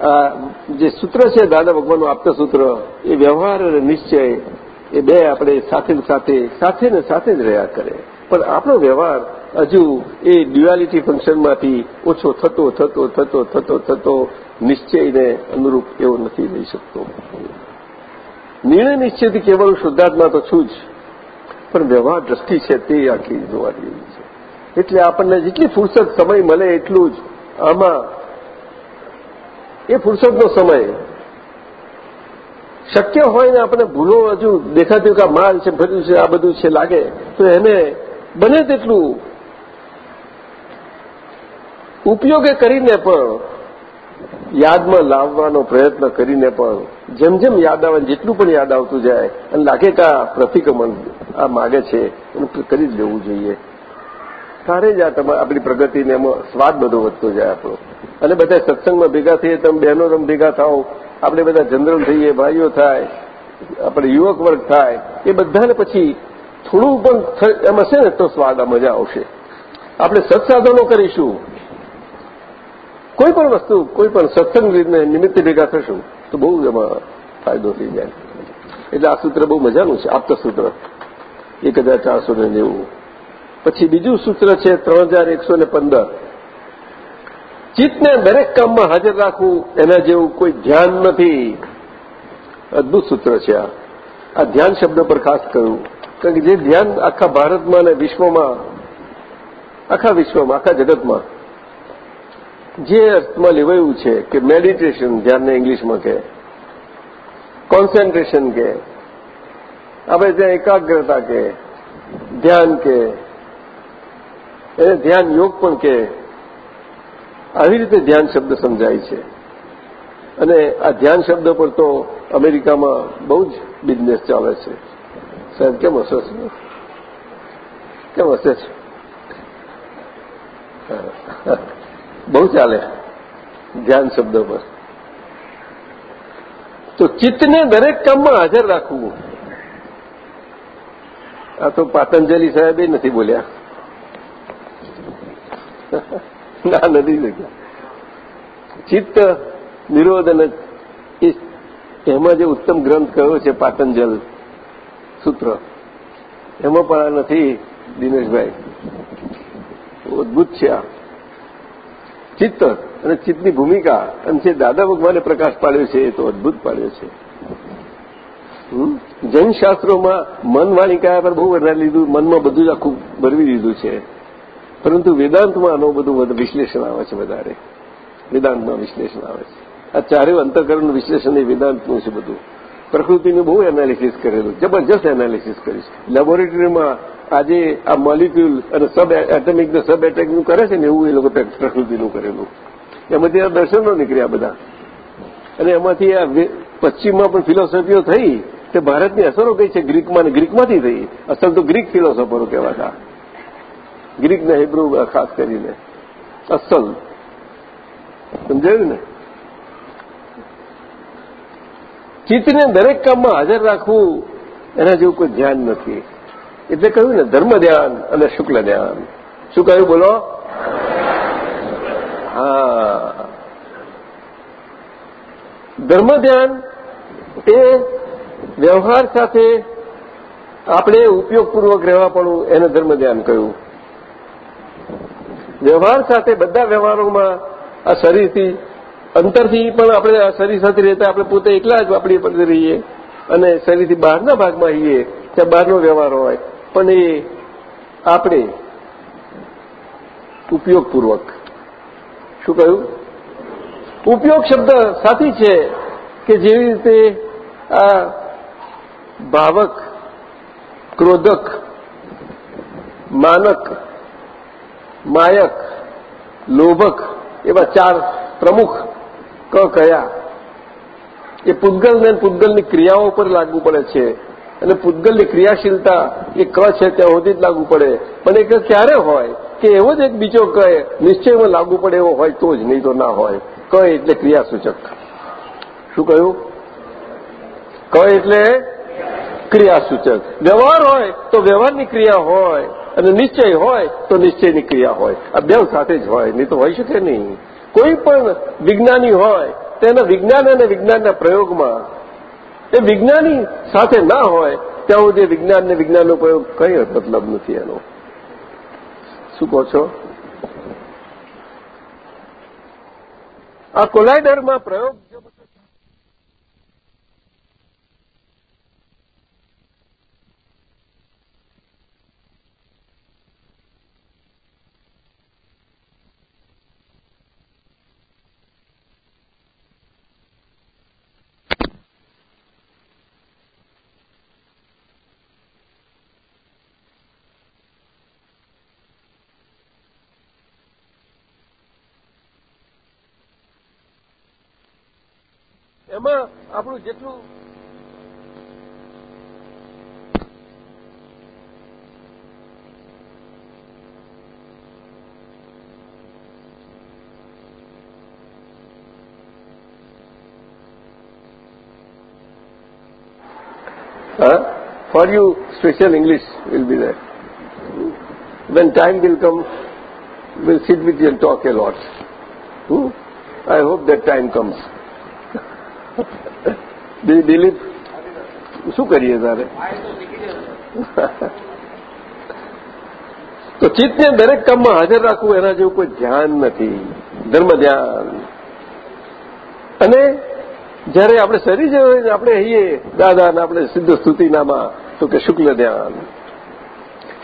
આ જે સૂત્ર છે, દાદા ભગવાનનું આપતા સૂત્ર, એ વ્યવહાર અને નિશ્ચય એ બે આપણે સાથે સાથે સાથે ને સાથે જ રહ્યા કરે. પણ આપણો વ્યવહાર હજુ એ ડ્યુઆલિટી ફંક્શનમાંથી ઓછો થતો થતો થતો થતો થતો નિશ્ચયને અનુરૂપ એવો નથી લઈ શકતો. નિર્ણય નિશ્ચયથી કેવળ શુદ્ધાત્મા તો છું જ, પણ વ્યવહાર દ્રષ્ટિ છે તે આખી જોવા જેવી છે. એટલે આપણને જેટલી ફુરસદ સમય મળે એટલું જ આમાં એ ફુરસદનો સમય શક્ય હોય ને આપણે ભૂલો હજુ દેખાતું કે માલ છે ભર્યું છે આ બધું છે, લાગે, તો એને બને તેટલું ઉપયોગે કરીને પણ યાદમાં લાવવાનો પ્રયત્ન કરીને પણ જેમ જેમ યાદ આવે જેટલું પણ યાદ આવતું જાય અને લાગે કે આ પ્રતિક્રમણ આ માગે છે, એનું કરી જ લેવું જોઈએ. ત્યારે જ આ તમારે આપણી પ્રગતિને એમાં સ્વાદ બધો વધતો જાય આપણો. અને બધા સત્સંગમાં ભેગા થઈએ, તમે બહેનો રમ ભેગા થાઓ, આપણે બધા જનરલ થઈએ, ભાઈઓ થાય, આપણે યુવક વર્ગ થાય, એ બધાને પછી થોડું પણ એમ હશે ને તો સ્વાદ, આ મજા આવશે. આપણે સત્સાધનો કરીશું. કોઈ પણ વસ્તુ કોઈ પણ સત્સંગ નિમિત્તે ભેગા થશું, તો બહુ એમાં ફાયદો થઈ જાય. એટલે આ સૂત્ર બહુ મજાનું છે, આપતા સૂત્ર. એક હજાર ચારસો ને નેવું. પછી બીજું સૂત્ર છે ત્રણ ચિત્તને દરેક કામમાં હાજર રાખવું એના જેવું કોઈ ધ્યાન નથી. અદભુત સૂત્ર છે આ. આ ધ્યાન શબ્દ પર ખાસ કહ્યું કારણ કે જે ધ્યાન આખા ભારતમાં અને વિશ્વમાં, આખા વિશ્વમાં, આખા જગતમાં જે અર્થમાં લેવાયું છે કે મેડિટેશન ધ્યાનને ઇંગ્લિશમાં કહે કોન્સન્ટ્રેશન કે આપણે ત્યાં એકાગ્રતા કે ધ્યાન કે એને ધ્યાન યોગ પણ કે આવી રીતે ધ્યાન શબ્દ સમજાય છે. અને આ ધ્યાન શબ્દ પર તો અમેરિકામાં બહુ જ બિઝનેસ ચાલે છે. સાહેબ, કેમ હશે કેમ હશે છે? બહુ ચાલે ધ્યાન શબ્દ પર. તો ચિત્તને દરેક કામમાં હાજર રાખવું. આ તો પાતંજલિ સાહેબે નથી બોલ્યા. <laughs> ના, નથી શક્યા ચિત્ત નિરોધ અને એમાં જે ઉત્તમ ગ્રંથ કયો છે પાતંજલ સૂત્ર, એમાં પણ આ નથી દિનેશભાઈ. અદભુત છે આ. ચિત્ત અને ચિત્તની ભૂમિકા. અને જે દાદા ભગવાને પ્રકાશ પાડ્યો છે, એ તો અદભુત પાડ્યો છે. જૈન શાસ્ત્રોમાં મન વાણી કયા પર બહુ વધારે લીધું, મનમાં બધું જ આખું ભરવી દીધું છે. પરંતુ વેદાંતમાં આનું બધું વિશ્લેષણ આવે છે વધારે. વેદાંતમાં વિશ્લેષણ આવે છે. આ ચારેય અંતકરણનું વિશ્લેષણ એ વેદાંતનું છે બધું. પ્રકૃતિનું બહુ એનાલિસિસ કરેલું, જબરજસ્ત એનાલિસિસ કર્યું લેબોરેટરીમાં આજે આ મોલિક્યુલ અને સબ એટમિક ને સબ એટેકનું કરે છે ને એવું એ લોકો પ્રકૃતિનું કરેલું. એમાંથી આ દર્શનો નીકળ્યા બધા. અને એમાંથી આ પશ્ચિમમાં પણ ફિલોસોફીઓ થઈ તે ભારતની અસરો કઈ છે? ગ્રીકમાં ગ્રીકમાંથી થઈ. અસલ તો ગ્રીક ફિલોસોફરો કહેવાતા. ગ્રીક ને હિબ્રુ ખાસ કરીને. અસલ. સમજાયું ને? ચિત્તને દરેક કામમાં હાજર રાખવું એના જેવું કોઈ ધ્યાન નથી. એટલે કહ્યું ને, ધર્મ ધ્યાન અને શુક્લ ધ્યાન. શું કહ્યું? બોલો. હા. ધર્મ ધ્યાન એ વ્યવહાર સાથે આપણે ઉપયોગપૂર્વક રહેવા પડવું, એને ધર્મ ધ્યાન કહ્યું. વ્યવહાર સાથે બધા વ્યવહારોમાં આ શરીરથી, અંતરથી પણ આપણે આ શરીર સાથે રહેતા આપણે પોતે એકલા જ આપણી પડતી રહીએ અને શરીરથી બહારના ભાગમાં રહીએ ત્યાં બહારનો વ્યવહાર હોય. પણ એ આપણે ઉપયોગપૂર્વક. શું કહ્યું? ઉપયોગ શબ્દ સાથી છે કે જેવી રીતે આ ભાવક, ક્રોધક, માનક, માયક, લોભક એવા ચાર પ્રમુખ ક કયા. એ પૂતગલને પૂતગલની ક્રિયાઓ પર લાગુ પડે છે. અને પૂતગલની ક્રિયાશીલતા એ ક છે ત્યાં સુધી જ લાગુ પડે. પણ એ ક્યારે હોય કે એવો જ એક બીજો ક નિશ્ચયમાં લાગુ પડે એવો હોય તો જ, નહીં તો ના હોય. ક એટલે ક્રિયાસૂચક. શું કહ્યું? ક એટલે ક્રિયાસૂચક. વ્યવહાર હોય તો વ્યવહારની ક્રિયા હોય અને નિશ્ચય હોય તો નિશ્ચયની ક્રિયા હોય. આ બે સાથે જ હોય, નહીં તો હોઈ શકે નહીં. કોઈ પણ વિજ્ઞાની હોય, તેના વિજ્ઞાન અને વિજ્ઞાનના પ્રયોગમાં એ વિજ્ઞાની સાથે ના હોય, ત્યાં સુધી વિજ્ઞાન ને વિજ્ઞાનનો પ્રયોગ કઈ મતલબ નથી એનો. શું કહો છો? આ કોલાઇડરમાં પ્રયોગ એમાં આપણું જેટલું Huh? For you, special English will be there. When time will come, we'll sit with you and talk a lot. Hmm? I hope that time comes. Dilip શું કરીએ તારે? તો ચિત્તને દરેક કામમાં હાજર રાખવું, એના જેવું કોઈ ધ્યાન નથી. ધર્મ ધ્યાન. અને જયારે આપણે શરીર જોઈએ આપણે હઈએ, દાદાને આપણે સિદ્ધ સ્તુતિનામાં, તો કે શુક્લ ધ્યાન.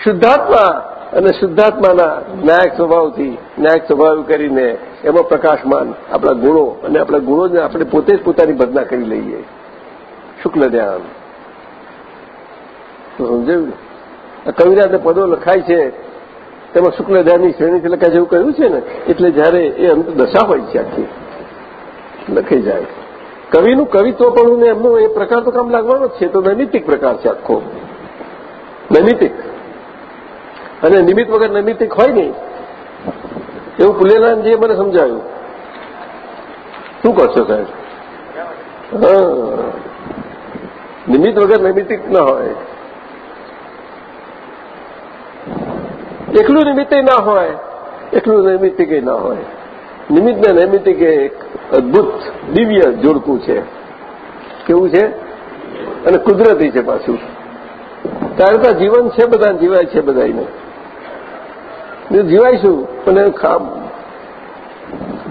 શુદ્ધાત્મા અને શુદ્ધાત્માના ન્યાયક સ્વભાવથી, ન્યાયક સ્વભાવ કરીને એમાં પ્રકાશમાન આપણા ગુણો, અને આપણા ગુણોને આપણે પોતે જ પોતાની ભજના કરી લઈએ. શુક્લ ધ્યાન સમજાયું ને કવિરાજને પદો લખાય છે, તેમાં શુક્લ ધ્યાનની શ્રેણીથી લખાય જેવું કહ્યું છે ને, એટલે જયારે એ અંત દશા હોય છે આખી લખાઈ જાય. કવિનું કવિત્વ પણ એમનું એ પ્રકાર તો કામ લાગવાનો છે, તો નૈમિતિક પ્રકાર છે આખો. નૈમિતિક અને નિમિત્ત વગર નૈમિતિક હોય નહીં. એવું પુલેલાનજીએ મને સમજાવ્યું શું કરશો સાહેબ? હા. નિમિત્ત વગર નૈમિતિક ન હોય. એકલું નિમિત્તે ના હોય, એકલું નૈમિતિકે ના હોય. નિમિત્ત ને નૈમિતિકે એક અદભુત, દિવ્ય જોડકું છે. કેવું છે? અને કુદરતી છે પાછું. ત્યારે તો જીવન છે બધા જીવાય છે બધાને જીવાઈશું પણ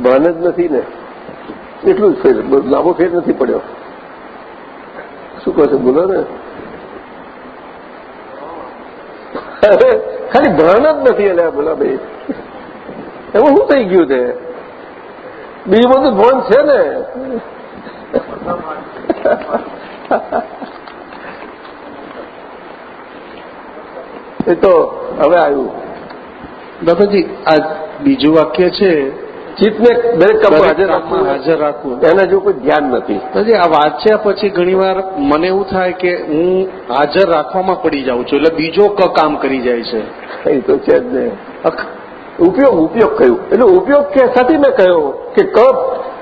ભાન જ નથી ને. એટલું જ ફેર લાંબો ફેર નથી પડ્યો. શું કહો છો? બોલો ને. ખાલી ભ્રણ જ નથી એટલે બોલા ભાઈ એમાં શું થઈ ગયું છે? બીજું બધું ભાન છે ને? એ તો હવે આવ્યું. દાદાજી આ બીજું વાક્ય છે ચિત્તને દરેક કામમાં હાજર રાખવું હાજર રાખવું એના જો કોઈ ધ્યાન નથી. પછી આ વાંચ્યા પછી ઘણીવાર મને એવું થાય કે હું હાજર રાખવામાં પડી જાઉં છું એટલે બીજો ક કામ કરી જાય છે. એ તો છે જ ને. ઉપયોગ ઉપયોગ કયું? એટલે ઉપયોગ કે સાથે મેં કહ્યો કે કપ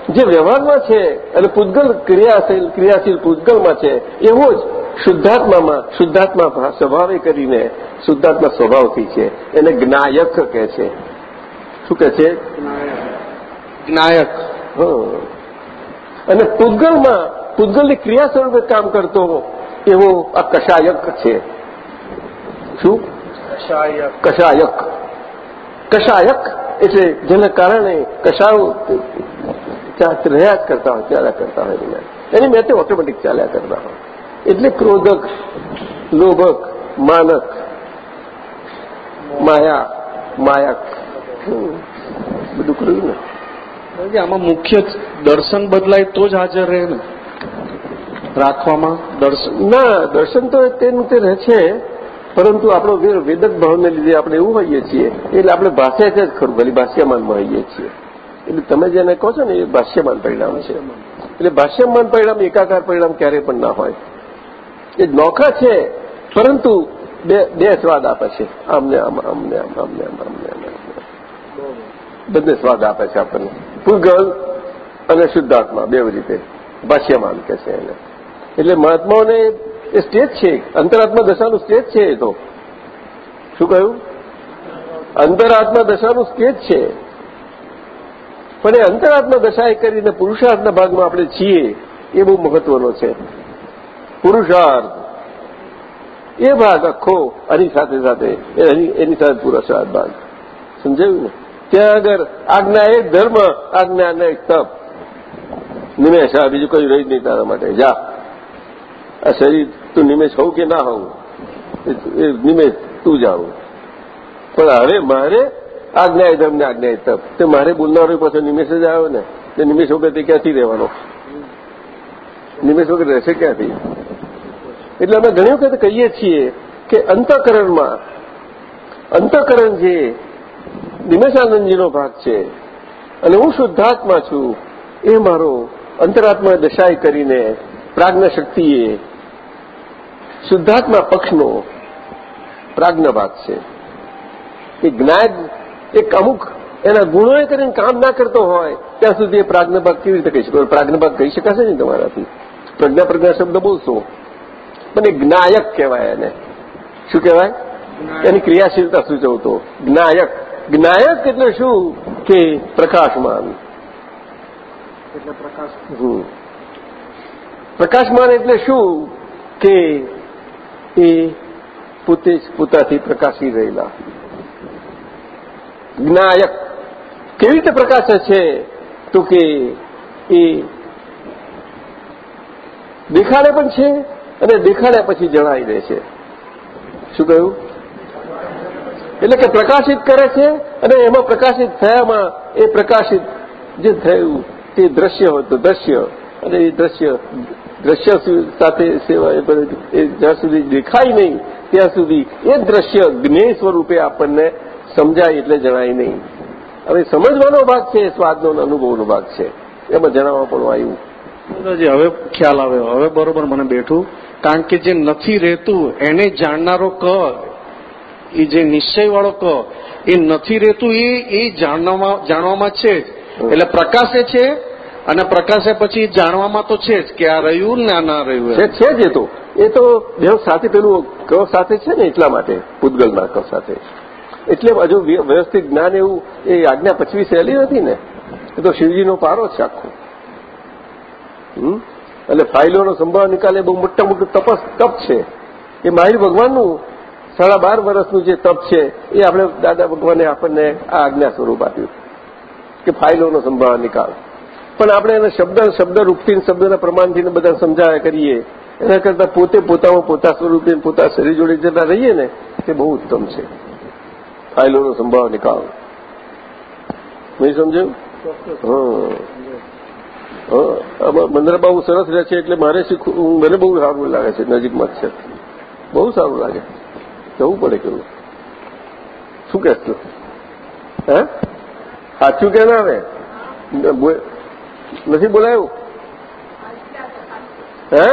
જે વ્યવહારમાં છે એટલે પૂતગલ ક્રિયાશીલ ક્રિયાશીલ પૂતગલમાં છે એવો જ શુદ્ધાત્મામાં શુદ્ધાત્મા સ્વભાવે કરીને શુદ્ધાત્મા સ્વભાવથી છે. એને જ્ઞાયક કહે છે. શું કહે છે? હં. અને પૂતગલમાં પૂતગલની ક્રિયા સ્વરૂપે કામ કરતો એવો આ કષાયક છે. શું? કષાયક કષાયક એટલે જેના કારણે કષાયો રહ્યા જ કરતા હોય ચાલ્યા કરતા હોય એની. મેં. તે ઓટોમેટિક ચાલ્યા કરતા હોય. એટલે ક્રોધક લોભક માનક માયા માયક. બધું કર્યું ને? દાદાજી આમાં મુખ્ય દર્શન બદલાય તો જ હાજર રહે ને? રાખવામાં દર્શન ના દર્શન તો તેનું તે રહે છે પરંતુ આપણો વેર વેદક ભાવને લીધે આપણે એવું હોઈએ છીએ એટલે આપણે ભાષ્ય છે જ ખરું ભલે ભાષ્યમાનમાં હોઈએ છીએ. એટલે તમે જેને કહો છો ને એ ભાષ્યમાન પરિણામ છે. એટલે ભાષ્યમાન પરિણામ એકાકાર પરિણામ ક્યારેય પણ ના હોય. એ નોખા છે પરંતુ બે બે સ્વાદ આપે છે. આમને આમ આમને આમ આમને આમ આમને આમ આમને. બંને સ્વાદ આપે છે આપણને. પૂગલ અને શુદ્ધાત્મા, બે રીતે ભાષ્યમાન કે છે એને. એટલે મહાત્માઓને એ સ્ટેજ છે અંતરાત્મા દશાનું સ્ટેજ છે એ તો. શું કહ્યું? અંતરાત્મા દશાનું સ્ટેજ છે. પણ એ અંતરાત્મા દશા એ કરીને પુરુષાર્થના ભાગમાં આપણે છીએ એ બહુ મહત્વનો છે. પુરુષાર્થ. એ ભાગ આખો આની સાથે સાથે એની સાથે પુરુષાર્થ ભાગ. સમજાયું ને? ત્યાં આગળ આજ્ઞા એક ધર્મ, આજ્ઞા એક તપ. નિમેશ આ બીજું કઈ રહી જ નહીં તારા માટે. જા. આ શરીર તું નિમેશ હોઉં કે ના હોઉં? એ નિમેશ તું જાવ પણ હવે મારે આજ્ઞા ધર્મ ને આજ્ઞા તપ. તે મારે બોલનારો પાછો નિમેશ જ આવ્યો ને. તે નિમેશ વગર તે ક્યાંથી રહેવાનો? નિમેશ વગર રહેશે ક્યાંથી? એટલે અમે ઘણી વખત કહીએ છીએ કે અંતઃકરણમાં, અંતઃકરણ જે નિમેશાનંદજીનો ભાગ છે. અને હું શુદ્ધાત્મા છું. એ મારો અંતરાત્મા દશાઈ કરીને પ્રાજ્ઞ શક્તિએ શુદ્ધાત્મા પક્ષનો પ્રાજ્ઞ ભાગ છે. એ જ્ઞાન એક અમુક એના ગુણોએ કરીને કામ ના કરતો હોય ત્યાં સુધી એ પ્રાજ્ઞભાગ કેવી રીતે કહી શકો પ્રાજ્ઞભાગ કહી શકાશે ને તમારાથી? પ્રજ્ઞા પ્રજ્ઞા શબ્દ બોલશો. પણ એ જ્ઞાયક કહેવાય એને. શું કહેવાય? એની ક્રિયાશીલતા સૂચવતો. જ્ઞાયક. જ્ઞાયક એટલે શું કે પ્રકાશમાન? એટલે પ્રકાશ. પ્રકાશમાન એટલે શું કે એ પોતે જ પોતાથી પ્રકાશી રહેલા? જ્ઞાયક કેવી રીતે પ્રકાશે છે? તો કે એ દેખાડે પણ છે અને દેખાડ્યા પછી જણાઈ દે છે. શું કહ્યું? એટલે કે પ્રકાશિત કરે છે અને એમાં પ્રકાશિત થયામાં એ પ્રકાશિત જે થયું તે દ્રશ્ય હોય તો દ્રશ્ય અને એ દ્રશ્ય દ્રશ્ય સાથે સેવા એ જ્યાં સુધી દેખાય નહીં, ત્યાં સુધી એ દ્રશ્ય જ્ઞેય સ્વરૂપે આપણને સમજાય એટલે જણાય નહીં. હવે સમજવાનો ભાગ છે એ સ્વાદનો અનુભવનો ભાગ છે. એમાં જણાવવા પણ આવ્યું. દાદાજી, હવે ખ્યાલ આવ્યો. હવે બરોબર મને બેઠું. કારણ કે જે નથી રહેતું, એને જાણનારો ક એ જે નિશ્ચય વાળો ક એ નથી રહેતું એ એ જાણવામાં છે જ. એટલે પ્રકાશે છે અને પ્રકાશે પછી જાણવામાં તો છે જ કે આ રહ્યું ને આ ના રહ્યું છે જ એ તો. એ તો દેવ સાથે પેલું કવ સાથે છે ને એટલા માટે પૂતગલના કવ સાથે. એટલે હજુ વ્યવસ્થિત જ્ઞાન એવું એ આજ્ઞા પચવી સહેલી નથી ને. એ તો શિવજીનો પારો છે આખો? એટલે ફાઇલોનો સંભાળ નિકાલે બહુ મોટા મોટું તપસ તપ છે. એ મહાવીર ભગવાનનું સાડા બાર વર્ષનું જે તપ છે, એ આપણે દાદા ભગવાને આપણને આ આજ્ઞા સ્વરૂપ આપ્યું કે ફાઇલોનો સંભાળ નિકાલ. પણ આપણે એને શબ્દ શબ્દ રૂપથી શબ્દના પ્રમાણથી બધા સમજાવ્યા કરીએ, એના કરતાં પોતે પોતામાં પોતા સ્વરૂપે પોતા શરીર જોડે જતા રહીએ ને, તે બહુ ઉત્તમ છે. ફાઇલોનો સંભાવ નિકાલ. નહીં સમજ્યું? હા. મંદિર બહુ સરસ રહે છે એટલે મારે શીખવું, મને બહુ સારું લાગે છે, નજીકમાં જ છે. બહુ સારું લાગે. જવું પડે કેવું? શું કહેશ તું હે? સાચું કે ના આવે? નથી બોલાયું? હે?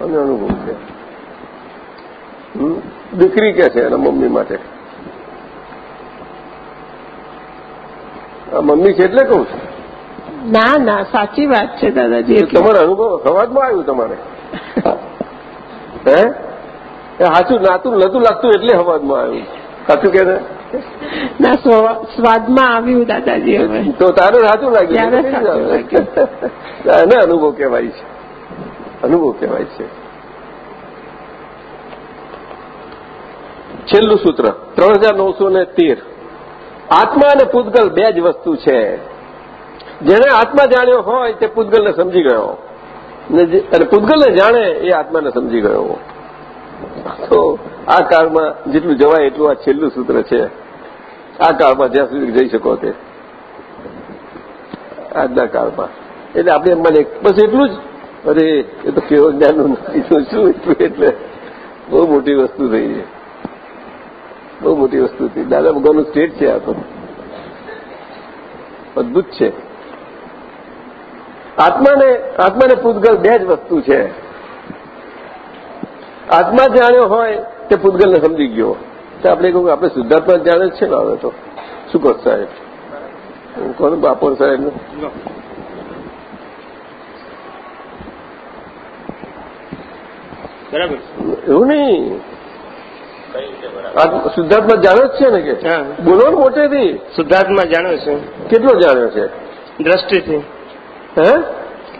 અને અનુભવ છે? દીકરી કે છે એના મમ્મી માટે? આ મમ્મી છે એટલે કહું છું. ના ના સાચી વાત છે દાદાજી તમારો અનુભવ સમાજમાં આવ્યું તમારે? હે? એ સાચું નાતું નતું લાગતું એટલે હવાજમાં આવ્યું. સાચું કે ના? સ્વાદમાં આવ્યું દાદાજી હવે. તો તારે સાચું લાગ્યું? એને અનુભવ કહેવાય છે. અનુભવ કહેવાય છે. છેલ્લું સૂત્ર ત્રણ હજાર નવસો ને તેર. આત્મા અને પૂતગલ બે જ વસ્તુ છે. જેને આત્મા જાણ્યો હોય તે પૂતગલને સમજી ગયો. અને પૂતગલને જાણે એ આત્માને સમજી ગયો તો આ કાળમાં જેટલું જવાય એટલું આ છેલ્લું સૂત્ર છે. આ કાળમાં જ્યાં સુધી જઈ શકો તે. આજના કાળમાં. એટલે આપણે એમ માને બસ એટલું જ. અરે, એ તો કેવો જ્ઞાનનું શું એટલું એટલે? બહુ મોટી વસ્તુ થઈ છે. બહુ મોટી વસ્તુ થઈ. દાદા ભગવાનનું સ્ટેટ છે આ તો. અદભુત છે. આત્માને આત્માને પૂતગલ બે જ વસ્તુ છે. આત્મા જાણ્યો હોય તે પૂતગલને સમજી ગયો. તો આપણે કહું આપણે શુદ્ધાત્મા જાણે જ છે ને હવે તો. શું કહો સાહેબ? કોણ બાપોર સાહેબ બરાબર. એવું નહીં. શુદ્ધાત્મા જાણ્યો જ છે ને કે? બોલો મોટેથી. શુદ્ધાત્મા જાણ્યો છે. કેટલો જાણ્યો છે? દ્રષ્ટિથી. હે?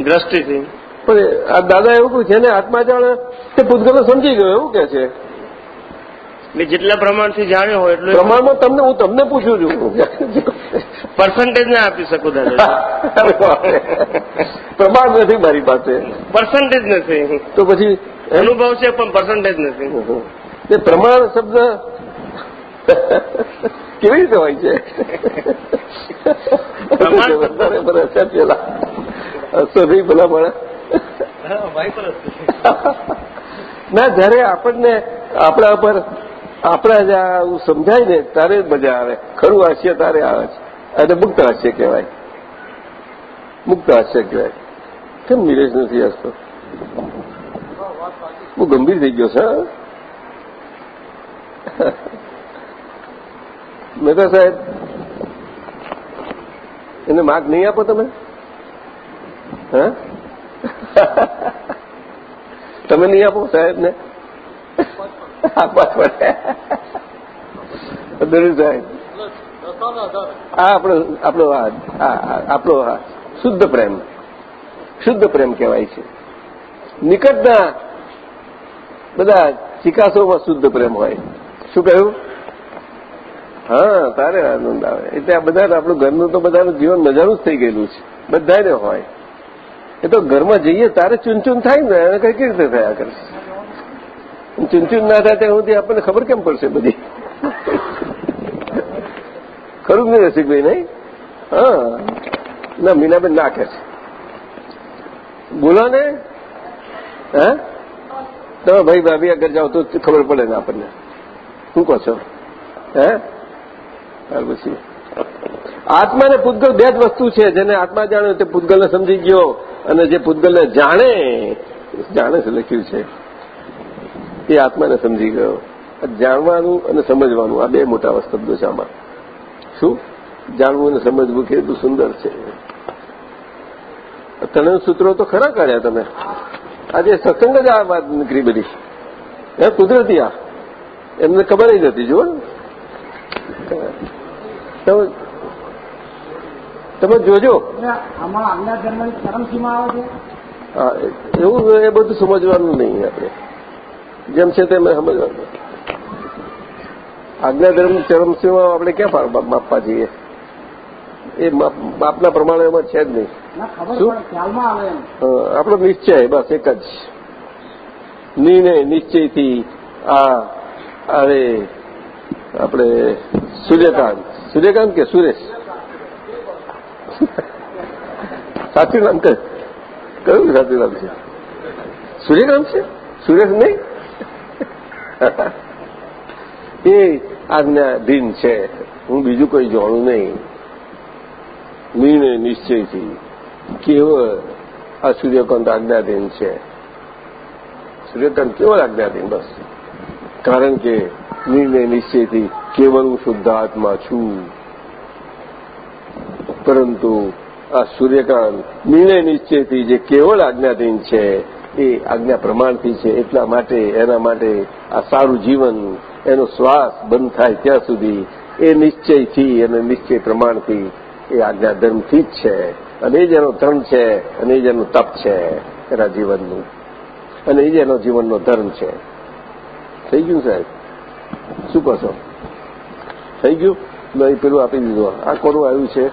દ્રષ્ટિથી. પણ આ દાદા એવું કહ્યું છે ને આત્મા જાણે તે પૂતગલો સમજી ગયો એવું કે છે. એટલે જેટલા પ્રમાણથી જાણ્યો હોય એટલું પ્રમાણમાં તમને હું તમને પૂછું છું. પર્સન્ટેજ ના આપી શકું દાદા. <laughs> પ્રમાણ નથી મારી પાસે. પર્સન્ટેજ નથી. તો પછી અનુભવ છે પણ પર્સન્ટેજ નથી. એ પ્રમાણ શબ્દ કેવી રીતે હોય છે? પેલા હસો નહીં ભલા મળે ના જયારે આપણને આપણા પર આપણા જ આવું સમજાય ને ત્યારે જ મજા આવે. ખરું હાસ્ય તારે આવે છે. અને મુક્ત હાસ્ય કહેવાય. મુક્ત હાસ્ય કહેવાય. કેમ નિરેશ નથી હસતો? બહુ ગંભીર થઈ ગયો છે હા? મહેતા સાહેબ, એને માર્ક નહીં આપો તમે? હા? તમે નહીં આપો સાહેબને? આપવા પડે. સાહેબ. આ આપણો આપણો આપણો શુદ્ધ પ્રેમ. શુદ્ધ પ્રેમ કહેવાય છે. નિકટના બધા ચિકાસોમાં શુદ્ધ પ્રેમ હોય. શું કહ્યું? હા, તારે આનંદ આવે. એટલે આ બધા આપણું ઘરનું તો બધાનું જીવન મજાનું જ થઈ ગયેલું છે. બધાને હોય. એ તો ઘરમાં જઈએ તારે ચૂનચૂન થાય ને, એને કઈ રીતે થયા કરશે ચૂનચૂન ના થાય ત્યાં સુધી આપણને ખબર કેમ પડશે બધી? ખરું જ નહીં રસિકભાઈ, નહીં? હા. ના, મીનાબેન ના કે છે. બોલો ને. હે? તમે ભાઈ ભાભી આગળ જાઓ તો ખબર પડે ને આપણને. શું કહો છો? હે? પછી. આત્મા ને પૂતગલ બે જ વસ્તુ છે. જેને આત્મા જાણ્યો તે પૂતગલને સમજી ગયો અને જે પૂતગલને જાણે જાણે છે લખ્યું છે, એ આત્માને સમજી ગયો. જાણવાનું અને સમજવાનું, આ બે મોટા શબ્દો છે આમાં શું? જાણવું અને સમજવું કેટલું સુંદર છે. ત્રણ સૂત્રો તો ખરા કાઢ્યા તમે. આજે સત્સંગ જ આ વાત નીકળી બધી. હે, કુદરતી આ. એમને ખબર જ નથી, જુઓ તમે જોજો. આમાં આજ્ઞા ધર્મની ચરમસીમા આવે છે? એવું એ બધું સમજવાનું નહીં આપણે. જેમ છે તેમ સમજવાનું. આજ્ઞા ધર્મની ચરમસીમા આપણે ક્યાં માપવા જઈએ? એ બાપના પ્રમાણે એમાં છે જ નહીં. આપણો નિશ્ચય બસ એક જ. નિર્ણય નિશ્ચયથી આ અરે આપણે સૂર્યકાંત. સૂર્યકાંત કે સુરેશ સાચું નામ કહે કયું સાચું નામ છે સૂર્યકાંત છે સુરેશ નહીં એ આજ્ઞાધીન છે હું બીજું કોઈ જાણું નહીં નિર્ણય નિશ્ચયથી કેવળ આ સૂર્યકાંત આજ્ઞાધીન છે સૂર્યકાંત કેવળ આજ્ઞાધીન બસ કારણ કે નિર્ણય નિશ્ચયથી કેવળ હું શુદ્ધાત્મા છું. પરંતુ આ સૂર્યકાંત નિર્ણય નિશ્ચયથી જે કેવળ આજ્ઞાધીન છે, એ આજ્ઞા પ્રમાણથી છે, એટલા માટે, એના માટે આ સારું જીવન, એનો શ્વાસ બંધ થાય ત્યાં સુધી, એ નિશ્ચયથી અને નિશ્ચય પ્રમાણથી એ આજ્ઞા ધર્મથી જ છે. અને એ જ એનો ધર્મ છે, અને એ જ એનું તપ છે, એના જીવનનું. અને એ જ એનો જીવનનો ધર્મ છે. થઈ ગયું સાહેબ? શું કહો થઈ ગયું નહીં પેલું આપી દીધું આ કોનું આવ્યું છે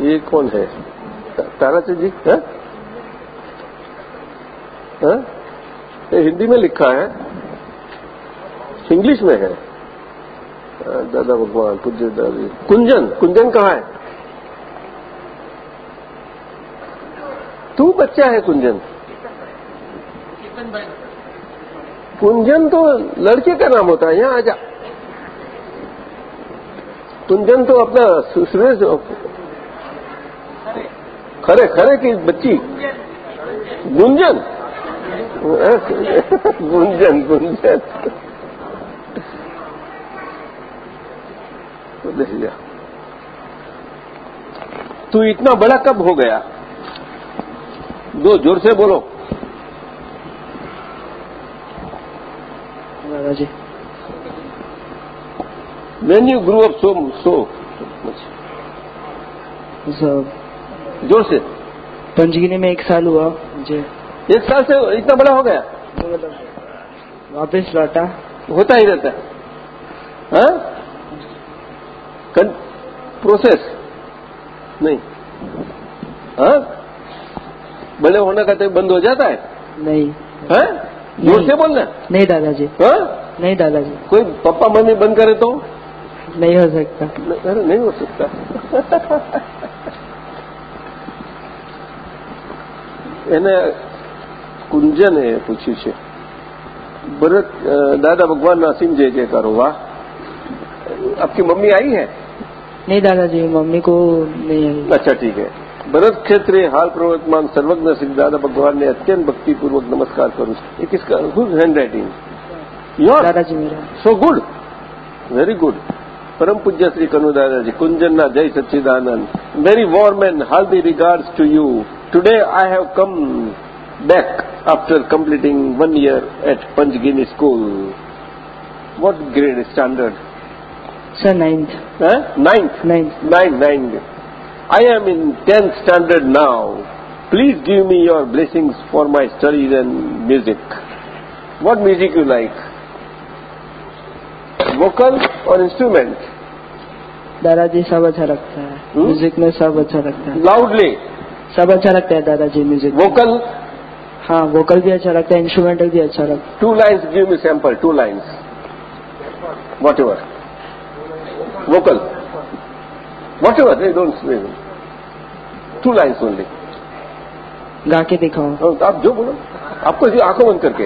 ये कौन है ताराचंद जी है हाँ? ये हिंदी में लिखा है इंग्लिश में है हाँ, दादा भगवान पूज्य दादी कुंजन कुंजन कहाँ है तू बच्चा है कुंजन कुंजन तो लड़के का नाम होता है यहाँ आजा कुंजन तो अपना सुरेश खरे खरे की बच्ची गुंजन गुंजन गुंजन तो देख लिया तू इतना बड़ा कब हो गया दो जोर से बोलो दादाजी When you grew up so so much, सब जोर से पंचगिनी में एक साल हुआ मुझे एक साल से इतना बड़ा हो गया वापस लौटा होता ही रहता है हाँ? प्रोसेस नहीं हाँ बड़े होने का तो बंद हो जाता है नहीं हाँ? जोर से बोलना नहीं दादाजी हाँ? नहीं दादाजी कोई पप्पा मम्मी बंद करे तो नहीं हो सकता नहीं, नहीं हो सकता એને કુંજને પૂછ્યું છે ભરત દાદા ભગવાન ના સિંહ જય જયકારો વાહ. આપકી મમ્મી આવી હૈ? નહીં દાદાજી મમ્મી કો અચ્છા ઠીક હૈ. ભરત ક્ષેત્રે હાલ પ્રવર્તમાન સર્વજ્ઞ સિંહ દાદા ભગવાનને અત્યંત ભક્તિપૂર્વક નમસ્કાર કરું છું. It good handwriting your so good very good Param Pujya Sri Kanudaraji, Kunjanna Jai Sachidanand, very warm and hearty regards to you. Today I have come back after completing one year at Panjgini School. What grade standard? Sir, ninth. Ninth? Ninth. Ninth, ninth. I am in tenth standard now. Please give me your blessings for my studies and music. What music you like? Vocal और instrument दादाजी सब अच्छा लगता है। Music में सब अच्छा लगता है। लाउडली सब अच्छा लगता है दादाजी म्यूज़िक वोकल हाँ वोकल भी अच्छा लगता है इंस्ट्रूमेंटल भी अच्छा लगता है। Two lines give me sample two lines whatever vocal whatever they don't two lines only गा के दिखाओ। आप जो बोलो। आपको आँखों बंद करके।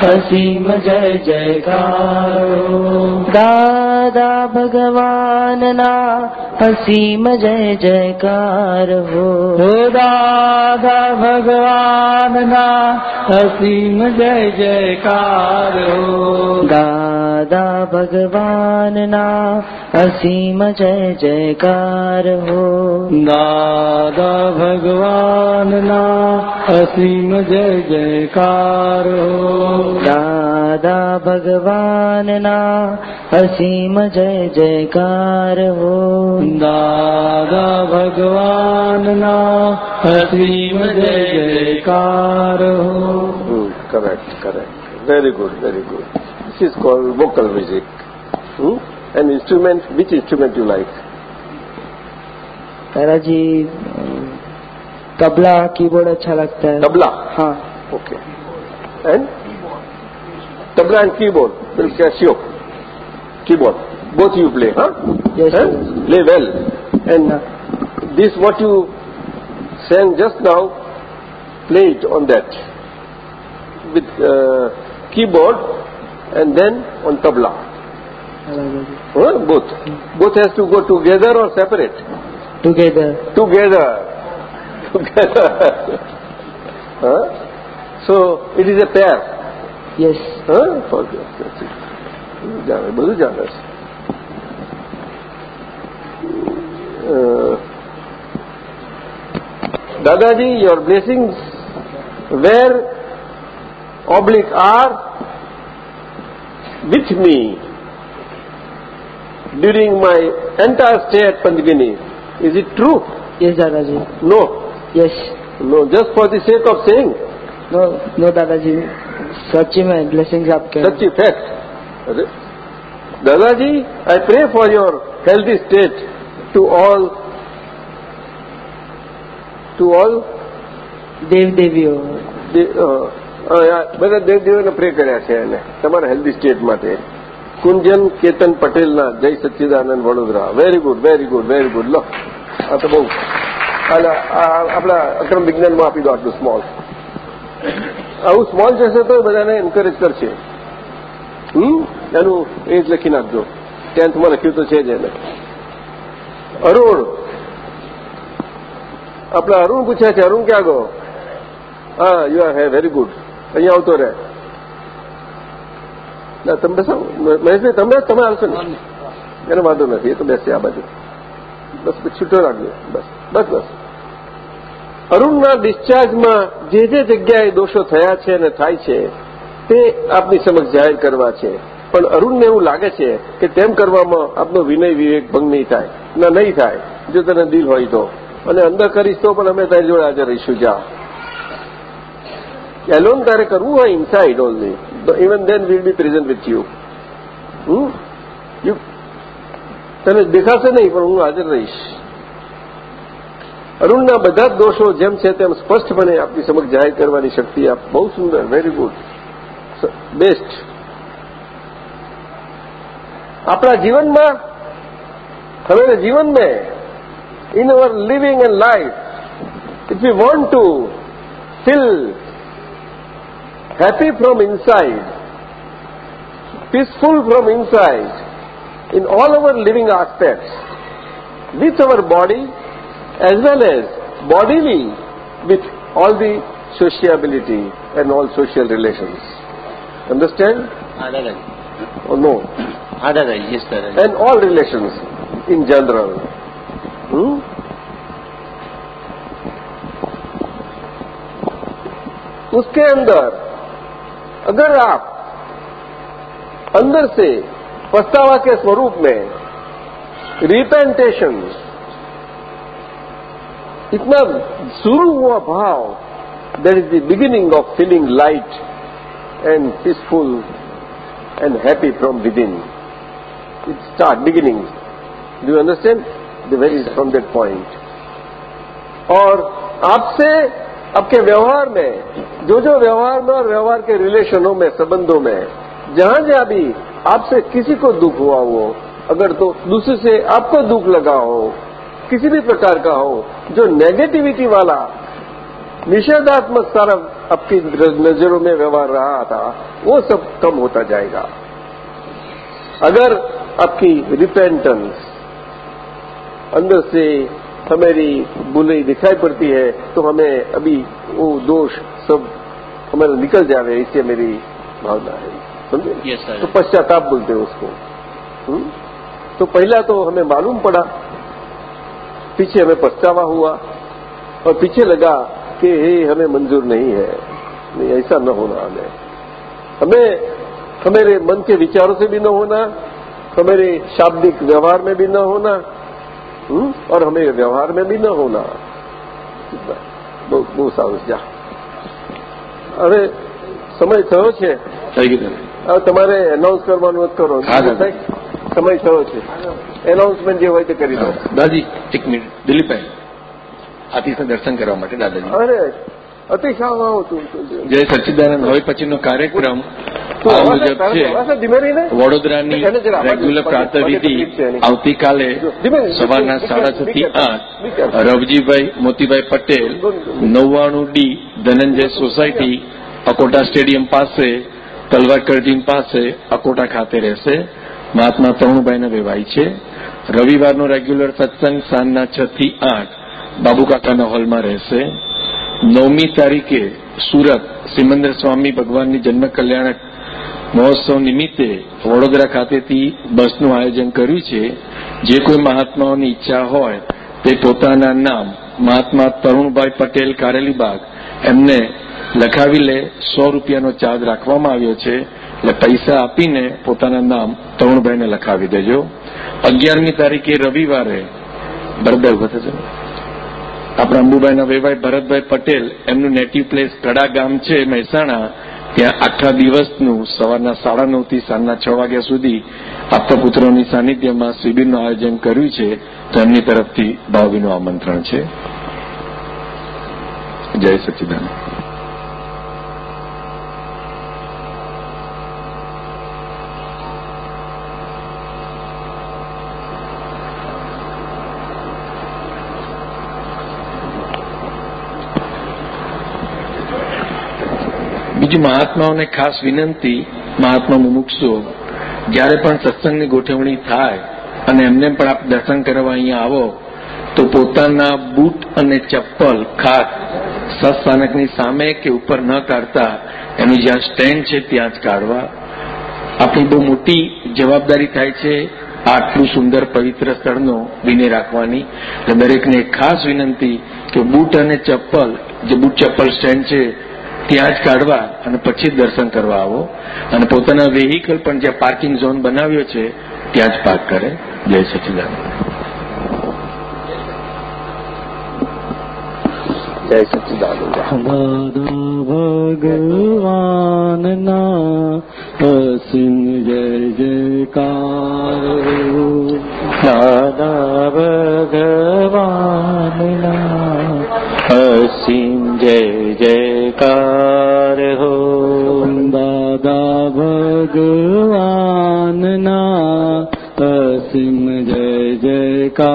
હસીમ જય જયકારો દાદા ભગવાનના હસીમ જય જયકાર હો દાદા ભગવાનના હસીમ જય જયકાર હો દાદા ભગવાનના હસીમ જય જયકાર હો દાદા ભગવાનના હસીમ જય જયકાર હો दादा भगवान ना असीम जय जयकार हो। दादा भगवान ना असीम जय जयकार हो। Correct correct very good very good this is called vocal music an instrument which instrument you like Tara ji tabla keyboard अच्छा लगता है। तबला? हाँ। Okay and Tabla and keyboard. Well, Casio. Keyboard. Both you play, huh? Yes, Huh? Play well. And this what you sang just now, play it on that with uh, keyboard and then on tabla. Huh? Both. Both has to go together or separate? Together. Together. <laughs> Together. huh? So it is a pair. Yes. Huh? For, that's it. જાણે બધું જાણે છે Uh, દાદાજી your blessings were oblique are with me during my entire stay at Pandagini. Is it true? Yes, Dadaji. No. Yes. No, just for the sake of saying. No, no, Dadaji. સચી મે blessings આપ કે fact Dadaji I pray for your healthy state to all to all દેવદેવીઓ બધા દેવદેવીઓને પ્રે કર્યા છે એને. તમારા હેલ્ધી સ્ટેટ માટે. કુંજન કેતન પટેલના જય સચ્ચિદાનંદ Vadodara. Very good very good very good લો. આ તો બહુ. આપણા અક્રમ વિજ્ઞાનમાં આપી દો આટલું સ્મોલ આવું સ્મોલ જશે તો બધાને એન્કરેજ કરશે. હમ? એનું એ જ લખી નાખજો. ટેન્થમાં લખ્યું તો છે જ એને. અરુણ. આપણા અરુણ પૂછ્યા છે. અરુણ ક્યાં ગો? હા you are hey very good અહીંયા આવતો રહે. ના તમે બેસો. મહેશભાઈ તમે તમે આવશો ને. એને વાંધો નથી. એ તો બેસે આ બાજુ. બસ બસ છૂટો રાખજો. બસ બસ બસ. અરુણના ડિસ્ચાર્જમાં જે જે જગ્યાએ દોષો થયા છે અને થાય છે, તે આપની સમક્ષ જાહેર કરવા છે. પણ અરુણને એવું લાગે છે કે તેમ કરવામાં આપનો વિનય વિવેક ભંગ નહીં થાય. ના, નહીં થાય. જો તને દિલ હોય તો. અને અંદર કરીશ તો પણ અમે તારી જોડે હાજર રહીશું. જા. એલોન તારે કરવું હોય inside only even then will be present with you you તને દેખાશે નહીં, પણ હું હાજર રહીશ. અરુણના બધા દોષો જેમ છે તેમ સ્પષ્ટપણે આપની સમક્ષ જાહેર કરવાની શક્તિ આપ બહુ સુંદર વેરી ગુડ બેસ્ટ આપણા જીવનમાં હવે જીવન में in our living and life if we want to feel happy from inside peaceful from inside in all our living aspects with our body as well as bodily with all the sociability and all social relations. Understand? Adalai. Oh, no. Adalai, yes, sir. And all relations in general. Hmm? उसके अंदर अगर आप अंदर से पछतावा के स्वरूप में रिपेंटेशन इतना शुरू हुआ भाव that is the beginning of feeling light and peaceful and happy from within it start beginning do you understand the very from that point और आपसे आपके व्यवहार में जो जो व्यवहार में और व्यवहार के रिलेशनों में संबंधों में जहाँ जहाँ भी आपसे किसी को दुख हुआ हो अगर तो दूसरे से आपको दुख लगा हो किसी भी प्रकार का हो जो नेगेटिविटी वाला निषेधात्मक सारा आपकी नज़रों में व्यवहार रहा था वो सब कम होता जाएगा। अगर आपकी रिपेंटेंस अंदर से हमारी बुराई दिखाई पड़ती है तो हमें अभी वो दोष सब हमारा निकल जावे इससे मेरी भावना है। समझे? यस तो पश्चाताप बोलते हैं उसको। हुँ? तो पहला तो हमें मालूम पड़ा पीछे हमें पछतावा हुआ और पीछे लगा कि ये हमें मंजूर नहीं है नहीं ऐसा न होना हमें हमें हमारे मन के विचारों से भी न होना हमारे शाब्दिक व्यवहार में भी न होना हुँ? और हमें व्यवहार में भी न होना બહુ બહુ સારું છે જા હવે સમય થયો છે થઈ ગયું હવે તમારે એનાઉન્સ કરવાનું જ કરો હા, દાદા. સમય થયો છે એનાઉન્સમેન્ટ જે હોય તે કરી દો. દાદી એક મિનિટ. દિલીપભાઈ આતિશના દર્શન કરવા માટે દાદાજી. અરે આવું તું. જય સચ્ચિદાનંદ. હવે પછીનો કાર્યક્રમ આ મુજબ છે. વડોદરાની રેગ્યુલર પ્રાતઃવિધિ. આવતીકાલે સવારના સાડા છ થી આઠ રવજીભાઈ મોતીભાઈ પટેલ નવ્વાણું D Dhananjay society Akota stadium પાસે તલવાર જીમ પાસે અકોટા ખાતે રહેશે. મહાત્મા તરુણભાઈના વેવાય છે. રવિવારનો રેગ્યુલર સત્સંગ સાંજના છ થી આઠ બાબુકાકાના હોલમાં રહેશે. નવમી તારીખે સુરત સિમંદર સ્વામી ભગવાનની જન્મ કલ્યાણક મહોત્સવ નિમિત્તે વડોદરા ખાતેથી બસનું આયોજન કર્યું છે. જે કોઈ મહાત્માઓની ઈચ્છા હોય તે પોતાના નામ મહાત્મા તરુણભાઈ પટેલ કારેલીબાગ એમને લખાવી લે. સો રૂપિયાનો ચાર્જ રાખવામાં આવ્યો છે. એટલે પૈસા આપીને પોતાના નામ તરુણભાઈને લખાવી દેજો. અગિયારમી તારીખે રવિવારે બરાબર વધે છે. આપણા અંબુભાઈના વેવાઈ ભરતભાઈ પટેલ, એમનું નેટિવ પ્લેસ કડા ગામ છે, મહેસાણા. ત્યાં આખા દિવસનું સવારના સાડા નવથી સાંજના છ વાગ્યા સુધી આપતા પુત્રોની સાનિધ્યમાં શિબિરનું આયોજન કર્યું છે. તો એમની તરફથી ભાવભીનું આમંત્રણ છે. જય સચ્ચિદાનંદ બીજું મહાત્માઓને ખાસ વિનંતી, મહાત્મા મુકશો જ્યારે પણ સત્સંગની ગોઠવણી થાય અને એમને પણ આપ દર્શન કરવા અહીંયા આવો, તો પોતાના બૂટ અને ચપ્પલ ખાસ સત્સ્થાનકની સામે કે ઉપર ન કાઢતા, એનું જ્યાં સ્ટેન્ડ છે ત્યાં જ કાઢવા. આપણી બહુ મોટી જવાબદારી થાય છે આટલું સુંદર પવિત્ર સ્થળનો વિનય રાખવાની. એટલે દરેકને ખાસ વિનંતી કે બૂટ અને ચપ્પલ, જે બૂટ ચપ્પલ સ્ટેન્ડ છે ત્યાં જ કાઢવા અને પછી જ દર્શન કરવા આવો. અને પોતાના વેહિકલ પણ જ્યાં પાર્કિંગ ઝોન બનાવ્યો છે ત્યાં જ પાર્ક કરે. જય સચિદાનંદ. જય સચિદાનંદ. દાદા ભગવાનના અસિંહ જય જયકાર. દાદા का